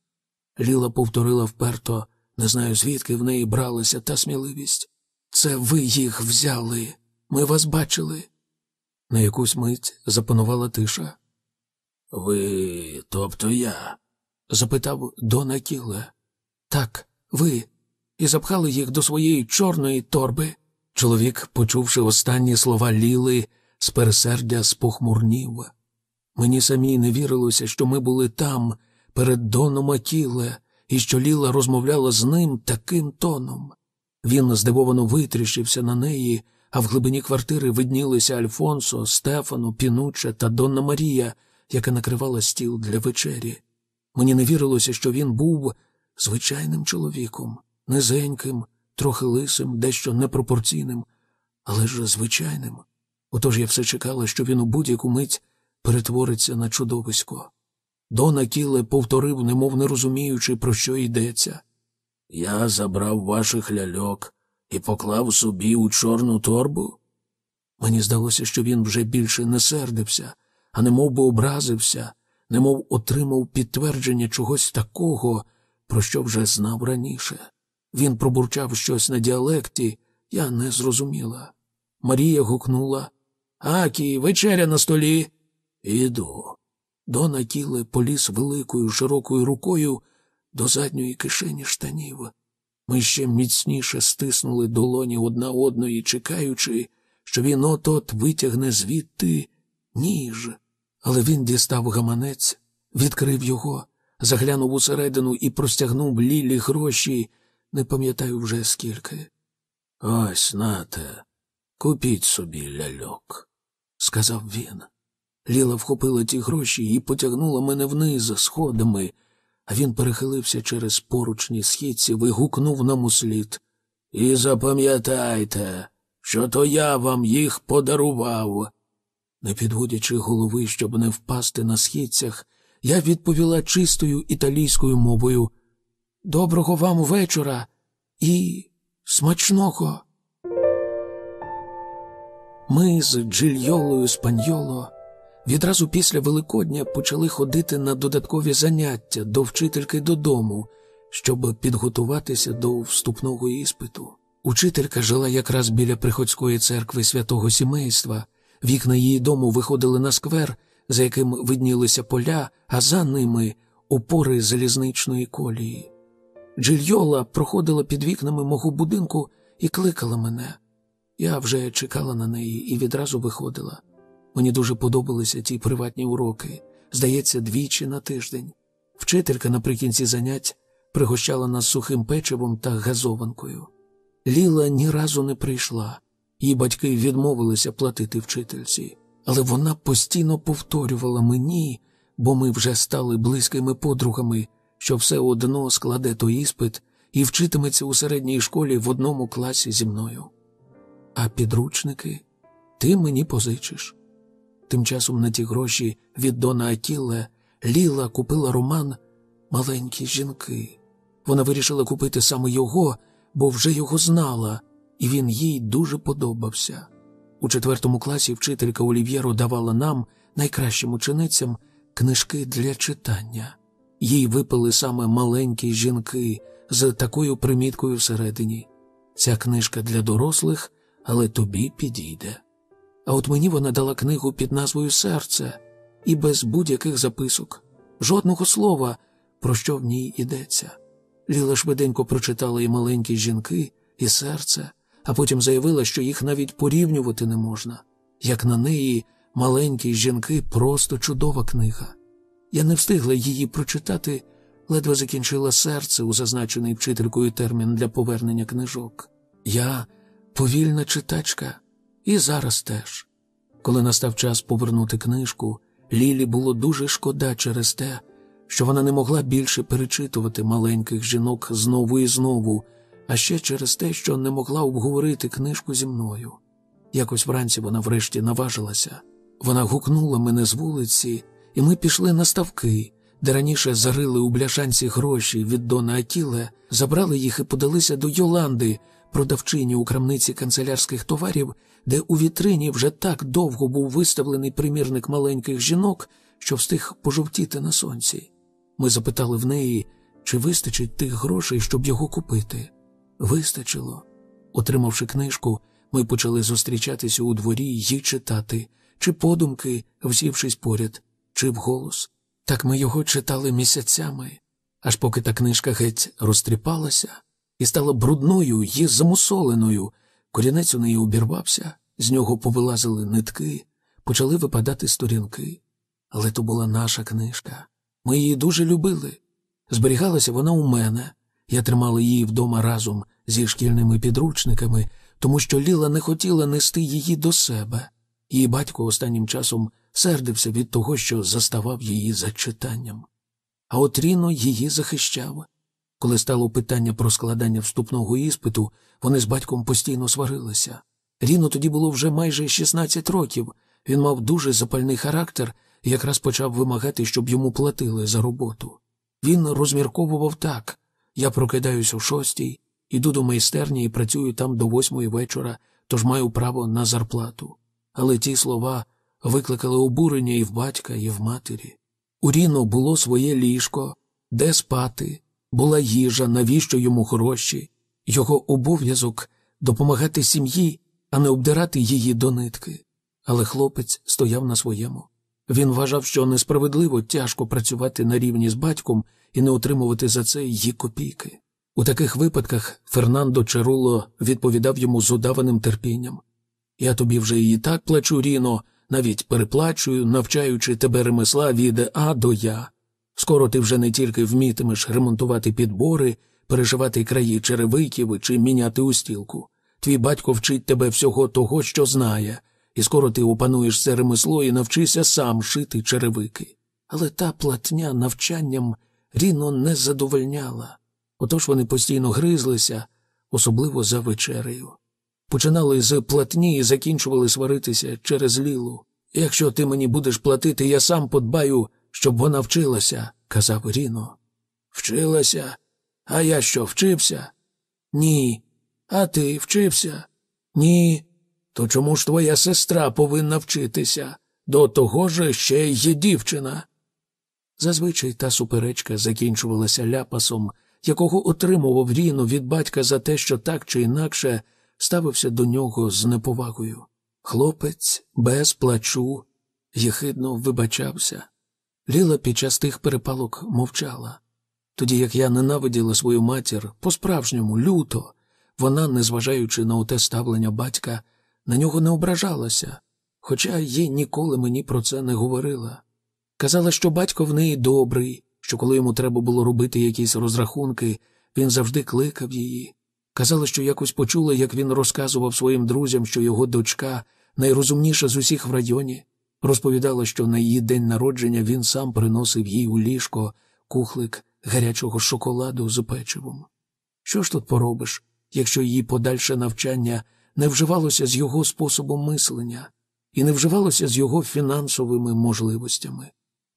Ліла повторила вперто, не знаю, звідки в неї бралася та сміливість. Це ви їх взяли. Ми вас бачили. На якусь мить запанувала тиша. Ви, тобто я? запитав Дона Кіле. Так, ви. І запхали їх до своєї чорної торби. Чоловік, почувши останні слова Ліли, з пересердя спохмурнів. Мені самі не вірилося, що ми були там, перед Доном Акіле, і що Ліла розмовляла з ним таким тоном. Він здивовано витріщився на неї, а в глибині квартири виднілися Альфонсо, Стефано, Пінуче та Донна Марія, яка накривала стіл для вечері. Мені не вірилося, що він був звичайним чоловіком, низеньким, трохи лисим, дещо непропорційним, але ж звичайним. Отож я все чекала, що він у будь-яку мить перетвориться на чудовисько. Дона Кіле повторив, немов не розуміючи, про що йдеться. Я забрав ваших ляльок і поклав собі у чорну торбу. Мені здалося, що він вже більше не сердився, а немов би образився, немов отримав підтвердження чогось такого, про що вже знав раніше. Він пробурчав щось на діалекті, я не зрозуміла. Марія гукнула Акі, вечеря на столі. Іду. Дона Кіле поліз великою широкою рукою до задньої кишені штанів. Ми ще міцніше стиснули долоні одна одної, чекаючи, що він от от витягне звідти ніж. Але він дістав гаманець, відкрив його, заглянув усередину і простягнув Лілі гроші, не пам'ятаю вже скільки. Ось нате, купіть собі ляльок, сказав він. Ліла вхопила ті гроші і потягнула мене вниз сходами, а він перехилився через поручні східці, вигукнув нам услід. І запам'ятайте, що то я вам їх подарував. Не підводячи голови, щоб не впасти на східцях, я відповіла чистою італійською мовою Доброго вам вечора і смачного. Ми з Джильйолою Спаньоло відразу після Великодня почали ходити на додаткові заняття до вчительки додому, щоб підготуватися до вступного іспиту. Учителька жила якраз біля приходської церкви святого сімейства. Вікна її дому виходили на сквер, за яким виднілися поля, а за ними опори залізничної колії. Джильйола проходила під вікнами мого будинку і кликала мене. Я вже чекала на неї і відразу виходила. Мені дуже подобалися ті приватні уроки, здається, двічі на тиждень. Вчителька наприкінці занять пригощала нас сухим печивом та газованкою. Ліла ні разу не прийшла, її батьки відмовилися платити вчительці, але вона постійно повторювала мені, бо ми вже стали близькими подругами, що все одно складе той іспит і вчитиметься у середній школі в одному класі зі мною. А підручники ти мені позичиш. Тим часом на ті гроші від Дона Атіле Ліла купила роман Маленькі жінки. Вона вирішила купити саме його, бо вже його знала, і він їй дуже подобався. У четвертому класі вчителька Олів'єро давала нам, найкращим ученицям, книжки для читання. Їй випали саме маленькі жінки з такою приміткою всередині. Ця книжка для дорослих, але тобі підійде. А от мені вона дала книгу під назвою Серце і без будь-яких записок, жодного слова, про що в ній йдеться. Ліла швиденько прочитала і маленькі жінки, і серце, а потім заявила, що їх навіть порівнювати не можна. Як на неї, маленькі жінки просто чудова книга. Я не встигла її прочитати, ледве закінчила серце у зазначений вчителькою термін для повернення книжок. Я повільна читачка, і зараз теж. Коли настав час повернути книжку, Лілі було дуже шкода через те, що вона не могла більше перечитувати маленьких жінок знову і знову, а ще через те, що не могла обговорити книжку зі мною. Якось вранці вона врешті наважилася. Вона гукнула мене з вулиці, і ми пішли на ставки, де раніше зарили у бляшанці гроші від Дона Атіле, забрали їх і подалися до Йоланди, продавчині у крамниці канцелярських товарів, де у вітрині вже так довго був виставлений примірник маленьких жінок, що встиг пожовтіти на сонці. Ми запитали в неї, чи вистачить тих грошей, щоб його купити. Вистачило. Отримавши книжку, ми почали зустрічатися у дворі й читати, чи подумки, всівшись поряд, чи вголос. Так ми його читали місяцями, аж поки та книжка геть розтріпалася і стала брудною й замусоленою. Корінець у неї обірвався, з нього повилазили нитки, почали випадати сторінки. Але то була наша книжка. Ми її дуже любили. Зберігалася вона у мене. Я тримала її вдома разом зі шкільними підручниками, тому що Ліла не хотіла нести її до себе. Її батько останнім часом сердився від того, що заставав її за читанням. А от Ріно її захищав. Коли стало питання про складання вступного іспиту, вони з батьком постійно сварилися. Ріно тоді було вже майже 16 років. Він мав дуже запальний характер і якраз почав вимагати, щоб йому платили за роботу. Він розмірковував так я прокидаюсь о шостій, іду до майстерні і працюю там до восьмої вечора, тож маю право на зарплату. Але ті слова викликали обурення і в батька, і в матері. У Ріно було своє ліжко, де спати, була їжа, навіщо йому гроші, його обов'язок допомагати сім'ї, а не обдирати її до нитки. Але хлопець стояв на своєму. Він вважав, що несправедливо тяжко працювати на рівні з батьком і не отримувати за це її копійки. У таких випадках Фернандо Черуло відповідав йому з удаваним терпінням. Я тобі вже і так плачу, Ріно, навіть переплачую, навчаючи тебе ремесла від А до Я. Скоро ти вже не тільки вмітимеш ремонтувати підбори, переживати краї черевиків чи міняти устілку. Твій батько вчить тебе всього того, що знає, і скоро ти опануєш це ремесло і навчишся сам шити черевики. Але та платня навчанням Ріно не задовольняла. Отож вони постійно гризлися, особливо за вечерею. Починали з платні і закінчували сваритися через лілу. Якщо ти мені будеш платити, я сам подбаю, щоб вона вчилася, казав Ріно. Вчилася? А я що, вчився? Ні. А ти вчився? Ні. То чому ж твоя сестра повинна вчитися? До того ж ще є дівчина. Зазвичай та суперечка закінчувалася ляпасом, якого отримував Ріно від батька за те, що так чи інакше ставився до нього з неповагою. Хлопець без плачу єхидно вибачався. Ліла під час тих перепалок мовчала. Тоді як я ненавиділа свою матір по-справжньому люто, вона, незважаючи на оте ставлення батька, на нього не ображалася, хоча їй ніколи мені про це не говорила. Казала, що батько в неї добрий, що коли йому треба було робити якісь розрахунки, він завжди кликав її. Казала, що якось почула, як він розказував своїм друзям, що його дочка найрозумніша з усіх в районі. Розповідала, що на її день народження він сам приносив їй у ліжко кухлик гарячого шоколаду з печивом. Що ж тут поробиш, якщо її подальше навчання не вживалося з його способом мислення і не вживалося з його фінансовими можливостями?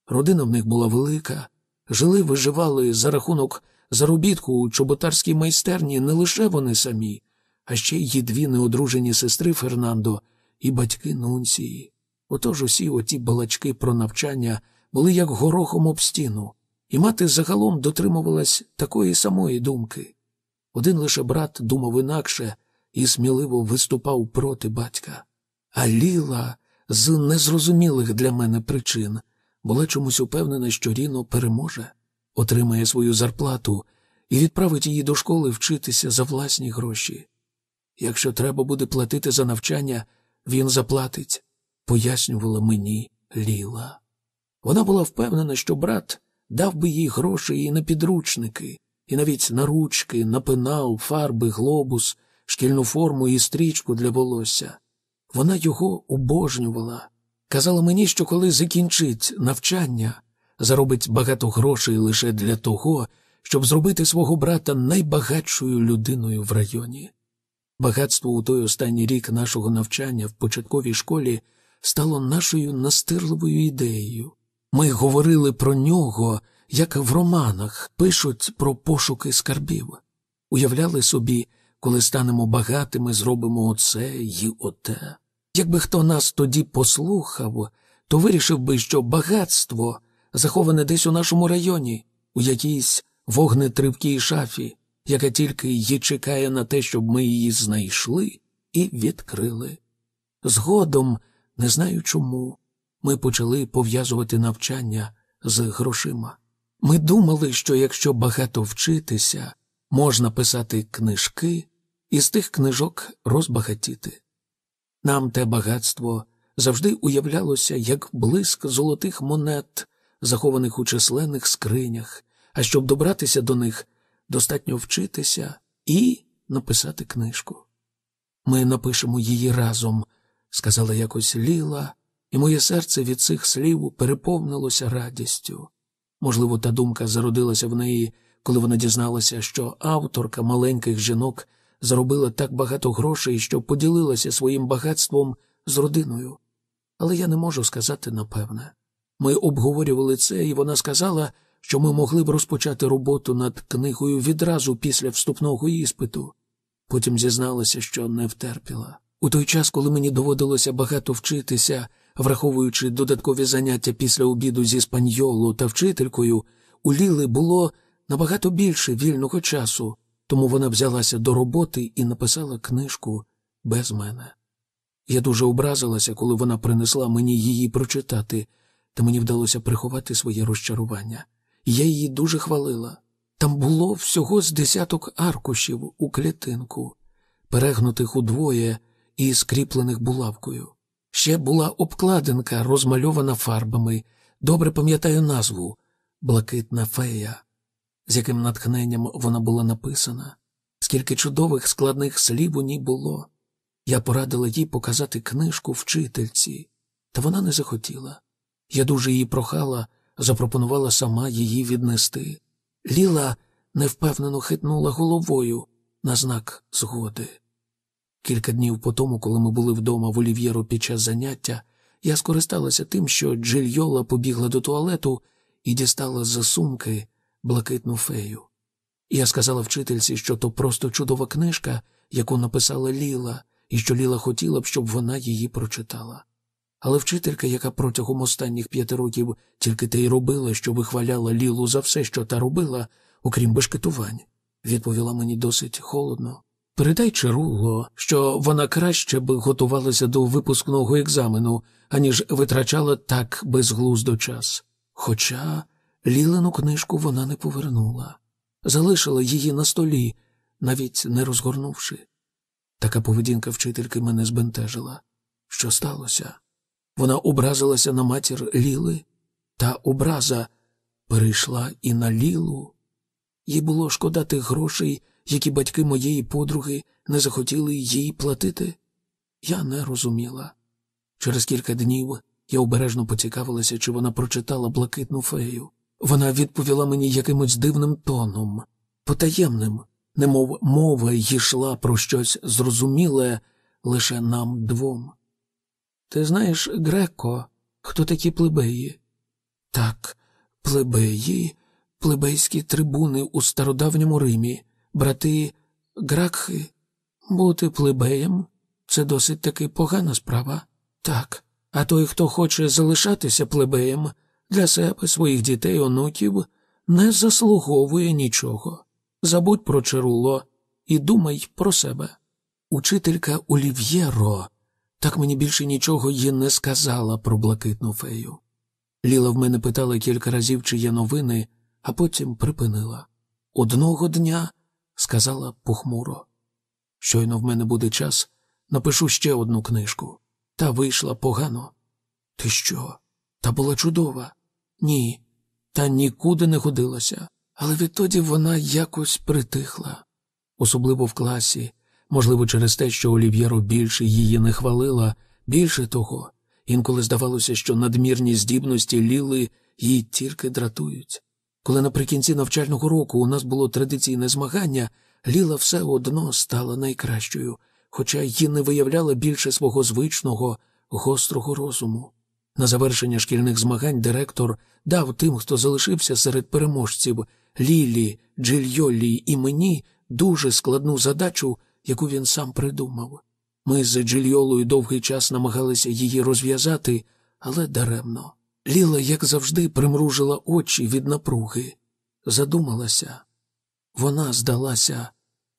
Родина в них була велика, жили, виживали за рахунок заробітку у чоботарській майстерні не лише вони самі, а ще й дві неодружені сестри Фернандо і батьки Нунції. Отож усі оті балачки про навчання були як горохом об стіну, і мати загалом дотримувалась такої самої думки. Один лише брат думав інакше і сміливо виступав проти батька. А Ліла з незрозумілих для мене причин була чомусь упевнена, що Ріно переможе, отримає свою зарплату і відправить її до школи вчитися за власні гроші. Якщо треба буде платити за навчання, він заплатить, пояснювала мені Ліла. Вона була впевнена, що брат дав би їй гроші і на підручники, і навіть на ручки, на пенал, фарби, глобус, шкільну форму і стрічку для волосся. Вона його обожнювала. Казала мені, що коли закінчить навчання, заробить багато грошей лише для того, щоб зробити свого брата найбагатшою людиною в районі. Багатство у той останній рік нашого навчання в початковій школі стало нашою настирливою ідеєю. Ми говорили про нього, як в романах пишуть про пошуки скарбів, уявляли собі, коли станемо багатими, зробимо оце й оте. Якби хто нас тоді послухав, то вирішив би, що багатство заховане десь у нашому районі, у якійсь вогнетривкій шафі, яка тільки й чекає на те, щоб ми її знайшли і відкрили. Згодом, не знаю чому, ми почали пов'язувати навчання з грошима. Ми думали, що якщо багато вчитися, можна писати книжки і з тих книжок розбагатіти. Нам те багатство завжди уявлялося як блиск золотих монет, захованих у численних скринях, а щоб добратися до них, достатньо вчитися і написати книжку. Ми напишемо її разом, сказала якось Ліла, і моє серце від цих слів переповнилося радістю. Можливо, та думка зародилася в неї, коли вона дізналася, що авторка маленьких жінок заробила так багато грошей, що поділилася своїм багатством з родиною. Але я не можу сказати напевне. Ми обговорювали це, і вона сказала, що ми могли б розпочати роботу над книгою відразу після вступного іспиту. Потім зізналася, що не втерпіла. У той час, коли мені доводилося багато вчитися, враховуючи додаткові заняття після обіду зі спаньолу та вчителькою, у Ліли було набагато більше вільного часу, тому вона взялася до роботи і написала книжку без мене. Я дуже образилася, коли вона принесла мені її прочитати, та мені вдалося приховати своє розчарування. Я її дуже хвалила. Там було всього з десяток аркушів у клітинку, перегнутих удвоє і скріплених булавкою. Ще була обкладинка, розмальована фарбами. Добре пам'ятаю назву Блакитна фея, з яким натхненням вона була написана. Скільки чудових складних слів у ній було. Я порадила їй показати книжку вчительці, та вона не захотіла. Я дуже її прохала, запропонувала сама її віднести. Ліла невпевнено хитнула головою на знак згоди. Кілька днів по тому, коли ми були вдома в Олів'єру під час заняття, я скористалася тим, що Джильйола побігла до туалету і дістала з сумки блакитну фею. Я сказала вчительці, що то просто чудова книжка, яку написала Ліла, і що Ліла хотіла б, щоб вона її прочитала. Але вчителька, яка протягом останніх п'яти років тільки те й робила, що вихваляла Лілу за все, що та робила, окрім бешкетувань, відповіла мені досить холодно. Передай Чаруло, що вона краще б готувалася до випускного екзамену, аніж витрачала так безглуздо час. Хоча Лілену книжку вона не повернула, залишила її на столі, навіть не розгорнувши. Така поведінка вчительки мене збентежила. Що сталося? Вона образилася на матір Ліли, та образа перейшла і на Лілу. Їй було шкода тих грошей, які батьки моєї подруги не захотіли їй платити. Я не розуміла. Через кілька днів я обережно поцікавилася, чи вона прочитала блакитну фею. Вона відповіла мені якимось дивним тоном, потаємним, немов мова йшла про щось зрозуміле лише нам двом. Ти знаєш, Греко, хто такі плебеї? Так, плебеї, плебейські трибуни у стародавньому Римі, брати Гракхи. Бути плебеєм це досить таки погана справа. Так. А той, хто хоче залишатися плебеєм для себе, своїх дітей, онуків, не заслуговує нічого. Забудь про Черуло і думай про себе. Учителька Олів'єро так мені більше нічого їй не сказала про блакитну фею. Ліла в мене питала кілька разів, чи є новини, а потім припинила. Одного дня сказала похмуро. Щойно в мене буде час, напишу ще одну книжку. Та вийшла погано. Ти що? Та була чудова? Ні, та нікуди не годилася. Але відтоді вона якось притихла, особливо в класі, можливо, через те, що Олів'єро більше її не хвалила, більше того, інколи здавалося, що надмірні здібності ліли її тільки дратують. Коли наприкінці навчального року у нас було традиційне змагання, Ліла все одно стала найкращою, хоча й не виявляла більше свого звичного, гострого розуму. На завершення шкільних змагань директор дав тим, хто залишився серед переможців Лілі, Джильйолі і мені дуже складну задачу, яку він сам придумав. Ми з Джильйолою довгий час намагалися її розв'язати, але даремно. Ліла, як завжди, примружила очі від напруги, задумалася. Вона здалася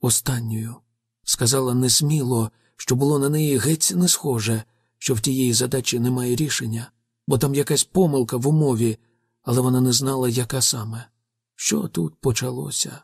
останньою. Сказала несміло, що було на неї геть не схоже, що в тієї задачі немає рішення, бо там якась помилка в умові, але вона не знала, яка саме. Що тут почалося?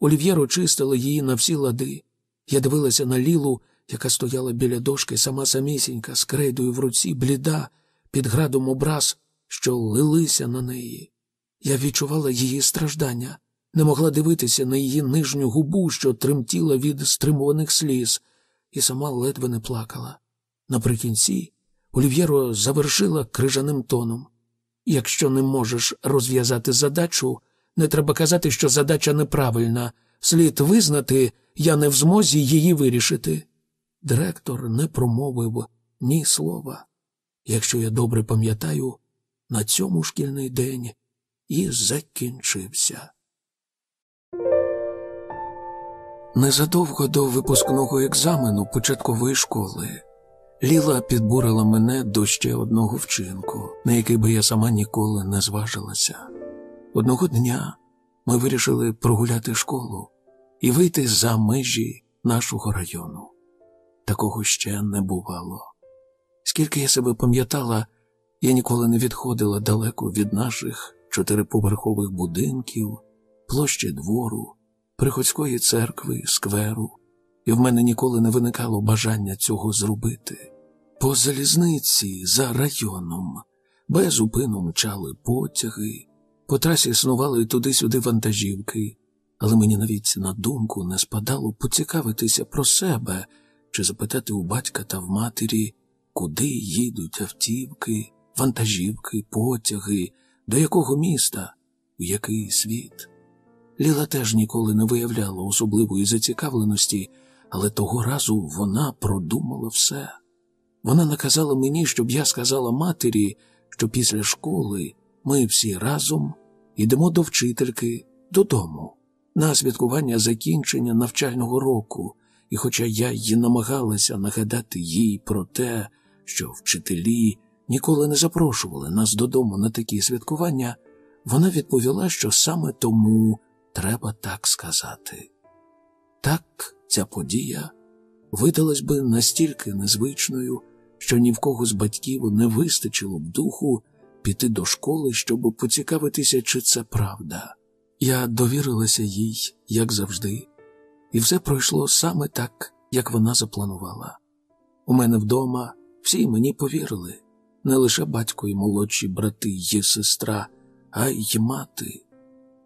Олів'єро чистила її на всі лади. Я дивилася на Лілу, яка стояла біля дошки, сама самісінька, з крейдою в руці, бліда, під градом образ, що лилися на неї. Я відчувала її страждання, не могла дивитися на її нижню губу, що тремтіла від стримуваних сліз, і сама ледве не плакала. Наприкінці Олів'єро завершила крижаним тоном якщо не можеш розв'язати задачу, не треба казати, що задача неправильна. Слід визнати, я не в змозі її вирішити. Директор не промовив ні слова. Якщо я добре пам'ятаю, на цьому шкільний день і закінчився. Незадовго до випускного екзамену початкової школи Ліла підбурила мене до ще одного вчинку, на який би я сама ніколи не зважилася. Одного дня ми вирішили прогуляти школу і вийти за межі нашого району. Такого ще не бувало. Скільки я себе пам'ятала, я ніколи не відходила далеко від наших чотириповерхових будинків, площі двору, приходської церкви, скверу, і в мене ніколи не виникало бажання цього зробити. По залізниці за районом без упину мчали потяги, по трасі снували туди-сюди вантажівки, але мені навіть на думку не спадало поцікавитися про себе чи запитати у батька та в матері, куди їдуть автівки, вантажівки, потяги, до якого міста, у який світ. Ліла теж ніколи не виявляла особливої зацікавленості, але того разу вона продумала все. Вона наказала мені, щоб я сказала матері, що після школи ми всі разом йдемо до вчительки додому на святкування закінчення навчального року, і хоча я й намагалася нагадати їй про те, що вчителі ніколи не запрошували нас додому на такі святкування, вона відповіла, що саме тому треба так сказати. Так ця подія видалась би настільки незвичною, що ні в кого з батьків не вистачило б духу піти до школи, щоб поцікавитися, чи це правда. Я довірилася їй, як завжди, і все пройшло саме так, як вона запланувала. У мене вдома всі мені повірили не лише батько і молодші брати й сестра, а й мати.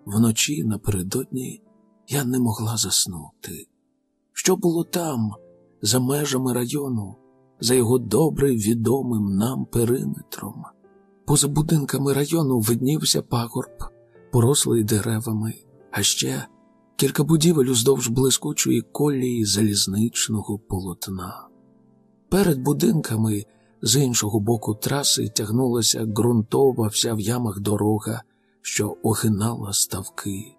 Вночі напередодні я не могла заснути. Що було там, за межами району, за його добре відомим нам периметром? Поза будинками району виднівся пагорб, порослий деревами, а ще кілька будівель уздовж блискучої колії залізничного полотна. Перед будинками з іншого боку траси тягнулася ґрунтова вся в ямах дорога, що огинала ставки.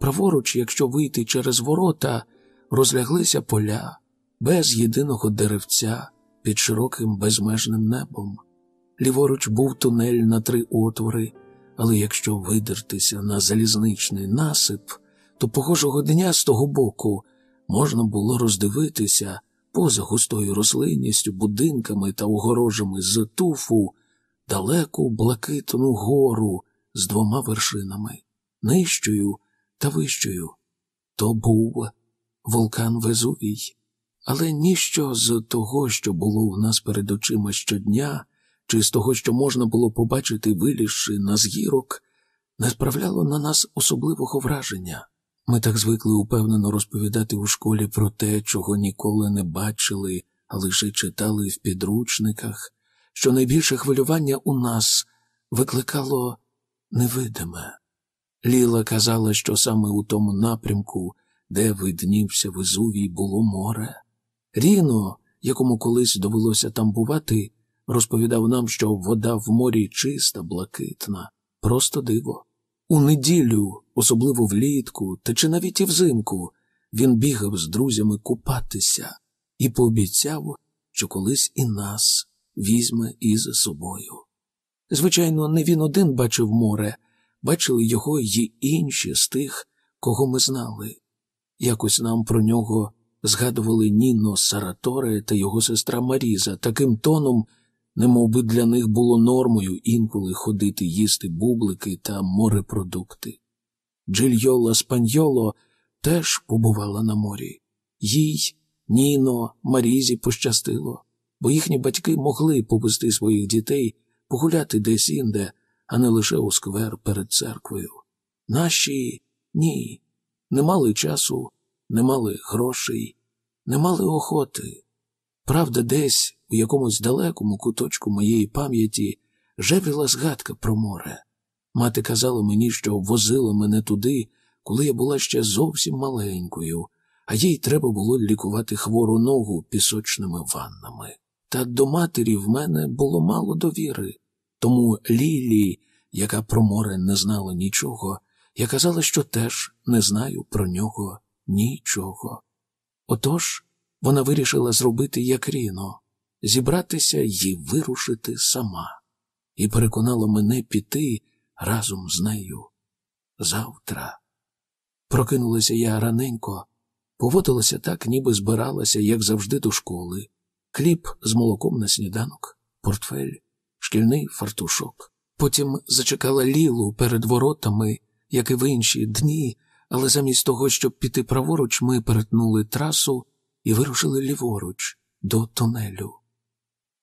Праворуч, якщо вийти через ворота, розляглися поля без єдиного деревця під широким безмежним небом. Ліворуч був тунель на три отвори, але якщо видертися на залізничний насип, то погожого дня з того боку можна було роздивитися поза густою рослинністю, будинками та огорожами з туфу далеку блакитну гору з двома вершинами, нижчою та вищою. То був вулкан Везувій, але ніщо з того, що було у нас перед очима щодня, чи з того, що можна було побачити, вилізши на згірок, не справляло на нас особливого враження. Ми так звикли упевнено розповідати у школі про те, чого ніколи не бачили, а лише читали в підручниках, що найбільше хвилювання у нас викликало невидиме. Ліла казала, що саме у тому напрямку, де виднівся Везувій, було море. Ріно, якому колись довелося там бувати, розповідав нам, що вода в морі чиста, блакитна, просто диво. У неділю, особливо влітку, та чи навіть і взимку, він бігав з друзями купатися і пообіцяв, що колись і нас візьме із собою. Звичайно, не він один бачив море, бачили його й інші з тих, кого ми знали. Якось нам про нього згадували Ніно Сараторе та його сестра Маріза таким тоном, немов би для них було нормою інколи ходити їсти бублики та морепродукти. Джильйола Спаньоло теж побувала на морі. Їй, Ніно, Марізі пощастило, бо їхні батьки могли повести своїх дітей погуляти десь інде, а не лише у сквер перед церквою. Наші ні, не мали часу, не мали грошей, не мали охоти. Правда, десь у якомусь далекому куточку моєї пам'яті жевріла згадка про море. Мати казала мені, що возила мене туди, коли я була ще зовсім маленькою, а їй треба було лікувати хвору ногу пісочними ваннами. Та до матері в мене було мало довіри, тому Лілі, яка про море не знала нічого, я казала, що теж не знаю про нього нічого. Отож вона вирішила зробити як Ріно, зібратися і вирушити сама, і переконала мене піти разом з нею. Завтра. Прокинулася я раненько, поводилася так, ніби збиралася, як завжди, до школи, хліб з молоком на сніданок, портфель, шкільний фартушок. Потім зачекала Лілу перед воротами, як і в інші дні, але замість того, щоб піти праворуч, ми перетнули трасу і вирушили ліворуч до тунелю.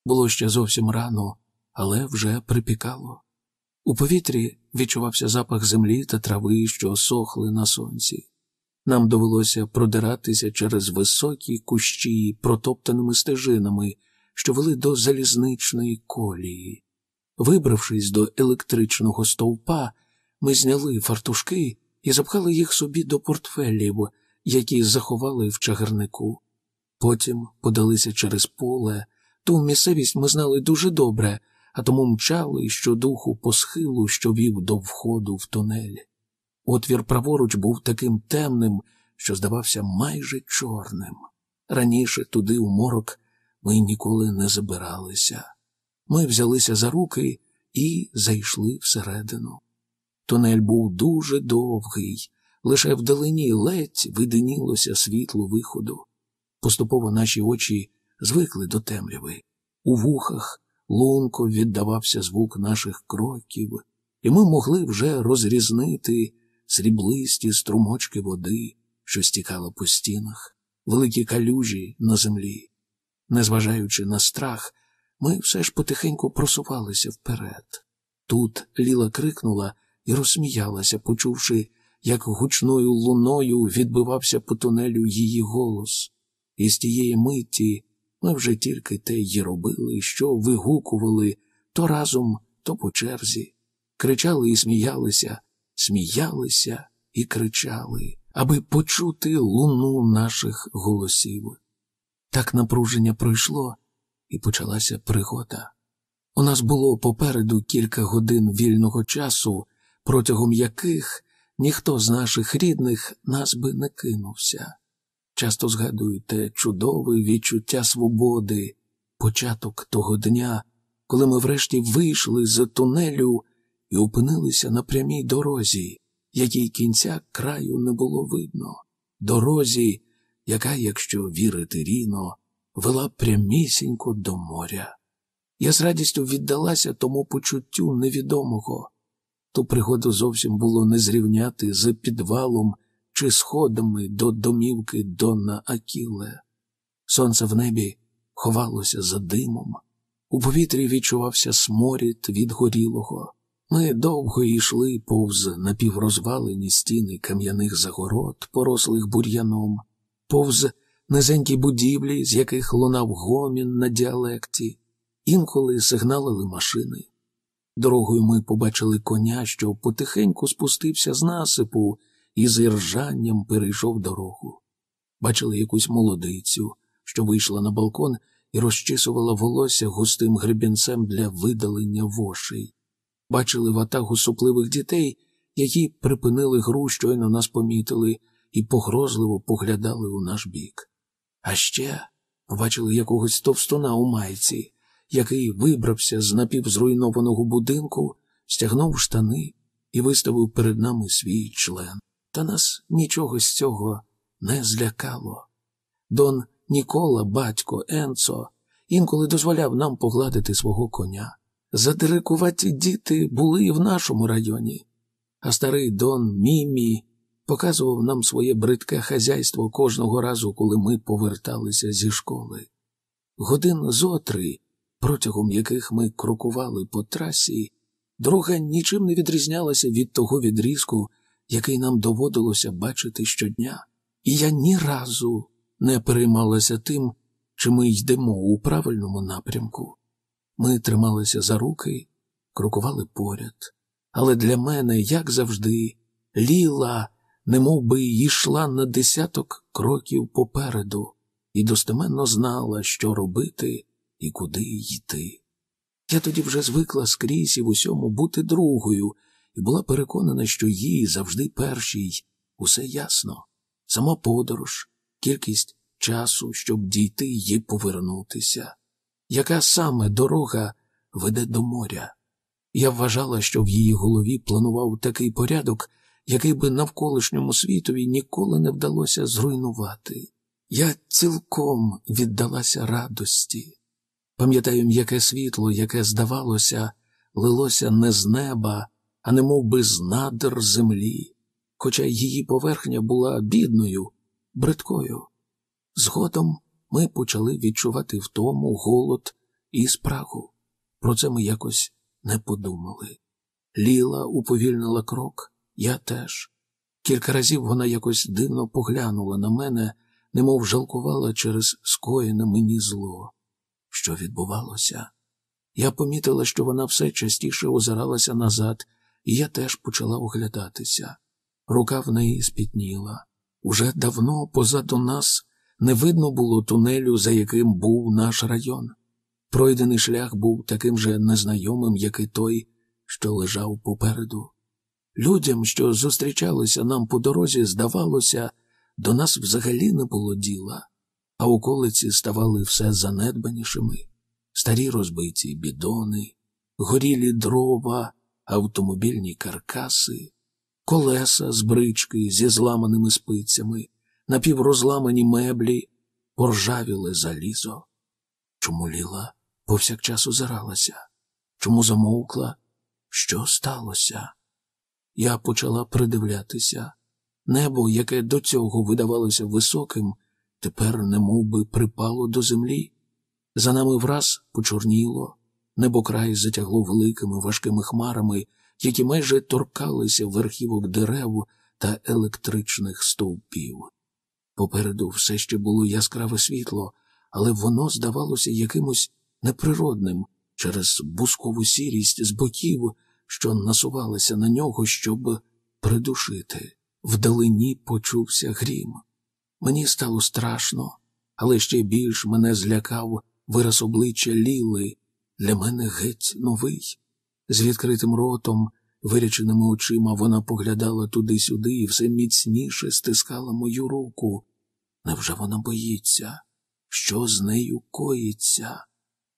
Було ще зовсім рано, але вже припікало. У повітрі відчувався запах землі та трави, що сохли на сонці. Нам довелося продиратися через високі кущі протоптаними стежинами, що вели до залізничної колії. Вибравшись до електричного стовпа, ми зняли фартушки і запхали їх собі до портфелів, які заховали в чагарнику. Потім подалися через поле. Ту місцевість ми знали дуже добре, а тому мчали щодуху по схилу, що вів до входу в тунель. Отвір праворуч був таким темним, що здавався майже чорним. Раніше туди, у морок, ми ніколи не забиралися. Ми взялися за руки і зайшли всередину. Тунель був дуже довгий, лише вдалині ледь виденілося світло виходу. Поступово наші очі звикли до темряви. У вухах лунко віддавався звук наших кроків, і ми могли вже розрізнити сріблисті струмочки води, що стікала по стінах, великі калюжі на землі. Незважаючи на страх, ми все ж потихеньку просувалися вперед. Тут Ліла крикнула і розсміялася, почувши, як гучною луною відбивався по тунелю її голос. І з тієї миті ми вже тільки те й робили, що вигукували то разом, то по черзі, кричали і сміялися, сміялися і кричали, аби почути луну наших голосів. Так напруження пройшло, і почалася пригода. У нас було попереду кілька годин вільного часу, протягом яких ніхто з наших рідних нас би не кинувся. Часто згадую те чудове відчуття свободи, початок того дня, коли ми врешті вийшли з тунелю і опинилися на прямій дорозі, якій кінця краю не було видно, дорозі, яка, якщо вірити ріно, вела прямісінько до моря. Я з радістю віддалася тому почуттю невідомого. Ту пригоду зовсім було не зрівняти з підвалом чи сходами до домівки Донна Акіле. Сонце в небі ховалося за димом, у повітрі відчувався сморід від горілого. Ми довго йшли повз напіврозвалені стіни кам'яних загород, порослих бур'яном, повз низенькі будівлі, з яких лунав гомін на діалекті, інколи сигналили машини. Дорогою ми побачили коня, що потихеньку спустився з насипу і з іржанням перейшов дорогу. Бачили якусь молодицю, що вийшла на балкон і розчісувала волосся густим гребінцем для видалення вошей. Бачили ватагу супливих дітей, які припинили гру, щойно нас помітили, і погрозливо поглядали у наш бік. А ще бачили якогось товстуна у майці, який вибрався з напівзруйнованого будинку, стягнув штани і виставив перед нами свій член. Та нас нічого з цього не злякало. Дон Нікола, батько Енцо, інколи дозволяв нам погладити свого коня. Задирикуваті діти були і в нашому районі, а старий Дон Мімі показував нам своє бридке хазяйство кожного разу, коли ми поверталися зі школи. Годин зо три, протягом яких ми крокували по трасі, дорога нічим не відрізнялася від того відрізку, який нам доводилося бачити щодня, і я ні разу не переймалася тим, чи ми йдемо у правильному напрямку. Ми трималися за руки, крокували поряд, але для мене, як завжди, ліла, немов би йшла на десяток кроків попереду, і достеменно знала, що робити і куди йти. Я тоді вже звикла скрізь і в усьому бути другою, і була переконана, що їй завжди першій усе ясно. Сама подорож, кількість часу, щоб дійти й повернутися, яка саме дорога веде до моря. Я вважала, що в її голові планував такий порядок, який би навколишньому світові ніколи не вдалося зруйнувати. Я цілком віддалася радості. Пам'ятаю м'яке світло, яке, здавалося, лилося не з неба, а не мов би з надр землі, хоча її поверхня була бідною, бридкою. Згодом ми почали відчувати втому голод і спрагу. Про це ми якось не подумали. Ліла уповільнила крок, я теж. Кілька разів вона якось дивно поглянула на мене, немов жалкувала через скоєне мені зло. Що відбувалося? Я помітила, що вона все частіше озиралася назад, і я теж почала оглядатися. Рука в неї спітніла. Уже давно позаду нас не видно було тунелю, за яким був наш район. Пройдений шлях був таким же незнайомим, як і той, що лежав попереду. Людям, що зустрічалися нам по дорозі, здавалося, до нас взагалі не було діла, а околиці ставали все занедбанішими старі розбиті бідони, горілі дрова, автомобільні каркаси, колеса з брички зі зламаними спицями, напіврозламані меблі, поржавіле залізо. Чому ліла повсякчас озиралася? Чому замовкла? Що сталося? Я почала придивлятися. Небо, яке до цього видавалося високим, тепер немов би припало до землі. За нами враз почорніло, небокрай затягло великими важкими хмарами, які майже торкалися верхівок дерев та електричних стовпів. Попереду все ще було яскраве світло, але воно здавалося якимось неприродним через бускову сірість з боків, що насувалися на нього, щоб придушити. Вдалині почувся грім. Мені стало страшно, але ще більш мене злякав вираз обличчя Ліли, для мене геть новий. З відкритим ротом, виряченими очима, вона поглядала туди-сюди і все міцніше стискала мою руку. Невже вона боїться? Що з нею коїться?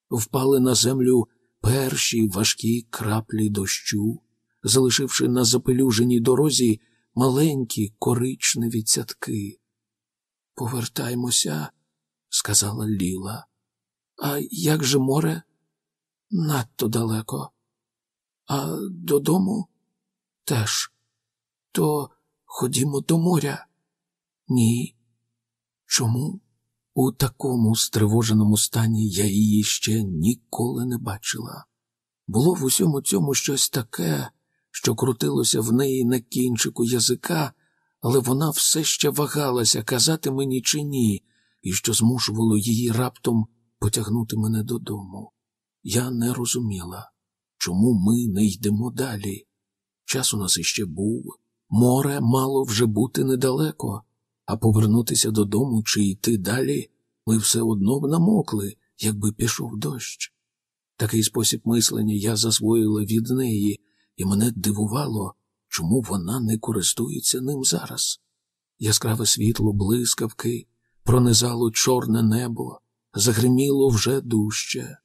Впали на землю перші важкі краплі дощу, залишивши на запелюженій дорозі маленькі коричневі цятки. Повертаймося, сказала Ліла. А як же море? Надто далеко. А додому теж. То ходімо до моря. Ні. Чому? У такому стривоженому стані я її ще ніколи не бачила. Було в усьому цьому щось таке, що крутилося в неї на кінчику язика, але вона все ще вагалася казати мені чи ні, і що змушувало її раптом потягнути мене додому. Я не розуміла, чому ми не йдемо далі. Час у нас іще був, море мало вже бути недалеко, а повернутися додому чи йти далі ми все одно б намокли, якби пішов дощ. Такий спосіб мислення я засвоїла від неї, і мене дивувало, чому вона не користується ним зараз. Яскраве світло блискавки пронизало чорне небо, загриміло вже дужче.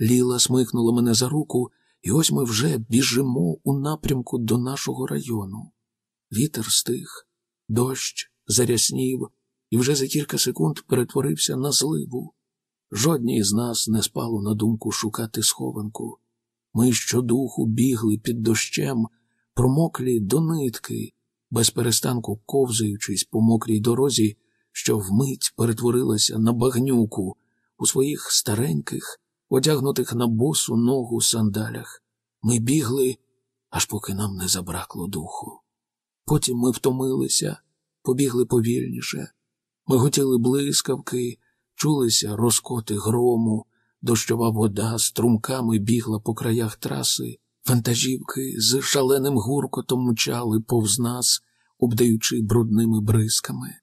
Ліла смикнула мене за руку, і ось ми вже біжимо у напрямку до нашого району. Вітер стих, дощ заряснів і вже за кілька секунд перетворився на зливу. Жодній з нас не спало на думку шукати схованку. Ми щодуху бігли під дощем, промоклі до нитки, без перестанку ковзаючись по мокрій дорозі, що вмить перетворилася на багнюку у своїх стареньких, одягнутих на босу ногу сандалях. Ми бігли, аж поки нам не забракло духу. Потім ми втомилися, побігли повільніше. Ми готіли блискавки, чулися розкоти грому, дощова вода струмками бігла по краях траси, вантажівки з шаленим гуркотом мчали повз нас, обдаючи брудними бризками.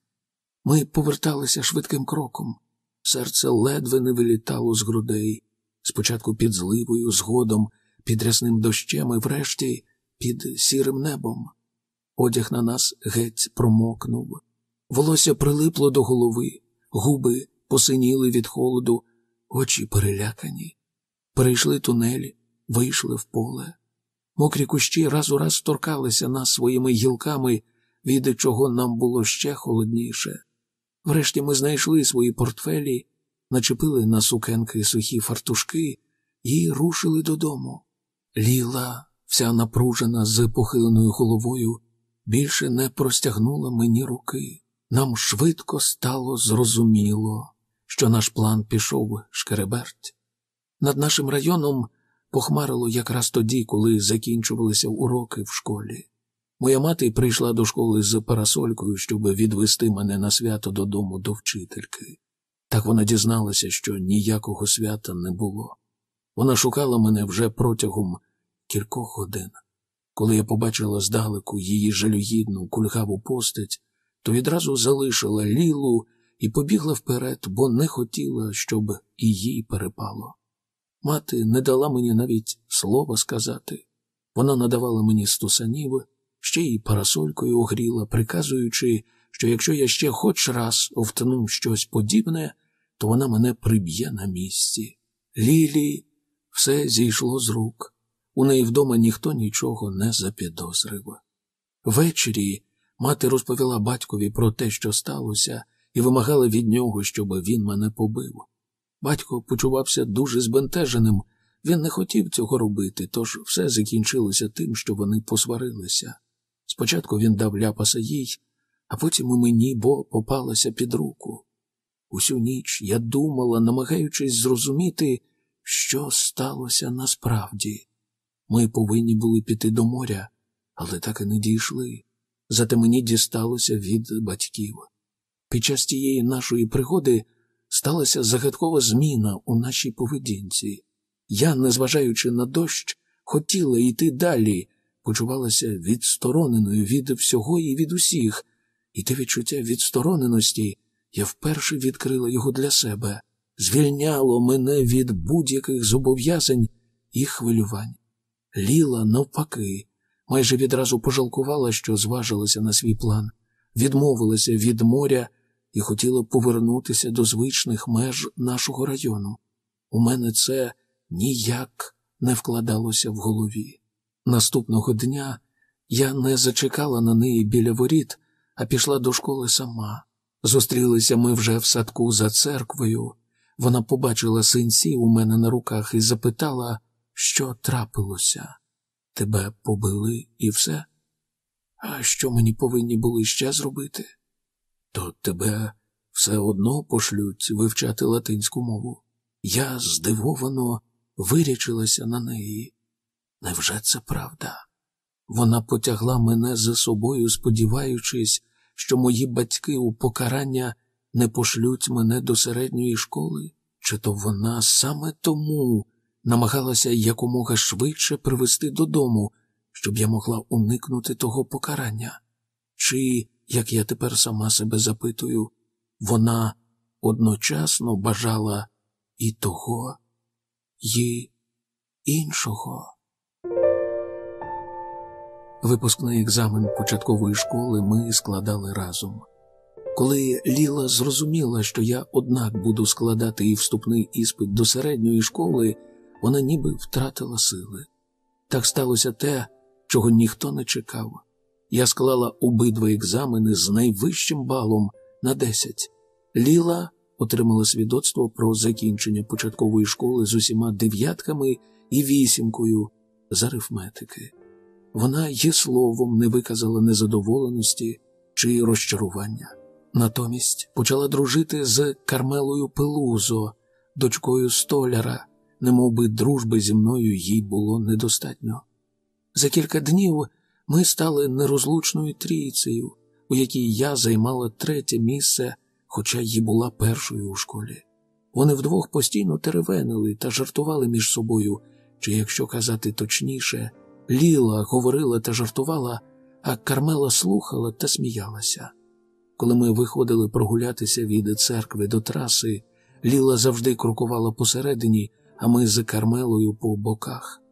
Ми поверталися швидким кроком. Серце ледве не вилітало з грудей, спочатку під зливою, згодом під рясним дощем і врешті під сірим небом. Одяг на нас геть промокнув. Волосся прилипло до голови, губи посиніли від холоду, очі перелякані. Перейшли тунелі, вийшли в поле. Мокрі кущі раз у раз торкалися нас своїми гілками, від чого нам було ще холодніше. Врешті ми знайшли свої портфелі, начепили на сукенки сухі фартушки і рушили додому. Ліла, вся напружена з похиленою головою, більше не простягнула мені руки. Нам швидко стало зрозуміло, що наш план пішов шкереберть. Над нашим районом похмарило якраз тоді, коли закінчувалися уроки в школі. Моя мати прийшла до школи з парасолькою, щоб відвести мене на свято додому до вчительки. Так вона дізналася, що ніякого свята не було. Вона шукала мене вже протягом кількох годин. Коли я побачила здалеку її жалюгідну кульгаву постать, то відразу залишила лілу і побігла вперед, бо не хотіла, щоб і їй перепало. Мати не дала мені навіть слова сказати. Вона надавала мені стусанів, ще й парасолькою огріла, приказуючи, що якщо я ще хоч раз втну щось подібне, то вона мене приб'є на місці. Лілі все зійшло з рук. У неї вдома ніхто нічого не запідозрив. Ввечері мати розповіла батькові про те, що сталося, і вимагала від нього, щоб він мене побив. Батько почувався дуже збентеженим, він не хотів цього робити, тож все закінчилося тим, що вони посварилися. Спочатку він дав ляпаса їй, а потім і мені, бо попалася під руку. Усю ніч я думала, намагаючись зрозуміти, що сталося насправді. Ми повинні були піти до моря, але так і не дійшли. Зате мені дісталося від батьків. Під час тієї нашої пригоди сталася загадкова зміна у нашій поведінці. Я, незважаючи на дощ, хотіла йти далі, почувалася відстороненою від всього і від усіх, і те відчуття відстороненості я вперше відкрила його для себе, звільняло мене від будь-яких зобов'язань і хвилювань. Ліла, навпаки, майже відразу пожалкувала, що зважилася на свій план, відмовилася від моря і хотіла повернутися до звичних меж нашого району. У мене це ніяк не вкладалося в голові. Наступного дня я не зачекала на неї біля воріт, а пішла до школи сама. Зустрілися ми вже в садку за церквою. Вона побачила синці у мене на руках і запитала, що трапилося. Тебе побили і все? А що мені повинні були ще зробити? То тебе все одно пошлють вивчати латинську мову. Я здивовано вирячилася на неї. Невже це правда? Вона потягла мене за собою, сподіваючись, що мої батьки у покарання не пошлють мене до середньої школи, чи то вона саме тому намагалася якомога швидше привести додому, щоб я могла уникнути того покарання. Чи, як я тепер сама себе запитую, вона одночасно бажала і того, і іншого. Випускний екзамен початкової школи ми складали разом. Коли Ліла зрозуміла, що я, однак, буду складати і вступний іспит до середньої школи, вона ніби втратила сили. Так сталося те, чого ніхто не чекав. Я склала обидва екзамени з найвищим балом на 10. Ліла отримала свідоцтво про закінчення початкової школи з усіма дев'ятками і вісімкою з арифметики. Вона є словом не виказала незадоволеності чи розчарування. Натомість почала дружити з Кармелою Пелузо, дочкою столяра, немов би дружби зі мною їй було недостатньо. За кілька днів ми стали нерозлучною трійцею, у якій я займала третє місце, хоча їй була першою у школі. Вони вдвох постійно теревенили та жартували між собою, чи, якщо казати точніше, Ліла говорила та жартувала, а Кармела слухала та сміялася. Коли ми виходили прогулятися від церкви до траси, Ліла завжди крокувала посередині, а ми з Кармелою по боках.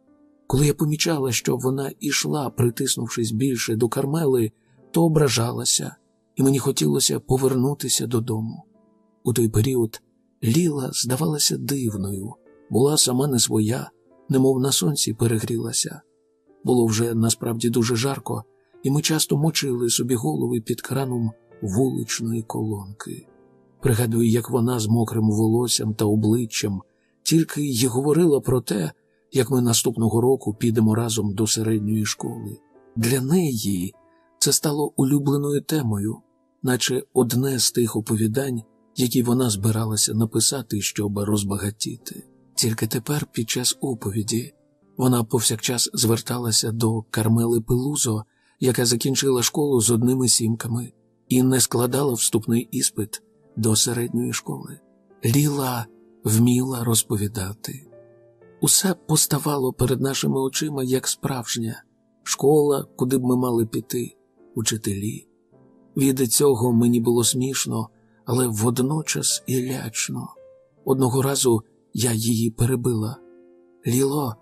Коли я помічала, що вона ішла, притиснувшись більше до Кармели, то ображалася, і мені хотілося повернутися додому. У той період Ліла здавалася дивною, була сама не своя, немов на сонці перегрілася. Було вже насправді дуже жарко, і ми часто мочили собі голови під краном вуличної колонки. Пригадую, як вона з мокрим волоссям та обличчям тільки й говорила про те, як ми наступного року підемо разом до середньої школи. Для неї це стало улюбленою темою, наче одне з тих оповідань, які вона збиралася написати, щоб розбагатіти. Тільки тепер, під час оповіді, вона повсякчас зверталася до Кармели Пелузо, яка закінчила школу з одними сімками, і не складала вступний іспит до середньої школи. Ліла вміла розповідати. Усе поставало перед нашими очима як справжня школа, куди б ми мали піти, учителі. Від цього мені було смішно, але водночас і лячно. Одного разу я її перебила. Ліло,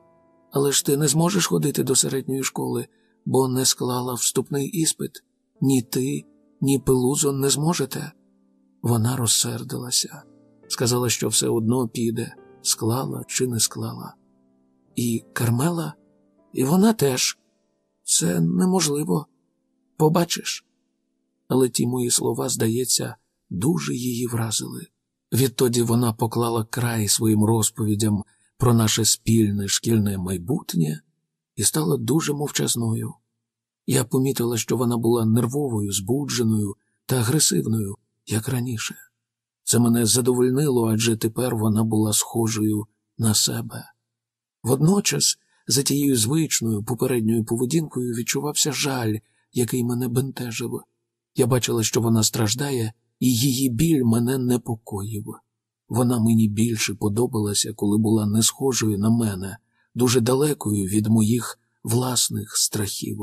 але ж ти не зможеш ходити до середньої школи, бо не склала вступний іспит. Ні ти, ні Пелузо не зможете. Вона розсердилася, сказала, що все одно піде, склала чи не склала. І Кармела, і вона теж. Це неможливо. Побачиш. Але ті мої слова, здається, дуже її вразили. Відтоді вона поклала край своїм розповідям про наше спільне шкільне майбутнє і стала дуже мовчазною. Я помітила, що вона була нервовою, збудженою та агресивною, як раніше. Це мене задовольнило, адже тепер вона була схожою на себе. Водночас, за тією звичною попередньою поведінкою відчувався жаль, який мене бентежив. Я бачила, що вона страждає, і її біль мене непокоїв. Вона мені більше подобалася, коли була не схожою на мене, дуже далекою від моїх власних страхів.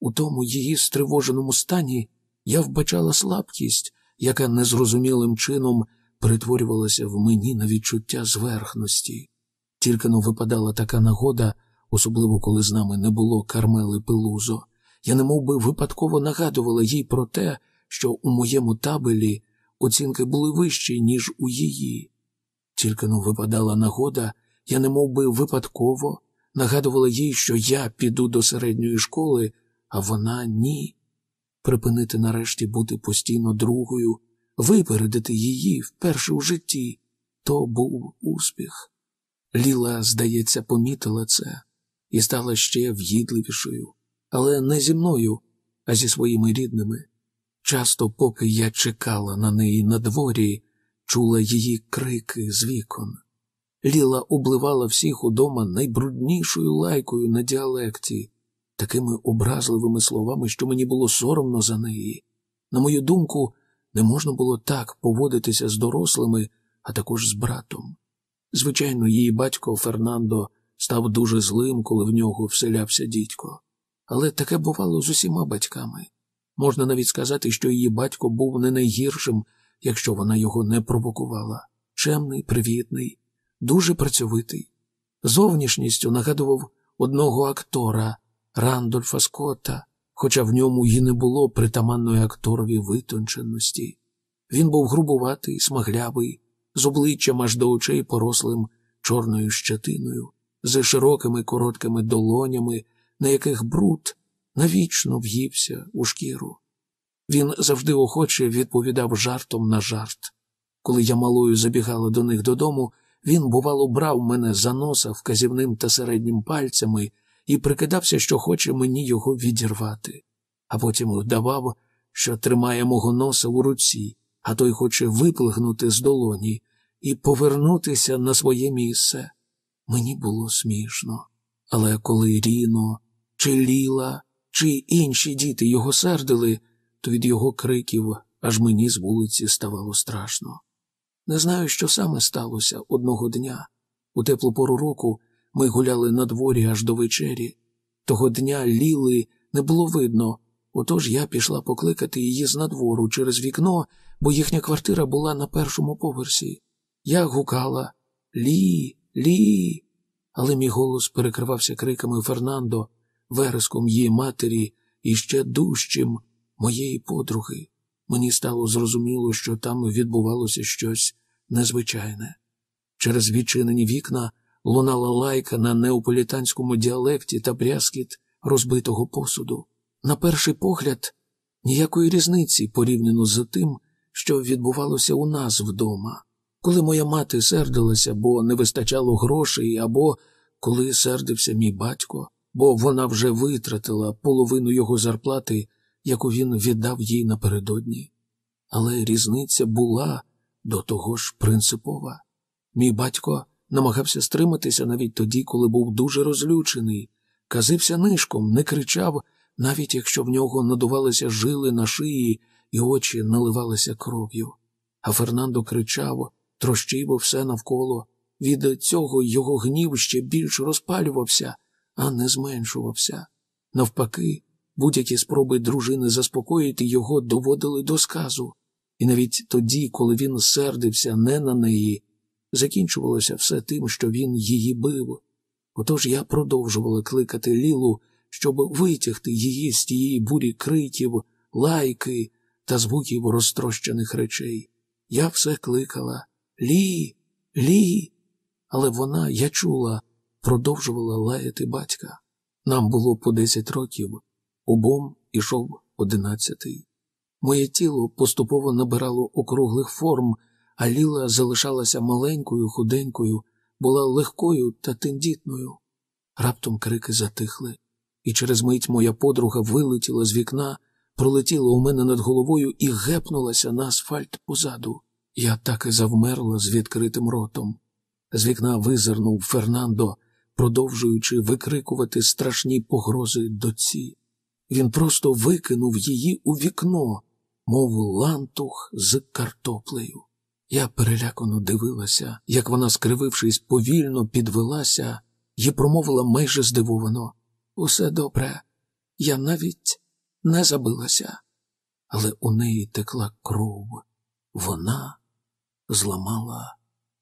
У тому її стривоженому стані я вбачала слабкість, яка незрозумілим чином перетворювалася в мені на відчуття зверхності. Тільки но випадала така нагода, особливо коли з нами не було Кармели Пелузо. Я не би випадково нагадувала їй про те, що у моєму табелі оцінки були вищі, ніж у її. Тільки но випадала нагода, я не би випадково нагадувала їй, що я піду до середньої школи, а вона ні. Припинити нарешті бути постійно другою, випередити її вперше у житті то був успіх. Ліла, здається, помітила це і стала ще в'їдливішою, але не зі мною, а зі своїми рідними. Часто, поки я чекала на неї на дворі, чула її крики з вікон. Ліла обливала всіх удома найбруднішою лайкою на діалекті, такими образливими словами, що мені було соромно за неї. На мою думку, не можна було так поводитися з дорослими, а також з братом. Звичайно, її батько Фернандо став дуже злим, коли в нього вселявся дідько, але таке бувало з усіма батьками. Можна навіть сказати, що її батько був не найгіршим, якщо вона його не провокувала. Чемний, привітний, дуже працьовитий. Зовнішністю нагадував одного актора Рандольфа Скотта, хоча в ньому й не було притаманної акторові витонченості. Він був грубуватий, смаглявий, з обличчям аж до очей порослим чорною щетиною, з широкими короткими долонями, на яких бруд навічно в'ївся у шкіру. Він завжди охоче відповідав жартом на жарт. Коли я малою забігала до них додому, він, бувало, брав мене за носа вказівним та середнім пальцями і прикидався, що хоче мені його відірвати, а потім вдавав, що тримає мого носа у руці, а той хоче виплигнути з долоні і повернутися на своє місце. Мені було смішно. Але коли Ріно, чи Ліла, чи інші діти його сердили, то від його криків аж мені з вулиці ставало страшно. Не знаю, що саме сталося одного дня. У теплу пору року ми гуляли на дворі аж до вечері. Того дня Ліли не було видно, отож я пішла покликати її з надвору через вікно, бо їхня квартира була на першому поверсі. Я гукала Лі, Лі. Але мій голос перекривався криками Фернандо, вереском її матері і ще дужчим моєї подруги. Мені стало зрозуміло, що там відбувалося щось незвичайне. Через відчинені вікна лунала лайка на неополітанському діалекті та брязкіт розбитого посуду. На перший погляд, ніякої різниці порівняно з тим, що відбувалося у нас вдома, коли моя мати сердилася, бо не вистачало грошей, або коли сердився мій батько, бо вона вже витратила половину його зарплати, яку він віддав їй напередодні. Але різниця була до того ж принципова. Мій батько намагався стриматися навіть тоді, коли був дуже розлючений, казився нишком, не кричав, навіть якщо в нього надувалися жили на шиї і очі наливалися кров'ю. А Фернандо кричав, трощив все навколо. Від цього його гнів ще більш розпалювався, а не зменшувався. Навпаки, будь-які спроби дружини заспокоїти його доводили до сказу, і навіть тоді, коли він сердився не на неї, закінчувалося все тим, що він її бив. Отож я продовжувала кликати Лілу, щоб витягти її з тієї бурі криків, лайки та звуків розтрощених речей. Я все кликала Лі, Лі. Але вона, я чула, продовжувала лаяти батька. Нам було по десять років, обом ішов одинадцятий. Моє тіло поступово набирало округлих форм, а Ліла залишалася маленькою, худенькою, була легкою та тендітною. Раптом крики затихли, і через мить моя подруга вилетіла з вікна, пролетіла у мене над головою і гепнулася на асфальт позаду. Я так і завмерла з відкритим ротом. З вікна визирнув Фернандо, продовжуючи викрикувати страшні погрози доці. Він просто викинув її у вікно, мов лантух з картоплею. Я перелякано дивилася, як вона, скривившись, повільно підвелася і промовила майже здивовано Усе добре, я навіть не забилася. Але у неї текла кров. Вона зламала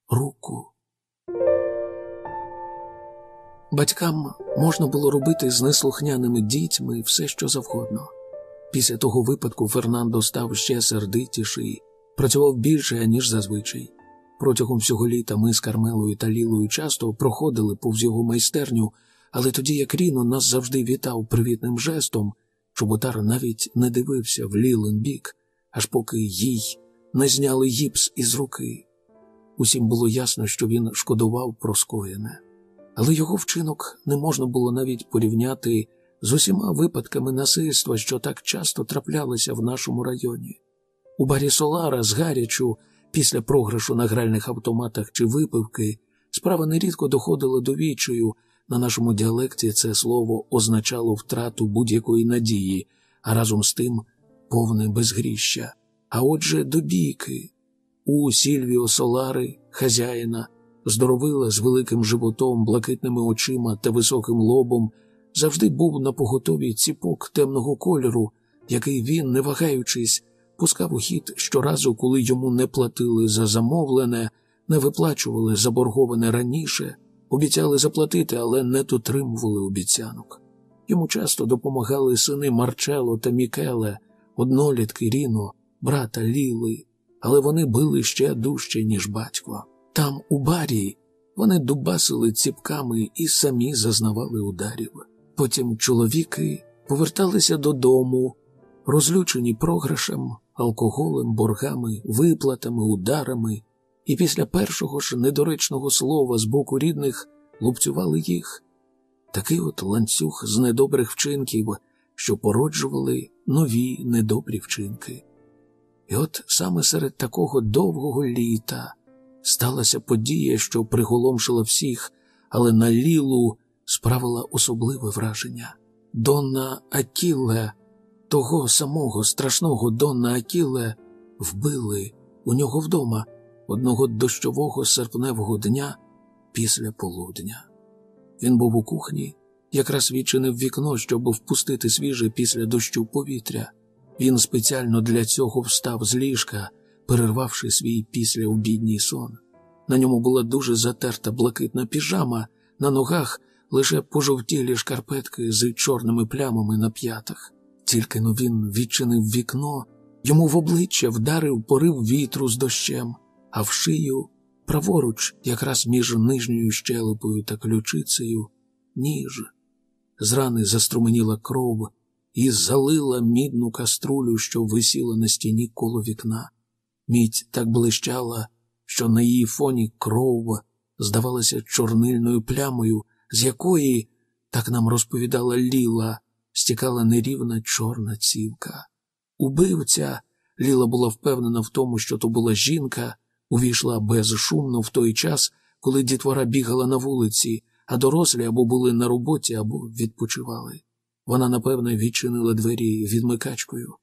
руку. Батькам можна було робити з неслухняними дітьми все, що завгодно. Після того випадку Фернандо став ще сердитіший, працював більше, ніж зазвичай. Протягом всього літа ми з Кармелою та Лілою часто проходили повз його майстерню, але тоді, як Ріно нас завжди вітав привітним жестом, чоботар навіть не дивився в Лілин бік, аж поки їй не зняли гіпс із руки. Усім було ясно, що він шкодував про скоєне але його вчинок не можна було навіть порівняти з усіма випадками насильства, що так часто траплялися в нашому районі. У барі Солара з гарячу, після програшу на гральних автоматах чи випивки, справа нерідко доходила до вічою. На нашому діалекті це слово означало втрату будь-якої надії, а разом з тим повне безгріща. А отже, до бійки. У Сільвіо Солари, хазяїна, здоровила з великим животом, блакитними очима та високим лобом, завжди був на поготові ціпок темного кольору, який він, не вагаючись, пускав у хід щоразу, коли йому не платили за замовлене, не виплачували заборговане раніше, обіцяли заплатити, але не дотримували обіцянок. Йому часто допомагали сини Марчело та Мікеле, однолітки Ріно, брата Ліли, але вони били ще дужче, ніж батько. Там, у барі, вони дубасили ціпками і самі зазнавали ударів. Потім чоловіки поверталися додому, розлючені програшем, алкоголем, боргами, виплатами, ударами, і після першого ж недоречного слова з боку рідних лупцювали їх. Такий от ланцюг з недобрих вчинків, що породжували нові недобрі вчинки. І от саме серед такого довгого літа сталася подія, що приголомшила всіх, але на Лілу справила особливе враження. Донна Акіле, того самого страшного Донна Акіле, вбили у нього вдома одного дощового серпневого дня після полудня. Він був у кухні, якраз відчинив вікно, щоб впустити свіже після дощу повітря. Він спеціально для цього встав з ліжка перервавши свій післяобідній сон. На ньому була дуже затерта блакитна піжама, на ногах лише пожовтілі шкарпетки з чорними плямами на п'ятах. Тільки но він відчинив вікно, йому в обличчя вдарив порив вітру з дощем, а в шию, праворуч, якраз між нижньою щелепою та ключицею, ніж. З рани заструменіла кров і залила мідну каструлю, що висіла на стіні коло вікна. Мідь так блищала, що на її фоні кров здавалася чорнильною плямою, з якої, так нам розповідала Ліла, стікала нерівна чорна цівка. Убивця Ліла була впевнена в тому, що то була жінка, увійшла безшумно в той час, коли дітвора бігала на вулиці, а дорослі або були на роботі, або відпочивали. Вона, напевне, відчинила двері відмикачкою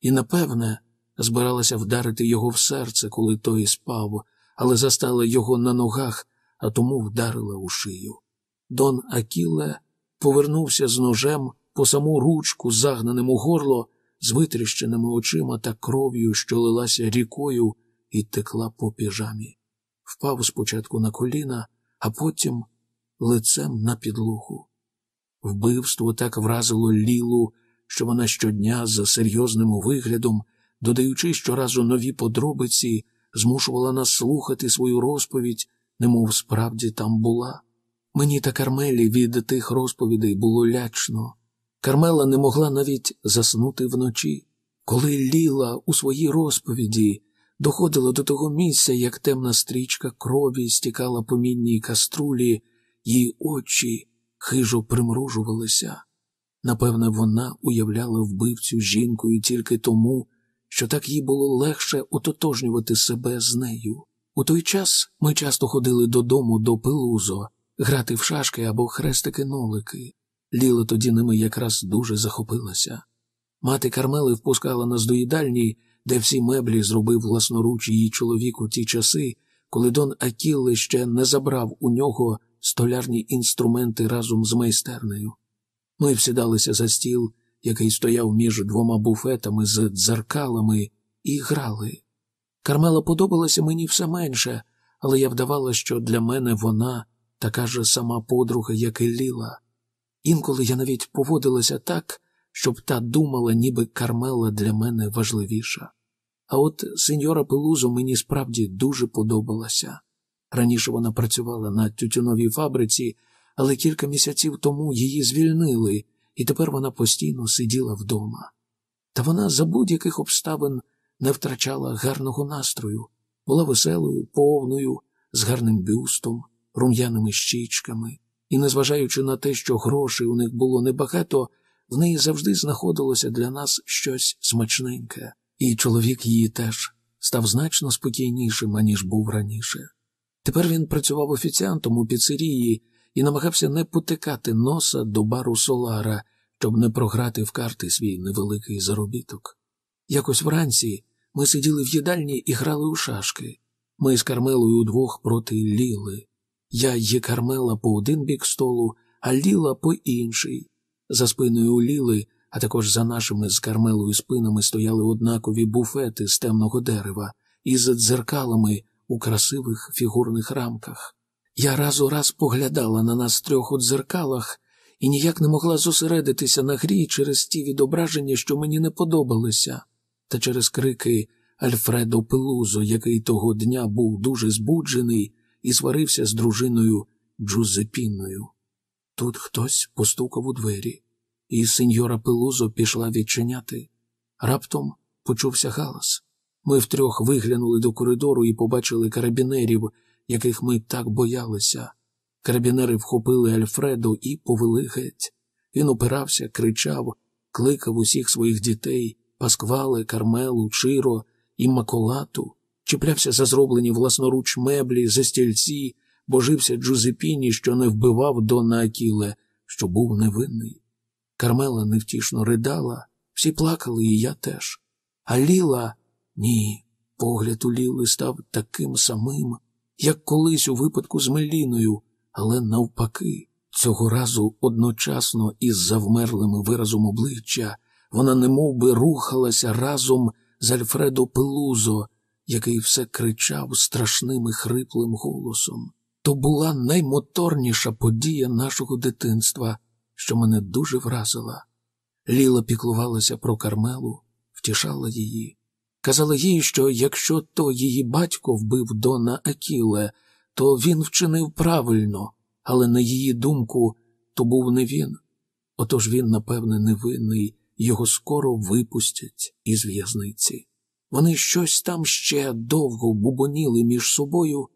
і, напевне, збиралася вдарити його в серце, коли той спав, але застала його на ногах, а тому вдарила у шию. Дон Акіле повернувся з ножем по саму ручку, загнаним у горло, з витріщеними очима та кров'ю, що лилася рікою і текла по піжамі. Впав спочатку на коліна, а потім лицем на підлогу. Вбивство так вразило Лілу, що вона щодня за серйозним виглядом, додаючи щоразу нові подробиці, змушувала нас слухати свою розповідь, немов справді там була. Мені та Кармелі від тих розповідей було лячно. Кармела не могла навіть заснути вночі. Коли Ліла у своїй розповіді доходила до того місця, як темна стрічка крові стікала по мінній каструлі, її очі хижо примружувалися. Напевне, вона уявляла вбивцю жінкою тільки тому, що так їй було легше ототожнювати себе з нею. У той час ми часто ходили додому до Пелузо, грати в шашки або хрестики-нолики. Ліла тоді ними якраз дуже захопилася. Мати Кармели впускала нас до їдальні, де всі меблі зробив власноруч її чоловік у ті часи, коли Дон Акілле ще не забрав у нього столярні інструменти разом з майстернею. Ми всідалися за стіл, який стояв між двома буфетами з дзеркалами, і грали. Кармела подобалася мені все менше, але я вдавала, що для мене вона така ж сама подруга, як і Ліла. Інколи я навіть поводилася так, щоб та думала, ніби Кармела для мене важливіша. А от сеньора Пелузо мені справді дуже подобалася. Раніше вона працювала на тютюновій фабриці, але кілька місяців тому її звільнили, і тепер вона постійно сиділа вдома. Та вона за будь-яких обставин не втрачала гарного настрою, була веселою, повною, з гарним бюстом, рум'яними щічками, і, незважаючи на те, що грошей у них було небагато, в неї завжди знаходилося для нас щось смачненьке, і чоловік її теж став значно спокійнішим, аніж був раніше. Тепер він працював офіціантом у піцерії і намагався не потикати носа до бару Солара, щоб не програти в карти свій невеликий заробіток. Якось вранці ми сиділи в їдальні і грали у шашки. Ми з Кармелою удвох проти Ліли. Я є Кармела по один бік столу, а Ліла по інший. За спиною Ліли, а також за нашими з Кармелою спинами стояли однакові буфети з темного дерева із дзеркалами у красивих фігурних рамках. Я раз у раз поглядала на нас трьох у дзеркалах і ніяк не могла зосередитися на грі через ті відображення, що мені не подобалися, та через крики Альфредо Пелузо, який того дня був дуже збуджений і сварився з дружиною Джузепінною. Тут хтось постукав у двері, і сеньора Пелузо пішла відчиняти. Раптом почувся галас. Ми втрьох виглянули до коридору і побачили карабінерів, яких ми так боялися. Карабінери вхопили Альфредо і повели геть. Він опирався, кричав, кликав усіх своїх дітей, пасквали, кармелу, чиро і маколату, чіплявся за зроблені власноруч меблі, за стільці, божився Джузепіні, що не вбивав Дона Акіле, що був невинний. Кармела невтішно ридала, всі плакали, і я теж. А Ліла ні, погляд у Ліли став таким самим, як колись у випадку з Меліною, але навпаки, цього разу одночасно із завмерлим виразом обличчя вона немов би рухалася разом з Альфредо Пелузо, який все кричав страшним і хриплим голосом. То була наймоторніша подія нашого дитинства, що мене дуже вразила. Ліла піклувалася про Кармелу, втішала її. Казала їй, що якщо то її батько вбив Дона Акіле, то він вчинив правильно, але на її думку, то був не він. Отож він, напевне, невинний, його скоро випустять із в'язниці. Вони щось там ще довго бубоніли між собою,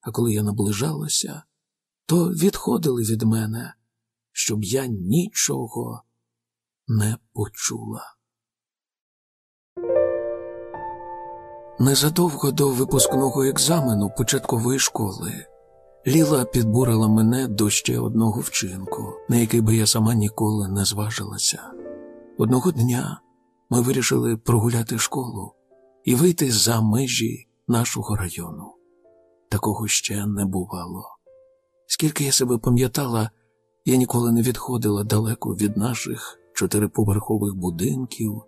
а коли я наближалася, то відходили від мене, щоб я нічого не почула. Незадовго до випускного екзамену початкової школи Ліла підбурила мене до ще одного вчинку, на який би я сама ніколи не зважилася. Одного дня ми вирішили прогуляти школу і вийти за межі нашого району. Такого ще не бувало. Скільки я себе пам'ятала, я ніколи не відходила далеко від наших чотириповерхових будинків,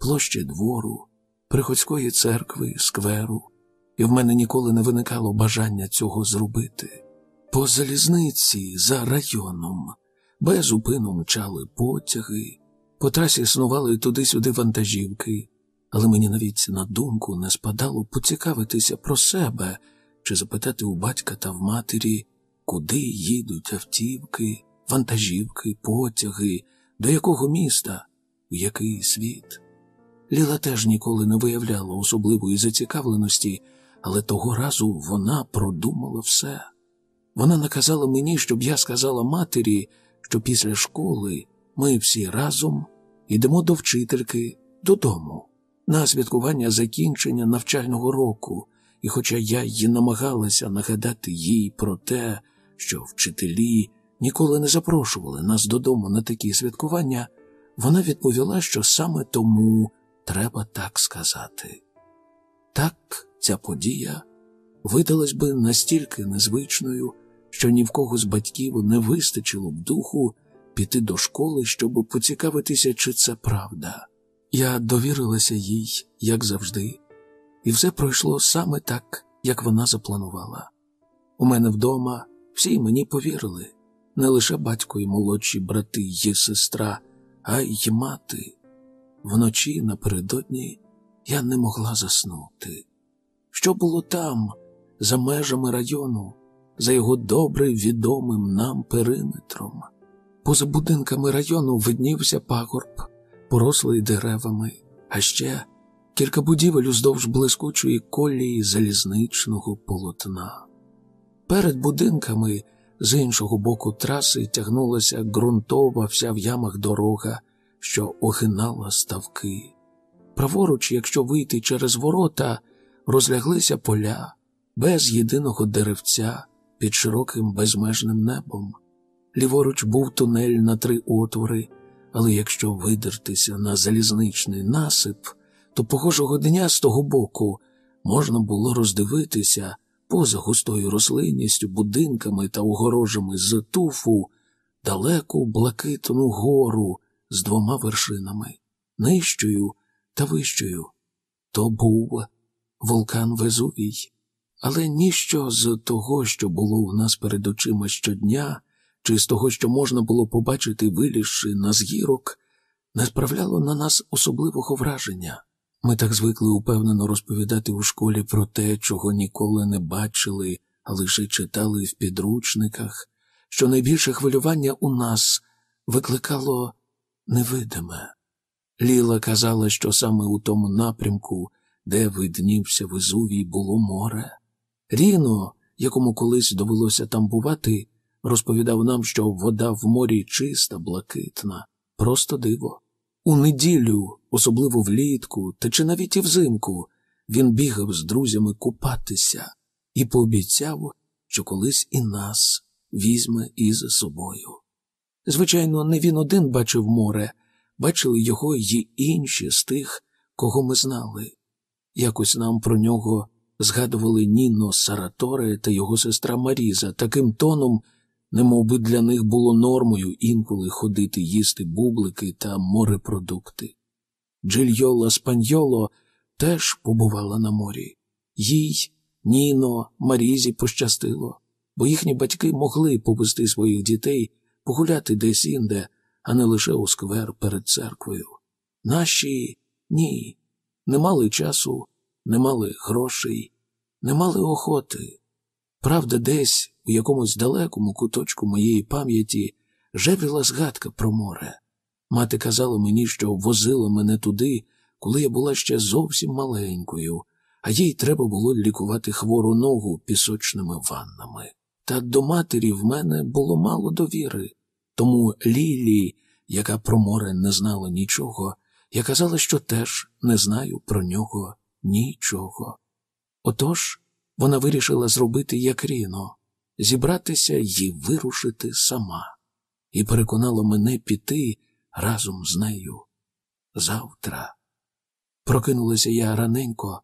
площі двору, приходської церкви, скверу, і в мене ніколи не виникало бажання цього зробити. По залізниці за районом без упину мчали потяги, по трасі існували туди-сюди вантажівки, але мені навіть на думку не спадало поцікавитися про себе чи запитати у батька та в матері, куди їдуть автівки, вантажівки, потяги, до якого міста, у який світ. Ліла теж ніколи не виявляла особливої зацікавленості, але того разу вона продумала все. Вона наказала мені, щоб я сказала матері, що після школи ми всі разом йдемо до вчительки додому на святкування закінчення навчального року, і хоча я й намагалася нагадати їй про те, що вчителі ніколи не запрошували нас додому на такі святкування, вона відповіла, що саме тому треба так сказати. Так ця подія видалась би настільки незвичною, що ні в кого з батьків не вистачило б духу піти до школи, щоб поцікавитися, чи це правда. Я довірилася їй, як завжди, і все пройшло саме так, як вона запланувала. У мене вдома всі мені повірили, не лише батько і молодші брати й сестра, а й мати. Вночі напередодні я не могла заснути. Що було там, за межами району, за його добре відомим нам периметром? Поза будинками району виднівся пагорб, порослий деревами, а ще кілька будівель уздовж блискучої колії залізничного полотна. Перед будинками з іншого боку траси тягнулася ґрунтова вся в ямах дорога, що огинала ставки. Праворуч, якщо вийти через ворота, розляглися поля без єдиного деревця під широким безмежним небом. Ліворуч був тунель на три отвори, але якщо видертися на залізничний насип, то похожого дня з того боку можна було роздивитися поза густою рослинністю, будинками та огорожами з туфу далеку блакитну гору з двома вершинами, нижчою та вищою. То був вулкан Везувій, але ніщо з того, що було у нас перед очима щодня, чи з того, що можна було побачити, вилізши на згірок, не справляло на нас особливого враження. Ми так звикли упевнено розповідати у школі про те, чого ніколи не бачили, а лише читали в підручниках, що найбільше хвилювання у нас викликало невидиме. Ліла казала, що саме у тому напрямку, де виднівся Везувій, було море. Ріно, якому колись довелося там бувати, розповідав нам, що вода в морі чиста, блакитна, просто диво. У неділю, особливо влітку, та чи навіть і взимку, він бігав з друзями купатися і пообіцяв, що колись і нас візьме із собою. Звичайно, не він один бачив море, бачили його й інші з тих, кого ми знали. Якось нам про нього згадували Ніно Сараторе та його сестра Маріза таким тоном, немов би для них було нормою інколи ходити їсти бублики та морепродукти. Джильйола Спаньоло теж побувала на морі. Їй, Ніно, Марізі пощастило, бо їхні батьки могли повести своїх дітей погуляти десь інде, а не лише у сквер перед церквою. Наші ні, не мали часу, не мали грошей, не мали охоти. Правда, десь у якомусь далекому куточку моєї пам'яті жевріла згадка про море. Мати казала мені, що возила мене туди, коли я була ще зовсім маленькою, а їй треба було лікувати хвору ногу пісочними ваннами. Та до матері в мене було мало довіри, тому Лілі, яка про море не знала нічого, я казала, що теж не знаю про нього нічого. Отож вона вирішила зробити як Ріно зібратися і вирушити сама, і переконала мене піти разом з нею. Завтра. Прокинулася я раненько,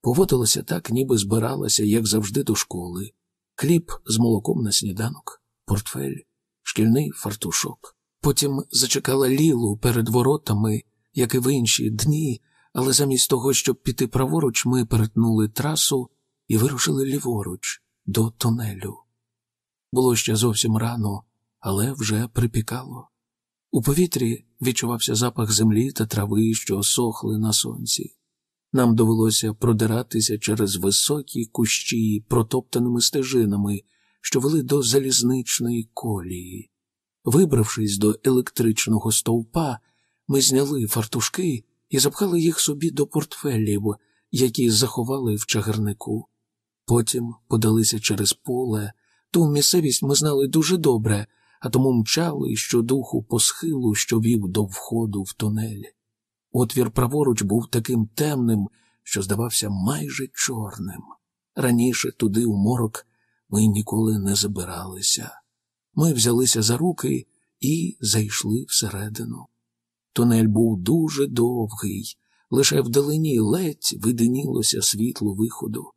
поводилася так, ніби збиралася, як завжди, до школи, хліб з молоком на сніданок, портфель, шкільний фартушок. Потім зачекала Лілу перед воротами, як і в інші дні, але замість того, щоб піти праворуч, ми перетнули трасу і вирушили ліворуч до тунелю. Було ще зовсім рано, але вже припікало. У повітрі відчувався запах землі та трави, що сохли на сонці. Нам довелося продиратися через високі кущі протоптаними стежинами, що вели до залізничної колії. Вибравшись до електричного стовпа, ми зняли фартушки і запхали їх собі до портфелів, які заховали в чагарнику. Потім подалися через поле. Ту місцевість ми знали дуже добре, а тому мчали щодуху по схилу, що вів до входу в тунель. Отвір праворуч був таким темним, що здавався майже чорним. Раніше туди, у морок, ми ніколи не забиралися. Ми взялися за руки і зайшли всередину. Тунель був дуже довгий, лише вдалині ледь виденілося світло виходу.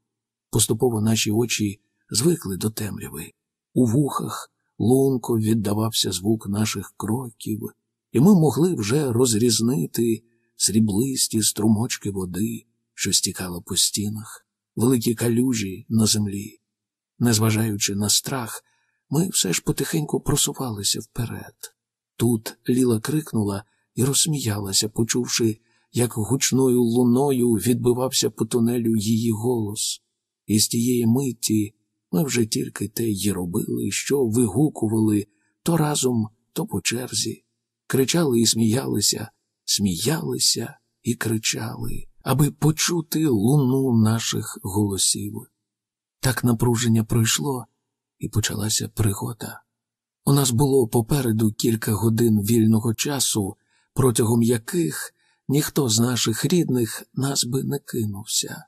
Поступово наші очі звикли до темряви. У вухах лунко віддавався звук наших кроків, і ми могли вже розрізнити сріблисті струмочки води, що стікала по стінах, великі калюжі на землі. Незважаючи на страх, ми все ж потихеньку просувалися вперед. Тут Ліла крикнула і розсміялася, почувши, як гучною луною відбивався по тунелю її голос. І з тієї миті ми вже тільки те й робили, що вигукували то разом, то по черзі, кричали і сміялися, сміялися і кричали, аби почути луну наших голосів. Так напруження пройшло, і почалася пригода. У нас було попереду кілька годин вільного часу, протягом яких ніхто з наших рідних нас би не кинувся.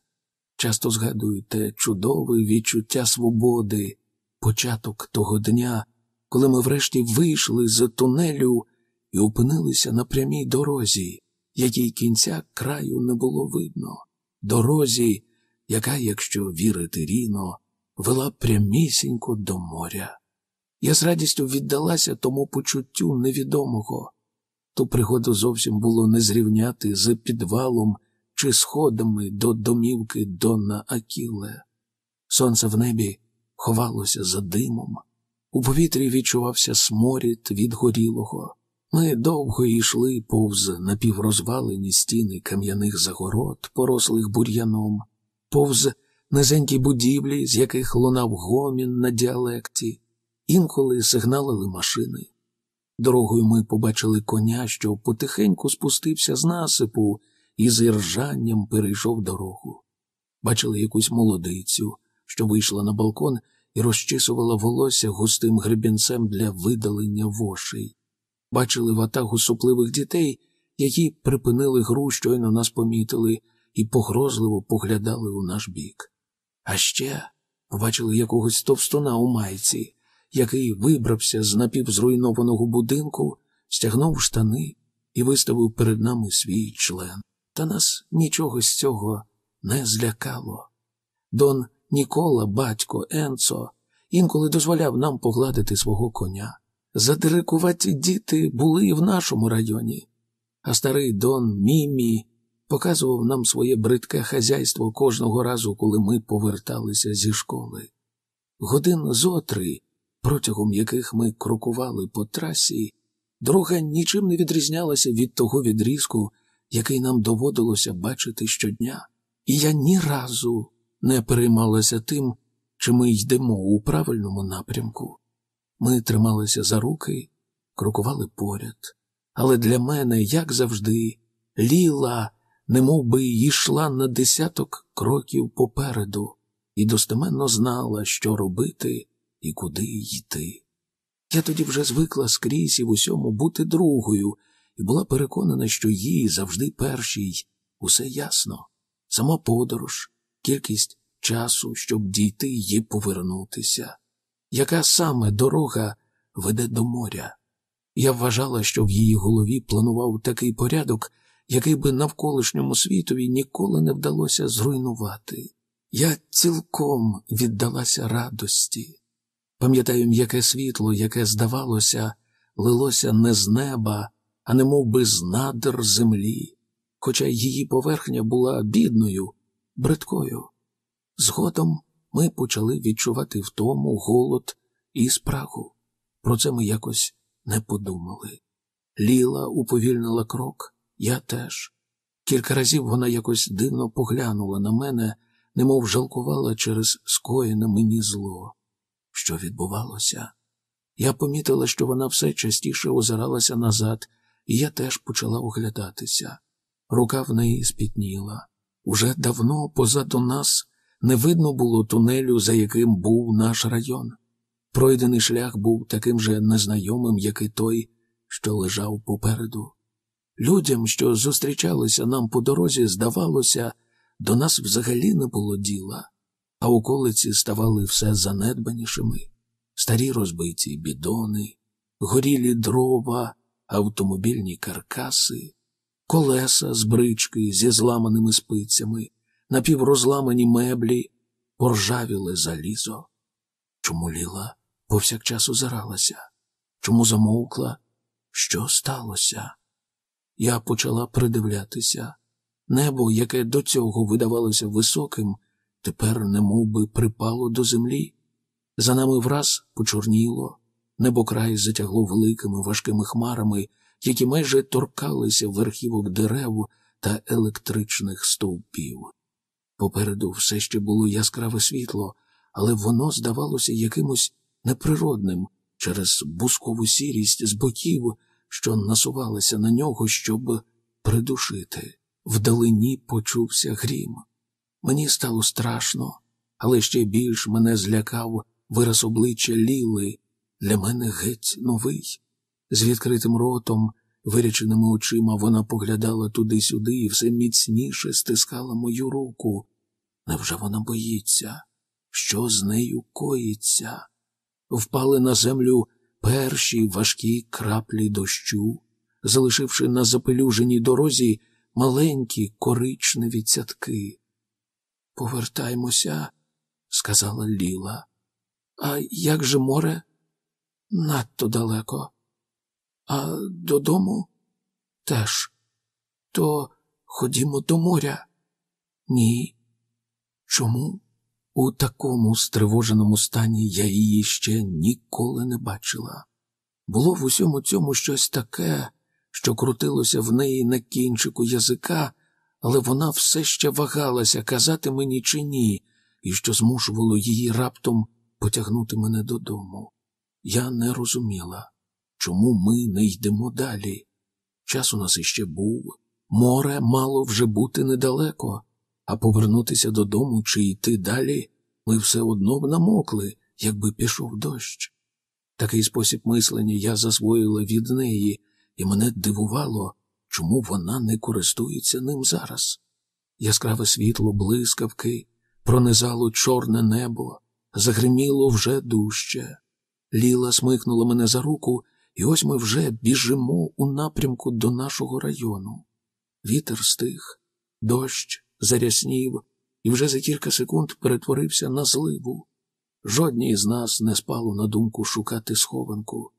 Часто згадую те чудове відчуття свободи, початок того дня, коли ми врешті вийшли з тунелю і опинилися на прямій дорозі, якій кінця краю не було видно, дорозі, яка, якщо вірити ріно, вела прямісінько до моря. Я з радістю віддалася тому почуттю невідомого. Ту пригоду зовсім було не зрівняти з підвалом чи сходами до домівки Донна Акіле. Сонце в небі ховалося за димом, у повітрі відчувався сморід від горілого. Ми довго йшли повз напіврозвалені стіни кам'яних загород, порослих бур'яном, повз низенькі будівлі, з яких лунав гомін на діалекті, інколи сигналили машини. Дорогою ми побачили коня, що потихеньку спустився з насипу і з іржанням перейшов дорогу. Бачили якусь молодицю, що вийшла на балкон і розчісувала волосся густим гребінцем для видалення вошей. Бачили ватагу супливих дітей, які припинили гру, щойно нас помітили, і погрозливо поглядали у наш бік. А ще бачили якогось товстуна у майці, який вибрався з напівзруйнованого будинку, стягнув штани і виставив перед нами свій член. Та нас нічого з цього не злякало. Дон Нікола, батько Енцо, інколи дозволяв нам погладити свого коня. Задирикуваті діти були і в нашому районі, а старий Дон Мімі показував нам своє бридке хазяйство кожного разу, коли ми поверталися зі школи. Годин зо три, протягом яких ми крокували по трасі, дорога нічим не відрізнялася від того відрізку, який нам доводилося бачити щодня, і я ні разу не переймалася тим, чи ми йдемо у правильному напрямку. Ми трималися за руки, крокували поряд, але для мене, як завжди, ліла, немов би йшла на десяток кроків попереду і достеменно знала, що робити і куди йти. Я тоді вже звикла скрізь і в усьому бути другою, і була переконана, що їй завжди першій усе ясно. Сама подорож, кількість часу, щоб дійти і повернутися. яка саме дорога веде до моря. Я вважала, що в її голові планував такий порядок, який би навколишньому світові ніколи не вдалося зруйнувати. Я цілком віддалася радості. Пам'ятаю м'яке світло, яке, здавалося, лилося не з неба, а не мов би з надр землі, хоча її поверхня була бідною, бридкою. Згодом ми почали відчувати втому, голод і спрагу. Про це ми якось не подумали. Ліла уповільнила крок, я теж. Кілька разів вона якось дивно поглянула на мене, немов жалкувала через скоєне мені зло. Що відбувалося? Я помітила, що вона все частіше озиралася назад, і я теж почала оглядатися. Рука в неї спітніла. Уже давно позаду нас не видно було тунелю, за яким був наш район. Пройдений шлях був таким же незнайомим, як і той, що лежав попереду. Людям, що зустрічалися нам по дорозі, здавалося, до нас взагалі не було діла, а околиці ставали все занедбанішими старі розбиті бідони, горілі дрова, автомобільні каркаси, колеса з брички зі зламаними спицями, напіврозламані меблі, поржавіле залізо. Чому ліла повсякчас озиралася? Чому замовкла? Що сталося? Я почала придивлятися. Небо, яке до цього видавалося високим, тепер немов би припало до землі. За нами враз почорніло, небокрай затягло великими важкими хмарами, які майже торкалися верхівок дерев та електричних стовпів. Попереду все ще було яскраве світло, але воно здавалося якимось неприродним через бускову сірість з боків, що насувалися на нього, щоб придушити. Вдалині почувся грім. Мені стало страшно, але ще більш мене злякав вираз обличчя Ліли, для мене геть новий. З відкритим ротом, виряченими очима, вона поглядала туди-сюди і все міцніше стискала мою руку. Невже вона боїться? Що з нею коїться? Впали на землю перші важкі краплі дощу, залишивши на запелюженій дорозі маленькі коричневі цятки. Повертаймося, сказала Ліла. А як же море? Надто далеко. А додому теж. То ходімо до моря. Ні. Чому? У такому стривоженому стані я її ще ніколи не бачила. Було в усьому цьому щось таке, що крутилося в неї на кінчику язика, але вона все ще вагалася казати мені чи ні, і що змушувало її раптом потягнути мене додому. Я не розуміла, чому ми не йдемо далі. Час у нас іще був, море мало вже бути недалеко, а повернутися додому чи йти далі ми все одно б намокли, якби пішов дощ. Такий спосіб мислення я засвоїла від неї, і мене дивувало, чому вона не користується ним зараз. Яскраве світло блискавки пронизало чорне небо, загриміло вже дужче. Ліла смикнула мене за руку, і ось ми вже біжимо у напрямку до нашого району. Вітер стих, дощ заряснів і вже за кілька секунд перетворився на зливу. Жодній з нас не спало на думку шукати схованку.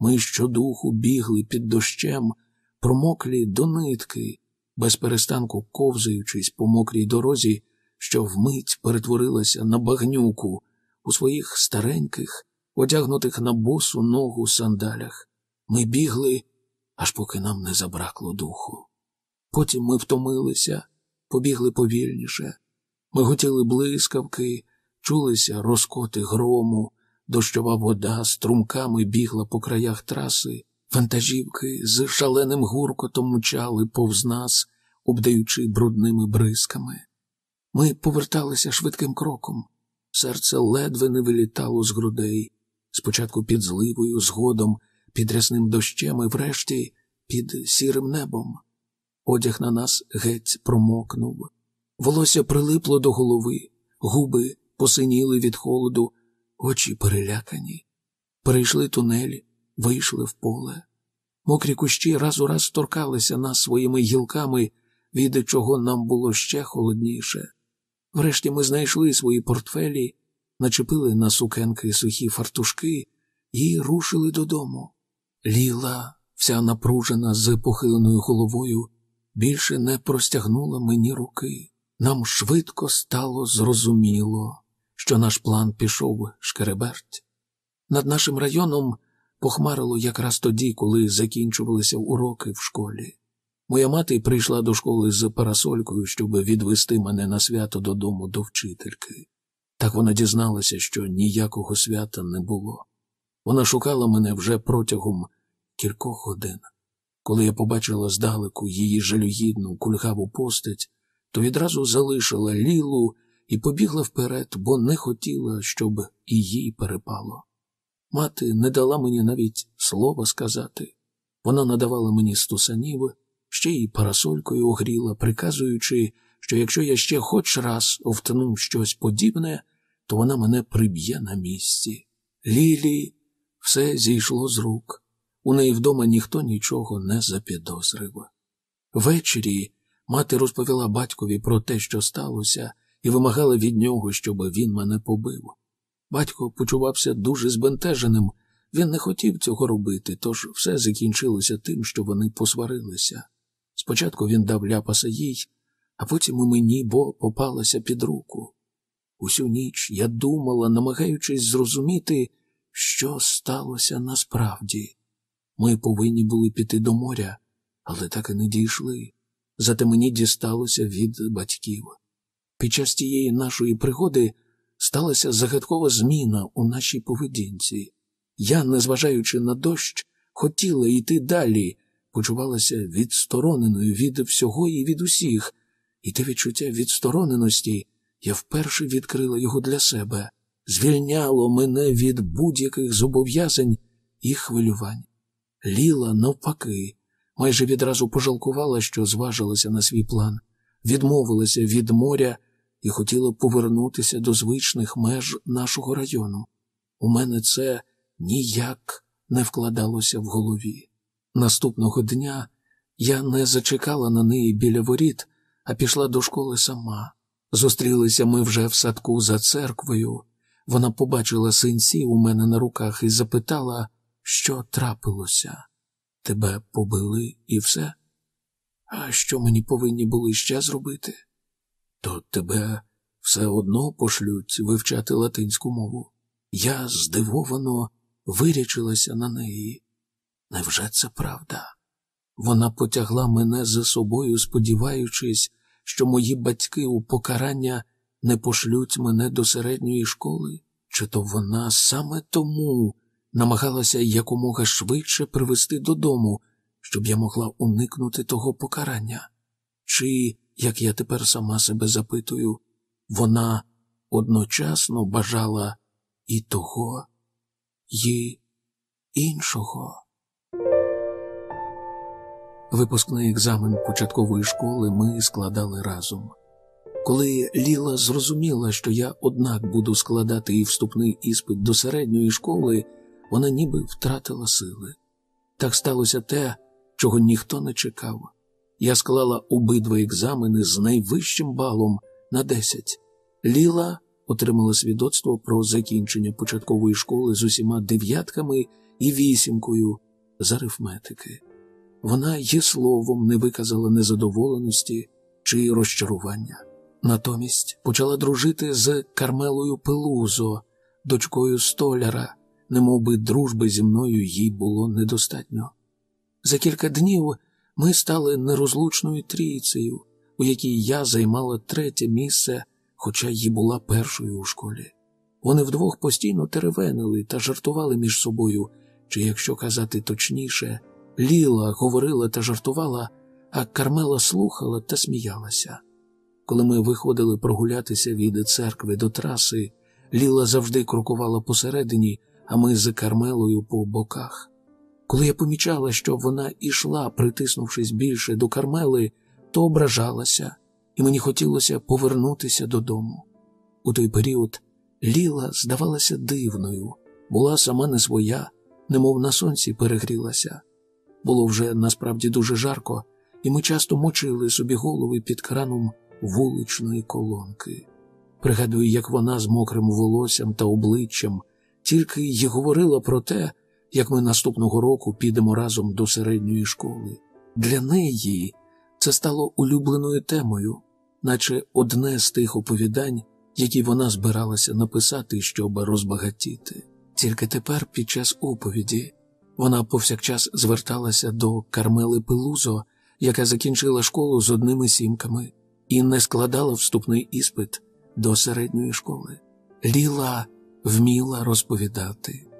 Ми щодуху бігли під дощем, промоклі до нитки, без перестанку ковзаючись по мокрій дорозі, що вмить перетворилася на багнюку у своїх стареньких, одягнутих на босу ногу сандалях. Ми бігли, аж поки нам не забракло духу. Потім ми втомилися, побігли повільніше. Ми готіли блискавки, чулися розкоти грому, дощова вода струмками бігла по краях траси, вантажівки з шаленим гуркотом мчали повз нас, обдаючи брудними бризками. Ми поверталися швидким кроком. Серце ледве не вилітало з грудей, спочатку під зливою, згодом під рясним дощем і врешті під сірим небом. Одяг на нас геть промокнув. Волосся прилипло до голови, губи посиніли від холоду, очі перелякані. Перейшли тунелі, вийшли в поле. Мокрі кущі раз у раз торкалися нас своїми гілками, від чого нам було ще холодніше. Врешті ми знайшли свої портфелі, начепили на сукенки сухі фартушки і рушили додому. Ліла, вся напружена з похиленою головою, більше не простягнула мені руки. Нам швидко стало зрозуміло, що наш план пішов шкереберть. Над нашим районом похмарило якраз тоді, коли закінчувалися уроки в школі. Моя мати прийшла до школи з парасолькою, щоб відвести мене на свято додому до вчительки. Так вона дізналася, що ніякого свята не було. Вона шукала мене вже протягом кількох годин. Коли я побачила здалеку її жалюгідну кульгаву постать, то відразу залишила лілу і побігла вперед, бо не хотіла, щоб і їй перепало. Мати не дала мені навіть слова сказати. Вона надавала мені стусанів, ще й парасолькою огріла, приказуючи, що якщо я ще хоч раз овтну щось подібне, то вона мене приб'є на місці. Лілі все зійшло з рук. У неї вдома ніхто нічого не запідозрив. Ввечері мати розповіла батькові про те, що сталося, і вимагала від нього, щоб він мене побив. Батько почувався дуже збентеженим, він не хотів цього робити, тож все закінчилося тим, що вони посварилися. Спочатку він дав ляпаса їй, а потім і мені, бо попалася під руку. Усю ніч я думала, намагаючись зрозуміти, що сталося насправді. Ми повинні були піти до моря, але так і не дійшли. Зате мені дісталося від батьків. Під час тієї нашої пригоди сталася загадкова зміна у нашій поведінці. Я, незважаючи на дощ, хотіла йти далі, почувалася відстороненою від всього і від усіх, і те відчуття відстороненості я вперше відкрила його для себе, звільняло мене від будь-яких зобов'язань і хвилювань. Ліла, навпаки, майже відразу пожалкувала, що зважилася на свій план, відмовилася від моря і хотіла повернутися до звичних меж нашого району. У мене це ніяк не вкладалося в голові. Наступного дня я не зачекала на неї біля воріт, а пішла до школи сама. Зустрілися ми вже в садку за церквою. Вона побачила синці у мене на руках і запитала, що трапилося. Тебе побили і все? А що мені повинні були ще зробити? То тебе все одно пошлють вивчати латинську мову. Я здивовано вирячилася на неї. Невже це правда? Вона потягла мене за собою, сподіваючись, що мої батьки у покарання не пошлють мене до середньої школи, чи то вона саме тому намагалася якомога швидше привести додому, щоб я могла уникнути того покарання, чи, як я тепер сама себе запитую, вона одночасно бажала і того, і іншого. Випускний екзамен початкової школи ми складали разом. Коли Ліла зрозуміла, що я однак буду складати і вступний іспит до середньої школи, вона ніби втратила сили. Так сталося те, чого ніхто не чекав. Я склала обидва екзамени з найвищим балом на 10. Ліла отримала свідоцтво про закінчення початкової школи з усіма дев'ятками і вісімкою з арифметики. Вона є словом не виказала незадоволеності чи розчарування. Натомість почала дружити з Кармелою Пелузо, дочкою столяра, немов би дружби зі мною їй було недостатньо. За кілька днів ми стали нерозлучною трійцею, у якій я займала третє місце, хоча їй була першою у школі. Вони вдвох постійно теревенили та жартували між собою, чи, якщо казати точніше, Ліла говорила та жартувала, а Кармела слухала та сміялася. Коли ми виходили прогулятися від церкви до траси, Ліла завжди крокувала посередині, а ми з Кармелою по боках. Коли я помічала, що вона ішла, притиснувшись більше до Кармели, то ображалася, і мені хотілося повернутися додому. У той період Ліла здавалася дивною, була сама не своя, немов на сонці перегрілася. Було вже насправді дуже жарко, і ми часто мочили собі голови під краном вуличної колонки. Пригадую, як вона з мокрим волоссям та обличчям тільки й говорила про те, як ми наступного року підемо разом до середньої школи. Для неї це стало улюбленою темою, наче одне з тих оповідань, які вона збиралася написати, щоб розбагатіти. Тільки тепер, під час оповіді, вона повсякчас зверталася до Кармели Пелузо, яка закінчила школу з одними сімками, і не складала вступний іспит до середньої школи. Ліла вміла розповідати.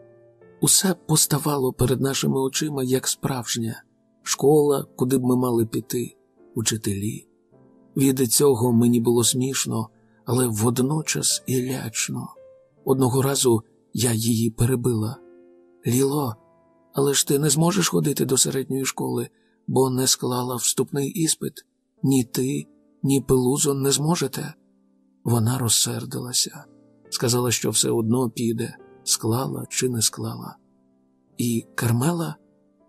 Усе поставало перед нашими очима як справжня школа, куди б ми мали піти, учителі. Від цього мені було смішно, але водночас і лячно. Одного разу я її перебила. Ліло, але ж ти не зможеш ходити до середньої школи, бо не склала вступний іспит. Ні ти, ні Пелузо не зможете. Вона розсердилася, сказала, що все одно піде, склала чи не склала. І Кармела,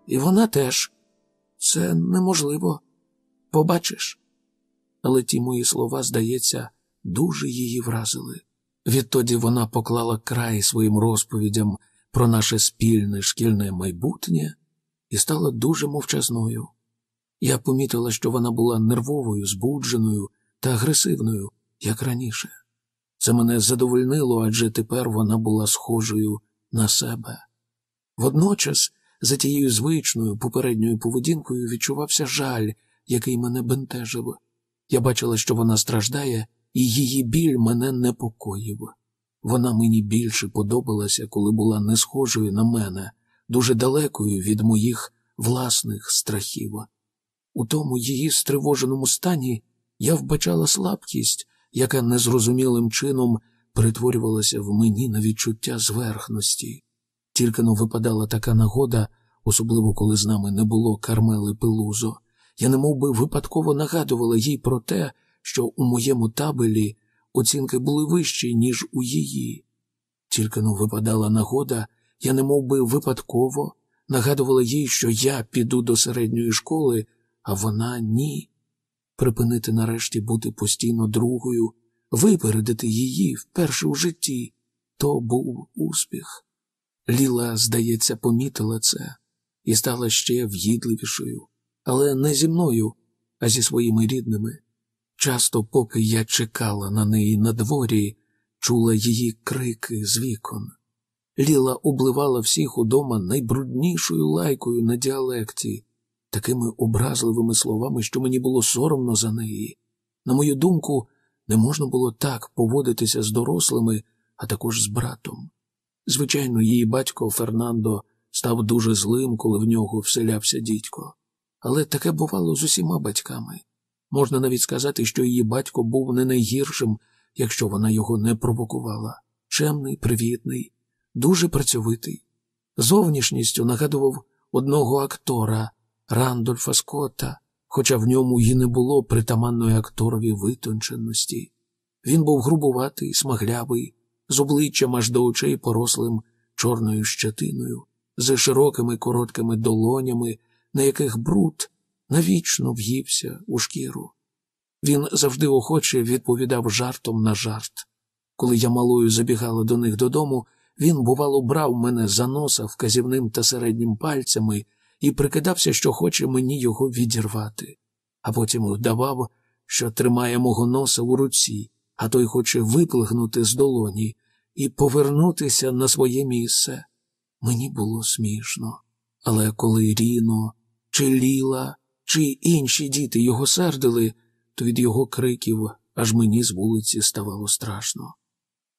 і вона теж. Це неможливо. Побачиш. Але ті мої слова, здається, дуже її вразили. Відтоді вона поклала край своїм розповідям про наше спільне шкільне майбутнє і стала дуже мовчазною. Я помітила, що вона була нервовою, збудженою та агресивною, як раніше. Це мене задовольнило, адже тепер вона була схожою на себе. Водночас, за тією звичною попередньою поведінкою відчувався жаль, який мене бентежив. Я бачила, що вона страждає, і її біль мене непокоїв. Вона мені більше подобалася, коли була не схожою на мене, дуже далекою від моїх власних страхів. У тому її стривоженому стані я вбачала слабкість, яка незрозумілим чином перетворювалася в мені на відчуття зверхності. Тільки но випадала така нагода, особливо коли з нами не було Кармели Пелузо. Я немов би випадково нагадувала їй про те, що у моєму табелі оцінки були вищі, ніж у її. Тільки но випадала нагода, я немов би випадково нагадувала їй, що я піду до середньої школи, а вона ні. Припинити нарешті бути постійно другою, випередити її вперше у житті то був успіх. Ліла, здається, помітила це і стала ще в'їдливішою, але не зі мною, а зі своїми рідними. Часто, поки я чекала на неї на дворі, чула її крики з вікон. Ліла обливала всіх удома найбруднішою лайкою на діалекті, такими образливими словами, що мені було соромно за неї. На мою думку, не можна було так поводитися з дорослими, а також з братом. Звичайно, її батько Фернандо став дуже злим, коли в нього вселявся дідько, але таке бувало з усіма батьками. Можна навіть сказати, що її батько був не найгіршим, якщо вона його не провокувала. Чемний, привітний, дуже працьовитий. Зовнішністю нагадував одного актора Рандольфа Скотта, хоча в ньому й не було притаманної акторові витонченості. Він був грубуватий, смаглявий, з обличчям аж до очей порослим чорною щетиною, з широкими короткими долонями, на яких бруд навічно в'ївся у шкіру. Він завжди охоче відповідав жартом на жарт. Коли я малою забігала до них додому, він, бувало, брав мене за носа вказівним та середнім пальцями і прикидався, що хоче мені його відірвати, а потім вдавав, що тримає мого носа у руці, а той хоче виплигнути з долоні і повернутися на своє місце. Мені було смішно. Але коли Ріно, чи Ліла, чи інші діти його сердили, то від його криків аж мені з вулиці ставало страшно.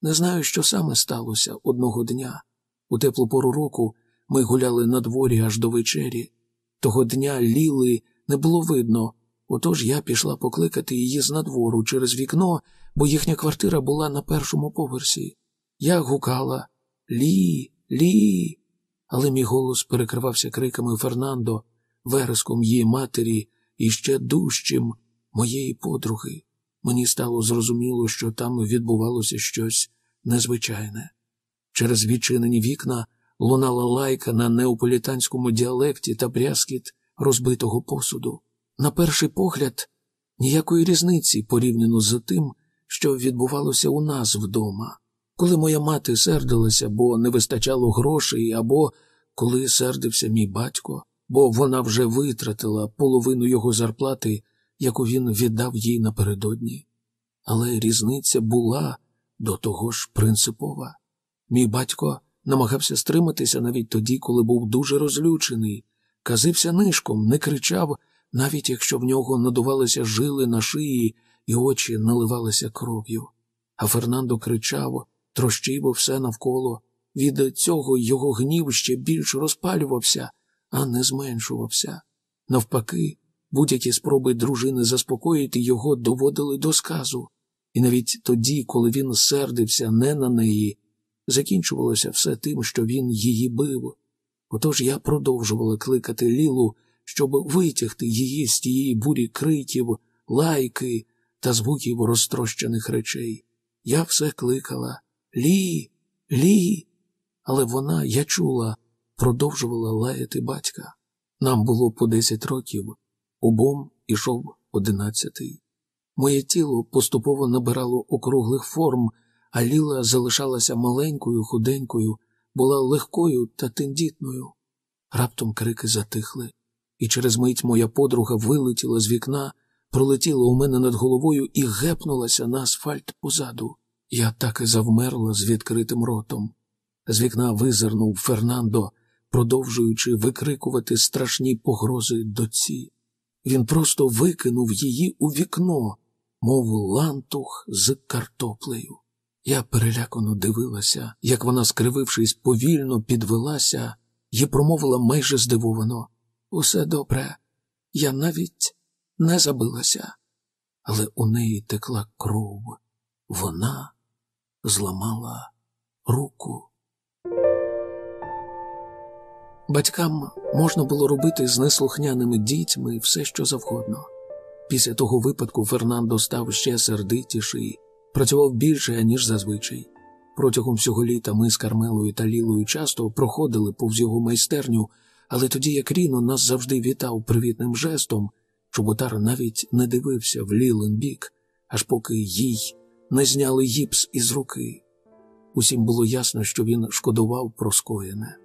Не знаю, що саме сталося одного дня. У теплу пору року ми гуляли на дворі аж до вечері. Того дня ліли не було видно, отож я пішла покликати її з надвору через вікно, бо їхня квартира була на першому поверсі. Я гукала Лі, лі. Але мій голос перекривався криками Фернандо, вереском її матері і ще дужчим моєї подруги. Мені стало зрозуміло, що там відбувалося щось незвичайне. Через відчинені вікна лунала лайка на неаполітанському діалекті та брязкіт розбитого посуду. На перший погляд, ніякої різниці порівняно з тим, що відбувалося у нас вдома, коли моя мати сердилася, бо не вистачало грошей, або коли сердився мій батько, бо вона вже витратила половину його зарплати, яку він віддав їй напередодні. Але різниця була до того ж принципова. Мій батько намагався стриматися навіть тоді, коли був дуже розлючений, казився нишком, не кричав, навіть якщо в нього надувалися жили на шиї і очі наливалися кров'ю. А Фернандо кричав, трощив все навколо. Від цього його гнів ще більш розпалювався, а не зменшувався. Навпаки, будь-які спроби дружини заспокоїти його доводили до сказу, і навіть тоді, коли він сердився не на неї, закінчувалося все тим, що він її бив. Отож я продовжувала кликати Лілу, щоб витягти її з тієї бурі криків, лайки та звуків розтрощених речей. Я все кликала Лі, Лі. Але вона, я чула, продовжувала лаяти батька. Нам було по десять років, обом ішов одинадцятий. Моє тіло поступово набирало округлих форм, а Ліла залишалася маленькою, худенькою, була легкою та тендітною. Раптом крики затихли, і через мить моя подруга вилетіла з вікна, пролетіла у мене над головою і гепнулася на асфальт позаду. Я так і завмерла з відкритим ротом. З вікна визирнув Фернандо, продовжуючи викрикувати страшні погрози доці. Він просто викинув її у вікно, мов лантух з картоплею. Я перелякано дивилася, як вона, скривившись, повільно підвелася і промовила майже здивовано Усе добре, я навіть не забилася, але у неї текла кров. Вона зламала руку. Батькам можна було робити з неслухняними дітьми все, що завгодно. Після того випадку Фернандо став ще сердитіший, працював більше, ніж зазвичай. Протягом всього літа ми з Кармелою та Лілою часто проходили повз його майстерню, але тоді, як Ріно нас завжди вітав привітним жестом, чоботар навіть не дивився в Лілин бік, аж поки їй не зняли гіпс із руки. Усім було ясно, що він шкодував про скоєне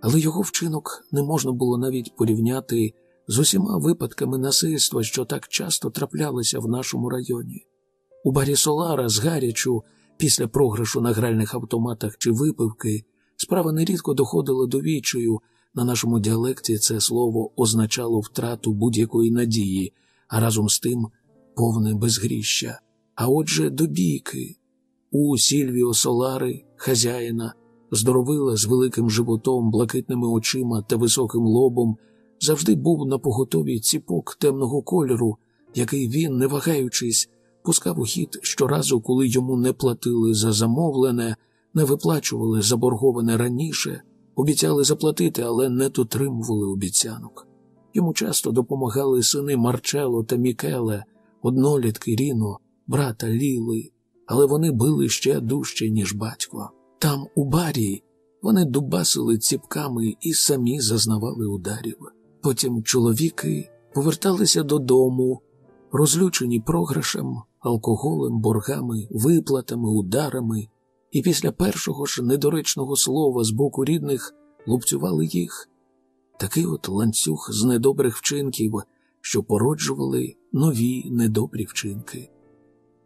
але його вчинок не можна було навіть порівняти з усіма випадками насильства, що так часто траплялися в нашому районі. У барі Солара з гарячу, після програшу на гральних автоматах чи випивки, справа нерідко доходила до вічою. На нашому діалекті це слово означало втрату будь-якої надії, а разом з тим повне безгріща. А отже, до бійки. У Сільвіо Солари, хазяїна, здоровила з великим животом, блакитними очима та високим лобом, завжди був на поготові ціпок темного кольору, який він, не вагаючись, пускав у хід щоразу, коли йому не платили за замовлене, не виплачували заборговане раніше, обіцяли заплатити, але не дотримували обіцянок. Йому часто допомагали сини Марчело та Мікеле, однолітки Ріно, брата Ліли, але вони били ще дужче, ніж батько. Там, у барі, вони дубасили ціпками і самі зазнавали ударів. Потім чоловіки поверталися додому, розлючені програшем, алкоголем, боргами, виплатами, ударами, і після першого ж недоречного слова з боку рідних лупцювали їх. Такий от ланцюг з недобрих вчинків, що породжували нові недобрі вчинки.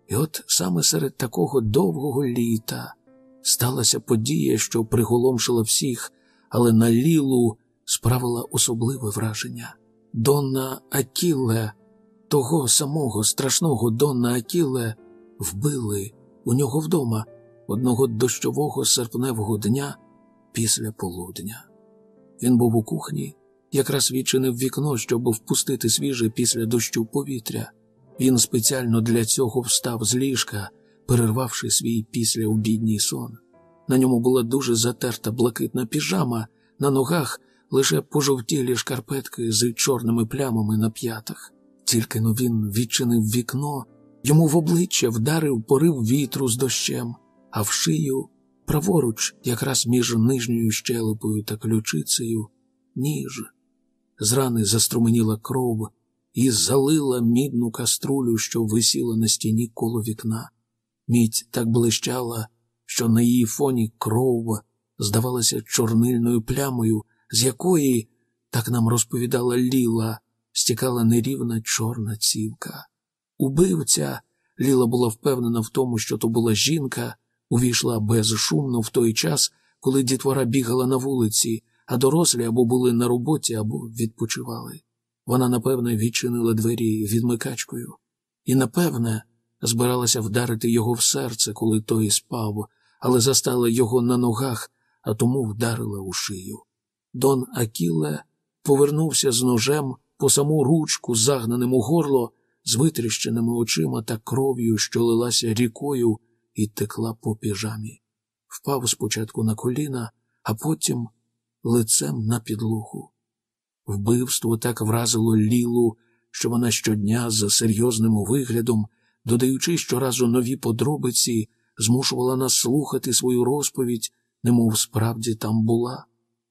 І от саме серед такого довгого літа сталася подія, що приголомшила всіх, але на Лілу справила особливе враження. Донна Акіле, того самого страшного Донна Акіле, вбили у нього вдома одного дощового серпневого дня після полудня. Він був у кухні, якраз відчинив вікно, щоб впустити свіже після дощу повітря. Він спеціально для цього встав з ліжка перервавши свій післяобідній сон. На ньому була дуже затерта блакитна піжама, на ногах лише пожовтілі шкарпетки з чорними плямами на п'ятах. Тільки но він відчинив вікно, йому в обличчя вдарив порив вітру з дощем, а в шию, праворуч, якраз між нижньою щелепою та ключицею, ніж. З рани заструменіла кров і залила мідну каструлю, що висіла на стіні коло вікна. Мідь так блищала, що на її фоні кров здавалася чорнильною плямою, з якої, так нам розповідала Ліла, стікала нерівна чорна цівка. Убивця, Ліла була впевнена в тому, що то була жінка, увійшла безшумно в той час, коли дітвора бігала на вулиці, а дорослі або були на роботі, або відпочивали. Вона, напевне, відчинила двері відмикачкою і, напевне, збиралася вдарити його в серце, коли той спав, але застала його на ногах, а тому вдарила у шию. Дон Акіле повернувся з ножем по саму ручку, загнаним у горло, з витріщеними очима та кров'ю, що лилася рікою і текла по піжамі. Впав спочатку на коліна, а потім лицем на підлогу. Вбивство так вразило Лілу, що вона щодня за серйозним виглядом, додаючи щоразу нові подробиці, змушувала нас слухати свою розповідь, немов справді там була.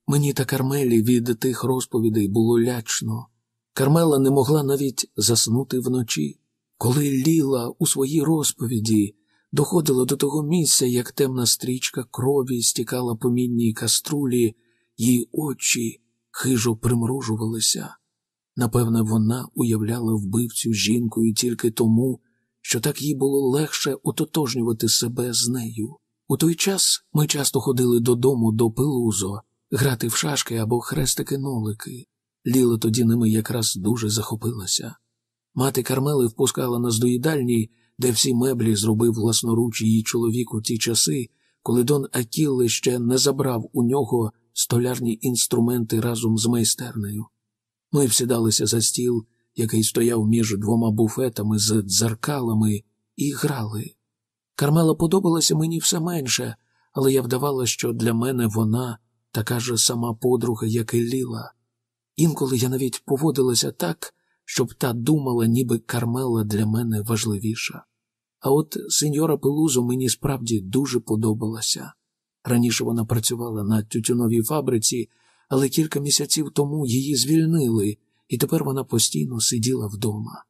Мені та Кармелі від тих розповідей було лячно. Кармела не могла навіть заснути вночі. Коли Ліла у своїй розповіді доходила до того місця, як темна стрічка крові стікала по мінній каструлі, її очі хижо примружувалися. Напевне, вона уявляла вбивцю жінкою тільки тому, що так їй було легше ототожнювати себе з нею. У той час ми часто ходили додому до Пилузо, грати в шашки або хрестики-нолики. Ліла тоді ними якраз дуже захопилася. Мати Кармели впускала нас до їдальні, де всі меблі зробив власноруч її чоловік у ті часи, коли Дон Акілле ще не забрав у нього столярні інструменти разом з майстернею. Ми всідалися за стіл, який стояв між двома буфетами з дзеркалами, і грали. Кармела подобалася мені все менше, але я вдавала, що для мене вона така ж сама подруга, як і Ліла. Інколи я навіть поводилася так, щоб та думала, ніби Кармела для мене важливіша. А от сеньора Пелузо мені справді дуже подобалася. Раніше вона працювала на тютюновій фабриці, але кілька місяців тому її звільнили, і тепер вона постійно сиділа вдома.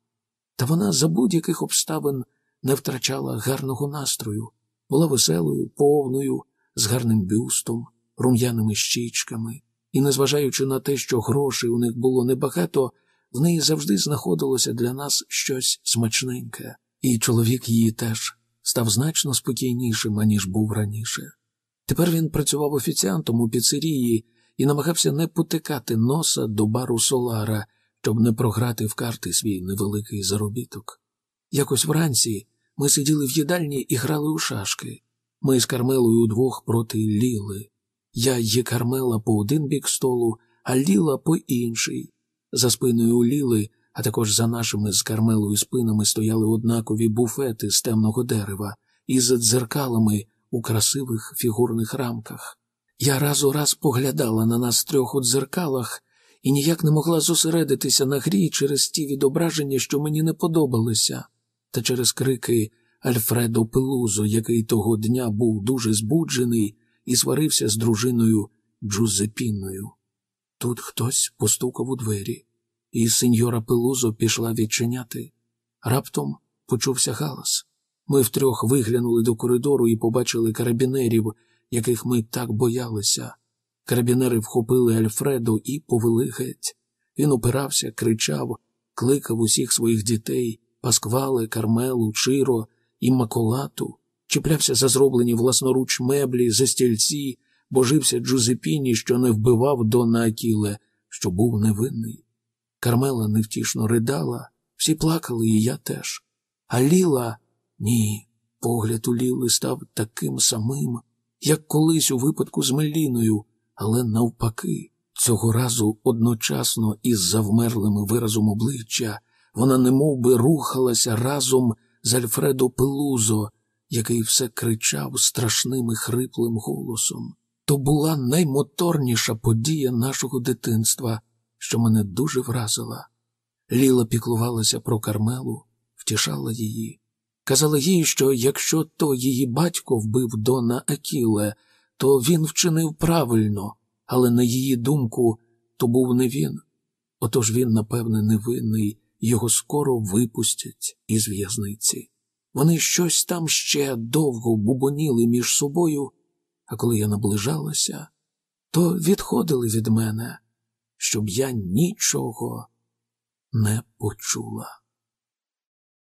Та вона за будь-яких обставин не втрачала гарного настрою, була веселою, повною, з гарним бюстом, рум'яними щічками, і, незважаючи на те, що грошей у них було небагато, в неї завжди знаходилося для нас щось смачненьке, і чоловік її теж став значно спокійнішим, аніж був раніше. Тепер він працював офіціантом у піцерії і намагався не потикати носа до бару Солара, щоб не програти в карти свій невеликий заробіток. Якось вранці ми сиділи в їдальні і грали у шашки. Ми з Кармелою удвох проти Ліли. Я є Кармела по один бік столу, а Ліла по інший. За спиною у Ліли, а також за нашими з Кармелою спинами стояли однакові буфети з темного дерева із дзеркалами у красивих фігурних рамках. Я раз у раз поглядала на нас трьох у дзеркалах і ніяк не могла зосередитися на грі через ті відображення, що мені не подобалися, та через крики Альфредо Пелузо, який того дня був дуже збуджений і сварився з дружиною Джузепінною. Тут хтось постукав у двері, і сеньора Пелузо пішла відчиняти. Раптом почувся галас. Ми втрьох виглянули до коридору і побачили карабінерів, яких ми так боялися. Карабінери вхопили Альфредо і повели геть. Він опирався, кричав, кликав усіх своїх дітей, Пасквали, Кармелу, Чиро і Маколату, чіплявся за зроблені власноруч меблі, за стільці, божився Джузепіні, що не вбивав Дона Акіле, що був невинний. Кармела невтішно ридала, всі плакали, і я теж. А Ліла ні, погляд у Ліли став таким самим, як колись у випадку з Меліною, але навпаки, цього разу одночасно із завмерлим виразом обличчя вона немов би рухалася разом з Альфредо Пелузо, який все кричав страшним і хриплим голосом. То була наймоторніша подія нашого дитинства, що мене дуже вразила. Ліла піклувалася про Кармелу, втішала її. Казала їй, що якщо то її батько вбив Дона Акіле, то він вчинив правильно, але на її думку, то був не він. Отож він, напевне, невинний, його скоро випустять із в'язниці. Вони щось там ще довго бубоніли між собою, а коли я наближалася, то відходили від мене, щоб я нічого не почула.